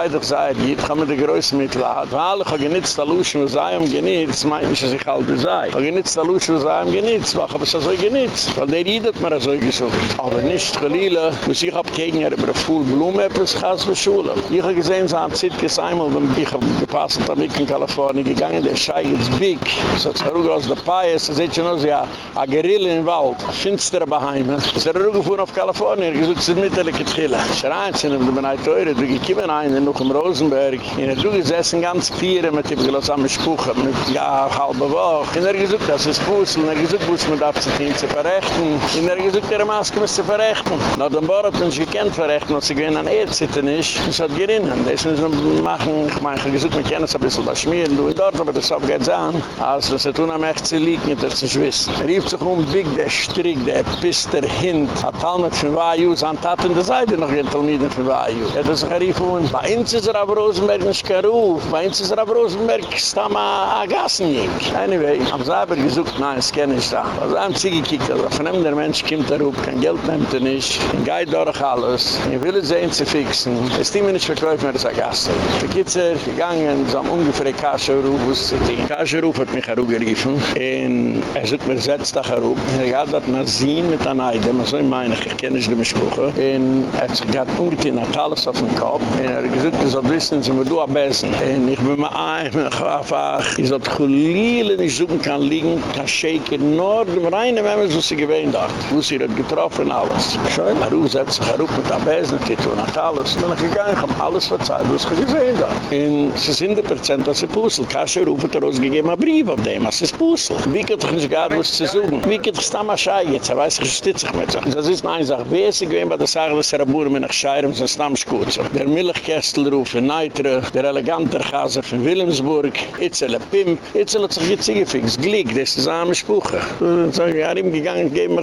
doch, sei Jid, kann mir die Größe mitladen. Weil ich habe genitzt, da Luschen, was sei um genitzt, meint mich, dass ich halt sei. Ich habe genitzt, da Luschen, was sei um genitzt, wach, aber es ist so genitzt. Weil der Jid hat mir so gesucht. Aber nicht, Gelila, muss ich hab gegen ihr über Fuhl Blumen, etwas Schule. Ich habe gesehen, so ein Zitkes einmal, wenn ich hab gepasst, da bin ich in Kalifornien gegangen, der Schei ist big. So hat Ruge aus der Pais, das ist schon aus, ja, a Guerilla im Wald, finstere Beheime. Es ist fuhren auf Kalifornien, gesucht sind mittellige Trille. Schreien sind, wenn man ein Teure, du gekommen einen, noch im Rosenberg, in der Ruge gesessen, ganz vier, mit dem Geloss am Spuche, mit ja, halbe Woche. In er gesucht, das ist Fussel, in er gesucht, muss man das zu verrechten. In er gesucht, der Maske muss zu verrechten. Na, den Bord hat uns gekannt verrechten, was sie gewinnen an Erdzitten ist. Das hat gerinnen. Das müssen wir machen. Ich meine, ich gesagt, wir kennen es ein bisschen was schmieren. Du dort, aber das habe ich an. Also, das hat unheimlich zu liegen, nicht, dass sie wissen. Er rief sich um, Big, der Strick, der Piss, der Hint. Hat Talmud von Waju, sein Tat in der Seite noch ein Talmiden von Waju. Er hat sich rief um, bei uns ist er auf Rosenberg nicht kein Ruf. Bei uns ist er auf Rosenberg, ist da mal ein Gassenjink. Anyway, am Saber gesucht, nein, das kenne ich da. Also, am Ziege kiegt, also, von einem der Mensch kommt er rup, kein Geld nimmt er nicht. in geit durch alles, in will es sehen zu fixen, es die mir nicht verkäufen, mehr als ein Gast. Da gibt's er gegangen, so am ungefähr Kasche-Ruf, wo es die Kasche-Ruf hat mich herumgeriefen, und er sagt mir, setz dich herum, er hat das mal sehen mit einer Eide, man soll meine, ich kenne ich die Mischbuche, Und er hat sich gerade umgetein, hat alles auf dem Kopf. Und er gesagt, er soll wissen, sie mir du am besten. Und ich bin mir ein, ich bin einfach, ich soll die nicht suchen kann liegen, kann shaken, nur dem reinen Memmes, was sie gewähnt hat. Wo sie hat getroffen, alles. Schön, er ruf, setzt sich, er mit am besten, und hat alles. Und dann gegangen, ich hab alles verzeiht, was sie gesehen hat. Und sie sind der Prozent, was sie Pussel. Kasche ruf hat er ausgegeben, ein Brief auf dem, was ist Pussel. Wie geht doch nicht gar, was zu suchen? Wie geht doch Stamma Schei jetzt? Er weiß, ich stütze sich mit. Das ist eine Sache. Wer ist sie gewähnt, bei der Sache, dass er ein Buhr mit nach Scheirem, so ein Stammschkutzer. Der Milchkästel ruf in Neitre, der eleganter Chaser von Wilhelmsburg, Itzele Pimp, Itzele hat sich jetzt. Glick, das ist eine Spuche. Und dann er ihm gegangen, geben man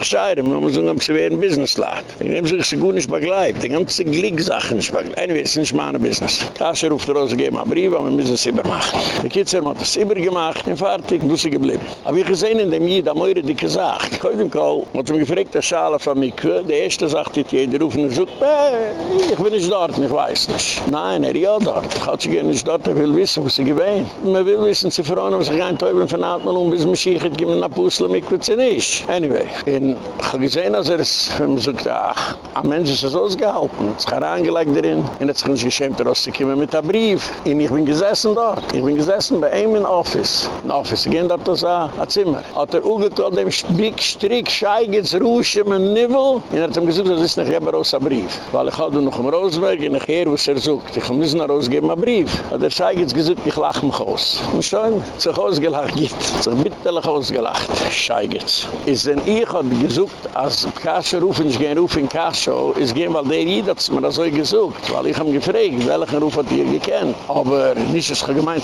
muss sagen, ob sie werden Business laht. Ich nehme sich, sie gut nicht begleibt. Die ganze Glick-Sachen nicht begleibt. Anyway, es ist nicht meine Business. Kasche ruft er aus, geben einen Brief, aber wir müssen es übermachen. Die Kitzer hat es übergemacht, und fertig, du sie geblieben. Aber ich gesehen in dem Jid, am Eure, die gesagt, ich habe ihm hat ihm gefragt, der Schale von mir, der erste sagt, jeder ruft und sagt, ich bin nicht dort, ich weiß nicht. Nein, er ja dort. Ich hatte gerne nicht dort, er will wissen, wo sie gewähnt. Man will wissen, sie verrauen, ob sie kein Teufel von Atmen um, bis man schiech hat, geben nach Pussel, mit was sie nicht. Anyway, und ich habe gesehen, als er es, wenn man sagt, ach, ein Mensch ist es ausgehalten, es ist herangelegt darin, und jetzt kann ich geschämt, rauszukommen mit einem Brief. Und ich bin gesessen dort. Ich bin gesessen bei ihm in Office. In Office, ich ging dort das an, ein Zimmer. Hat er ungekalt dem Big Strick, Scheigitz, Rusche, mein Nivel. Und er hat ihm gesagt, das ist nicht immer aus einem Brief. Weil ich hatte noch im Rosenberg, und ich her, was er sucht. Ich muss nicht rausgeben, einen Brief. Hat er Scheigitz gesagt, ich lache mich aus. Und schon, sich ausgelacht gibt. Sich bitterlich ausgelacht. Scheigitz. Ist denn ich hat gesucht, als Kasse rufen, ich gehe rufen in Kasse, ist gehen, weil der jeder hat mir das so gesucht. Weil ich habe gefragt, welchen Ruf hat ihr gekannt. Aber nicht, dass ich gemeint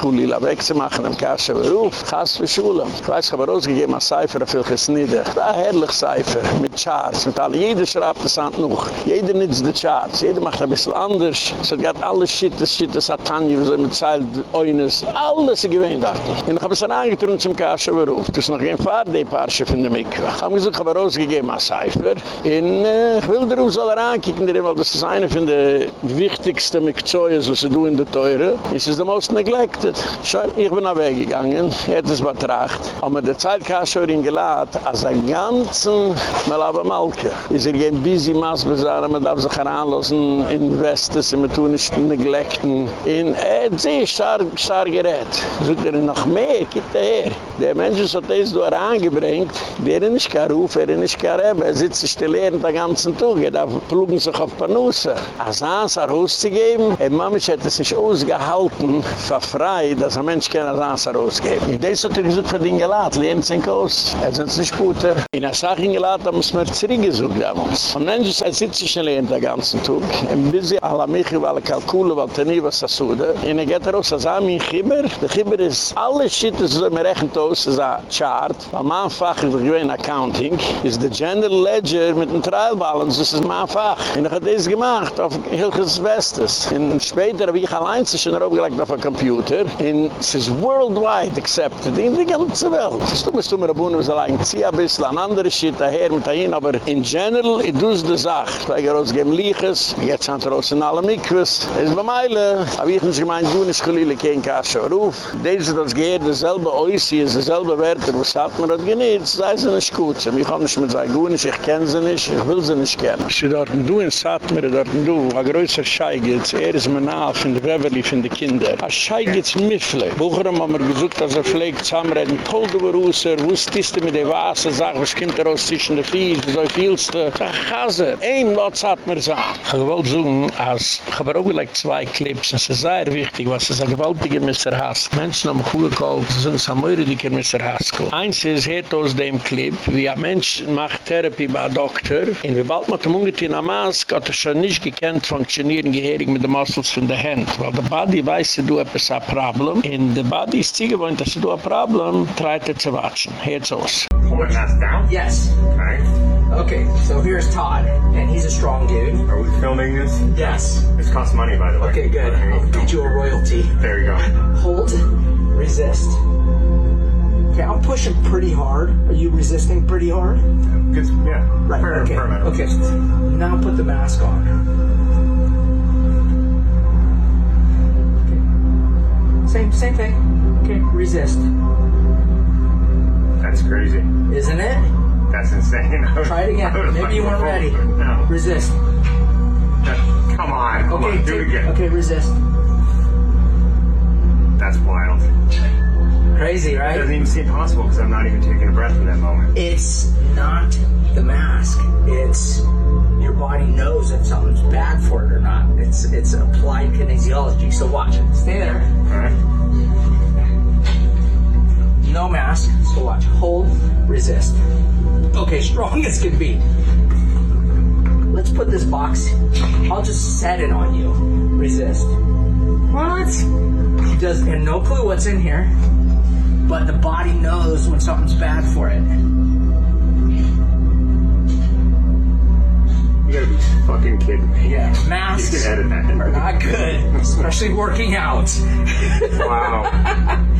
Chulila wegzumachen im Kasse Ruf. Für Schule. Ich weiß, ich habe rausgegeben als Cipher auf welches Nieder. Ein herrlich Cipher mit Charts. Mit allen. Jeder schreibt das an noch. Jeder nützt die Charts. Jeder macht ein bisschen anders. Es hat alles Shit, das Shit, das hat Tanja, so mit Zeil, Oines. Alles gewähnt, ich. Und ich habe es dann angetrunken zum Kasse Ruf. Das ist noch kein Fahrt, die Parche von der Mikva. Ich habe gesagt, ich habe rausgegeben als Cipher. Und äh, ich will darauf soll er ankicken, weil das ist eine von der wichtigsten Mikzoyes, was sie tun in der Teure. Es ist der most neglected. Schau, ich bin weggegangen, hätte es betracht. Aber der Zeitkasse hat ihn geladen, als ein ganzen Malaba Malke. Ist er gehen busy Maßbesaren, man darf sich heranlassen in Westen, man tun nicht neglecten. Und er hat sehr stark, stark gerät. Sogt er noch mehr, gibt er her. Der Mensch hat das da herangebringt, der ist nicht kein Ruf, er ist nicht kein Rebbe, er sitzt sich den Lehren den ganzen Tag, er darf plugen sich auf Panusse. Als Ansar auszugeben, ein Mammisch hat es nicht ausgehalten, verfrei, dass ein Mensch kein Ansar ausgeben. Und das hat er gesagt, für den Gelad, lehnt sich aus. Er sind nicht guter. In der Sache in Gelad haben wir es mir zurückgesucht damals. Und dann ist er sitzt sich den ganzen Tag. Ein bisschen alle Michi, weil er kalkule, weil er nie was das Und er geht raus, er mein Chibber. Der Chibber ist alle Shit, das ist mir rechnet aus, das ist ein Chart. Weil mein Fach ist gewähnt Accounting, ist der General Ledger mit dem Trial Balance, das ist mein Fach. Und er hat das gemacht, auf Hilkes Bestes. Und später habe ich allein sich schon aufgelegt auf ein Computer. Und es ist worldwide accepted, in die ganze Welt. Das tut mir so mir abunnen, was allein zieh ein bisschen an andere Shit daher mit dahin, aber in general, ich tue es die Sache. Weil ich rausgeben Liches, jetzt sind raus in alle Mikros. Es bei Meile. Aber ich muss gemein, du nicht geliehle, kein Kasse Ruf. Deze, das geht, dasselbe Oisi, ist dasselbe Werte, was hat man das genitzt, sei sie nicht gut. Ich kann nicht mit sagen, du nicht, ich kenne sie nicht, ich will sie nicht kennen. Sie dort, du in Satmer, dort, du, a größer Scheigitz, er ist mir nahe von der Beverly von den Kindern. A Scheigitz Miffle. Bucherem haben wir gesucht, dass er pflegt zusammenreden, Polgeberusser, wo ist das mit der Wasser, sag, was kommt er aus zwischen den Fies, so vielst du. Sag, Chaser, ein Lotz hat mir gesagt. Ich wollte sagen, als, ich habe auch gleich zwei Clips, es ist sehr wichtig, was ist ein gewaltiger Mr. Hask. Menschen haben gut gekauft, sie sind samoiridiker Mr. Hask. Eins ist, hört aus dem Clip, wie ein Mensch macht Therapie bei einem Doktor, und wie bald man dem ungetein am Mask, hat er schon nicht gekannt, funktionieren Geherig mit den Muscles von der Hand. Weil der Body weiß, du etwas ein Problem, und der Body ist sie gewohnt, dass du ein Problem, treibt er zu watschen. Hört's aus. It mask down? Yes. Okay. Okay, so here's Todd, and he's a strong dude. Are we filming this? Yes. This costs money, by the way. Okay, good. I'll get you a royalty. There you go. Hold, resist. Okay, I'm pushing pretty hard. Are you resisting pretty hard? Good. Yeah. Right. Per, okay. per. Okay. Now put the mask on. Okay. Same, same thing. Okay. Resist. That's crazy. Isn't it? That's insane. Try it again. Maybe you weren't oh, ready. Resist. Come on. Come Okay, on. Do it again. Okay, resist. That's wild. Crazy, right? It doesn't even seem possible because I'm not even taking a breath in that moment. It's not the mask. It's your body knows if something's bad for it or not. It's it's applied kinesiology. So watch it. Stay there. No mask. So watch. Hold. Resist. Okay, strong as can be. Let's put this box. I'll just set it on you. Resist. What? Does and no clue what's in here, but the body knows when something's bad for it. You gotta be fucking kidding me. Yeah, masks You can edit that. are not good, especially working out. Wow.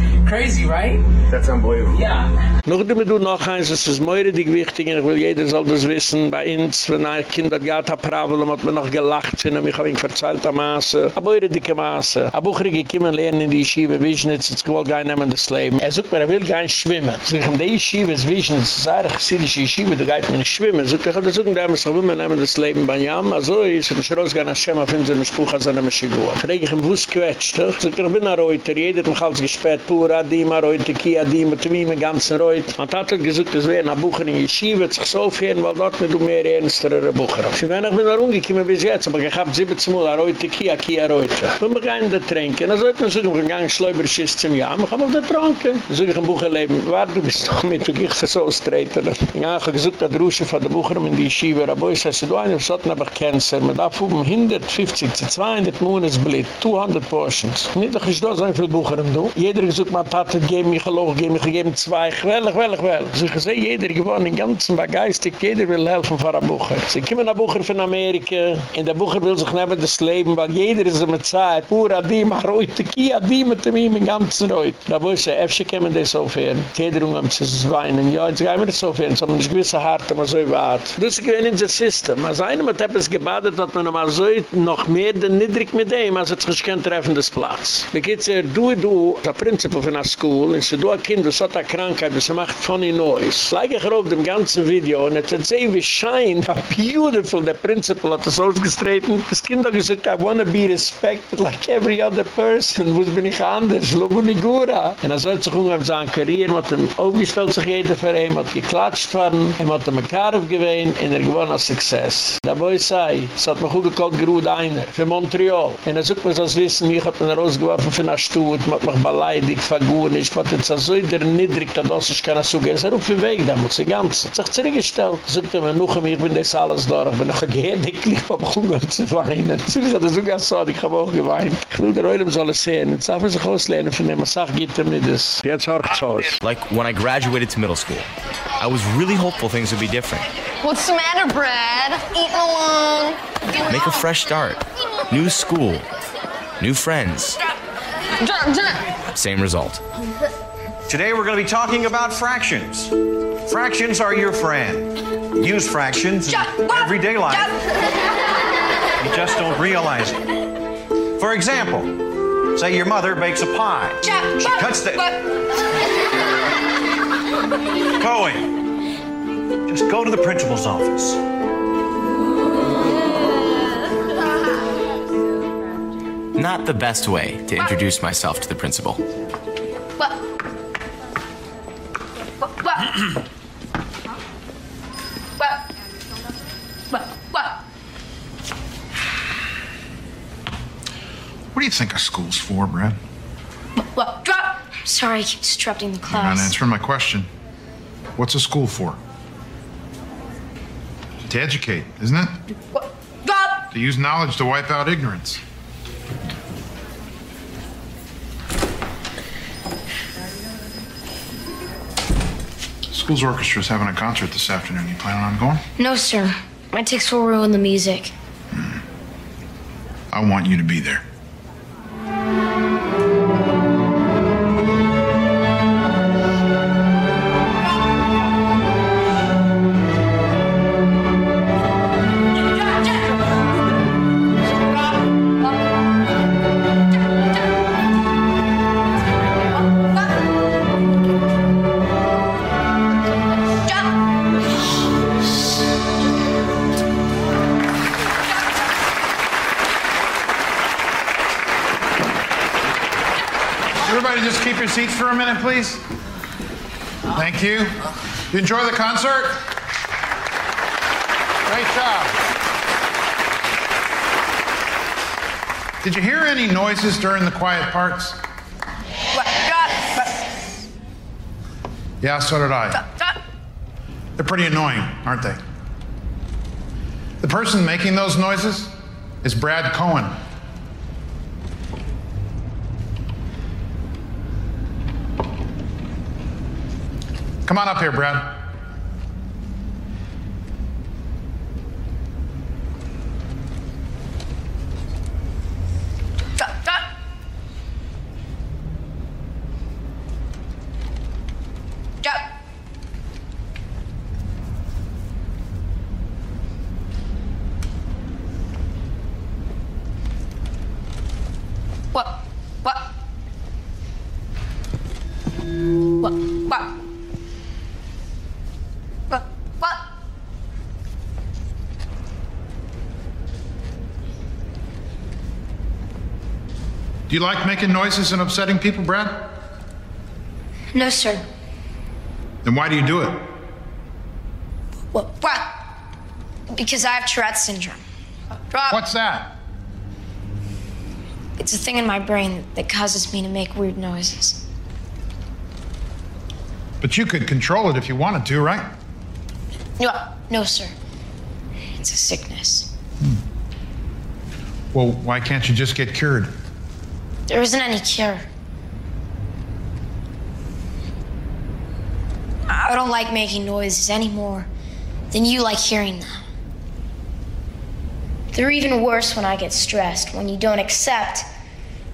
Crazy, right? That's unbelievable. Yeah. Nog de du noch eins, es ist moiridig wichtig, und ich will jeder soll das wissen, bei uns, wenn ein Kind hat gehad ein Problem, hat man noch gelacht, und ich habe ihm verzeiht am Maße, a moiridige Maße. A Bucher gekommen lernen in die Yeshiva Wiesnitz, jetzt gewollt gar nehmen das Leben. Er sagt mir, er will gar nicht schwimmen. So ich in die Yeshiva Wiesnitz, das ist eine chassidische Yeshiva, da geht man nicht schwimmen. So ich habe gesagt, da muss ich will nehmen das Leben bei Jam, also ist ein Schroesgein Hashem auf unseren Spruch, als er nicht mehr Schigua. Frage ich ihm, wo es quetscht, so ich bin ein Reuter, jeder hat mich als gesperrt, pur Adima, Reuter, Ki Adima, Tmim, ein ganzer Reut. Man hat halt gesagt, es wäre ein Bucher in Yeshiva, sich so aufhören, weil dort du mehr ernstere Bucher. Ich bin noch mal rumgekommen bis jetzt, aber ich habe 17 Mal ein Reuter, Ki, Ki, Reuter. Wenn wir gehen da trinken, dann sollte man sagen, wir gehen Schläuberschiss zum Jahr, wir haben auf der Tronken. Dann sage ich ein Bucher leben, warte, du bist doch mit, du gehst so austreten. Ja, ich habe gesagt, der Rusche von der Bucher in die Yeshiva, aber ich sage, du was hat aber Cancer, man darf um 150 zu 200 Monatsblit, 200 Portions. Nicht, dass ich da so viel Bucher im Du. Jeder gesagt, man hat gegeben, ich gelogen, gegeben, ich gegeben zwei, gewellig, gewellig, gewellig. So ich sehe, jeder gewonnen, den ganzen begeistert, jeder will helfen für ein Bucher. Sie kommen ein Bucher von Amerika, und der Bucher will sich nehmen das Leben, weil jeder ist immer Zeit, pur Adima, Reute, Ki Adima, mit ihm im ganzen Reut. Da wo ich sage, öfter kommen das aufhören. Jeder umgang zu weinen, ja, jetzt gehen wir das so man ist gewisse hart, aber so weit. Das ist gewinn in das System. Als einer hat etwas gebadet, hat man noch so noch mehr denn niedrig mit dem, als es sich kein treffendes Platz. Wie geht's er, du, du, der Prinzipal von der School, und sie du ein Kind, das hat eine Krankheit, das macht funny noise. Leige ich auf dem ganzen Video, und es hat sehen, wie schein, wie beautiful der Prinzipal hat das ausgestreten. Das Kind hat gesagt, I wanna be respected like every other person. Wo bin ich anders? Logo Nigura. Und er sollte sich umgehen, seine Karriere, hat ihm aufgestellt sich jeder für ihn, hat geklatscht worden, er hat ihm ein Karf gewähnt, und er gewann als Success. Da ich sei, es hat mich auch gekallt, geruht einer, für Montreal. Und er sucht mir so wissen, mich hat man rausgeworfen von der Stutt, man hat mich beleidigt, vergunicht, man hat jetzt so der niedrig, dass das ich kann so gehen. Er ruft für Weg, da muss ich ganz. Er hat sich zurückgestellt. Er sucht mir noch, ich bin das alles da, ich bin noch gehend, ich lieb, aber ich kann zu weinen. So ich hatte sogar so, ich habe auch geweint. Ich will der Eulam soll es sehen. Jetzt darf er sich auslehnen von dem, sag, geht ihm nicht das. Jetzt hört's aus. Like when I graduated to middle school, I was really hopeful things would be different. What's the matter, Brad? Make a fresh start. New school. New friends. Same result. Today we're going to be talking about fractions. Fractions are your friend. Use fractions in everyday life. You just don't realize it. For example, say your mother bakes a pie. She cuts the. Going. Just go to the principal's office. Not the best way to introduce myself to the principal. What? What? What? What? What? What? What do you think a school's for, Brad? What? Drop. Sorry, I keep disrupting the You're class. not answering my question. What's a school for? To educate, isn't it? Drop. To use knowledge to wipe out ignorance. School's orchestra's having a concert this afternoon. You planning on going? No, sir. My ticks will ruin the music. I want you to be there. Thank you. You enjoy the concert? Great job. Did you hear any noises during the quiet parts? Yeah, so did I. They're pretty annoying, aren't they? The person making those noises is Brad Cohen. Come on up here, Brad. What? What? What? What? What? What? Do you like making noises and upsetting people, Brad? No, sir. Then why do you do it? What? What? Because I have Tourette's syndrome. Rob, What's that? it's a thing in my brain that causes me to make weird noises. But you could control it if you wanted to, right? No, no, sir. It's a sickness. Hmm. Well, why can't you just get cured? There isn't any cure. I don't like making noises any more than you like hearing them. They're even worse when I get stressed, when you don't accept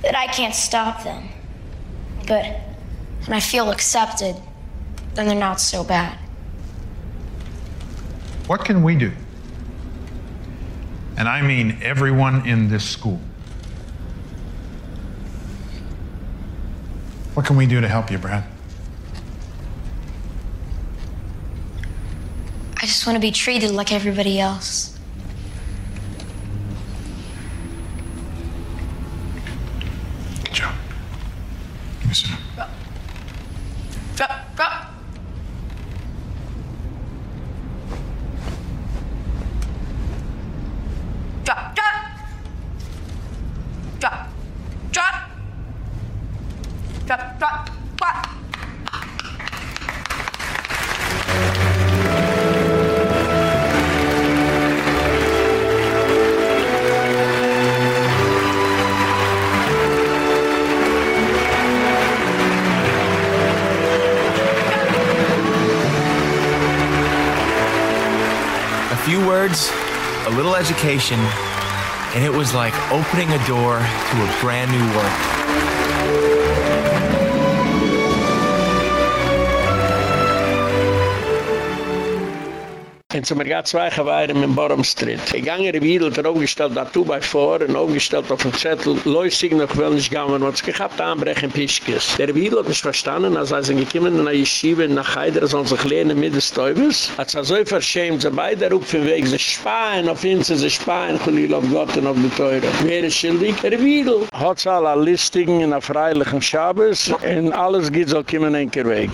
that I can't stop them. But when I feel accepted, then they're not so bad. What can we do? And I mean everyone in this school. What can we do to help you, Brad? I just want to be treated like everybody else. Education, and it was like opening a door to a brand new world. Und so mir gab zwei Geweihren in Borum Street. Ich gange der Wiedel hat er aufgestellt, da tu bei vor, und aufgestellt auf dem Zettel, läusig noch will nicht gehen, man hat sich gehabt anbrechen Pischkes. Der Wiedel hat nicht verstanden, als er sind gekommen in der Yeshiva, nach Heider, sollen sich lehnen mit des Teufels. Hat sich so verschämt, sie beide rupfen weg, sie speien auf ihn, sie speien, Cholil auf Gott und auf die Teure. Wer ist schildig? Der Wiedel. Hat sie alle Listingen in der freilichen Schabes, und alles geht so kommen in den Weg.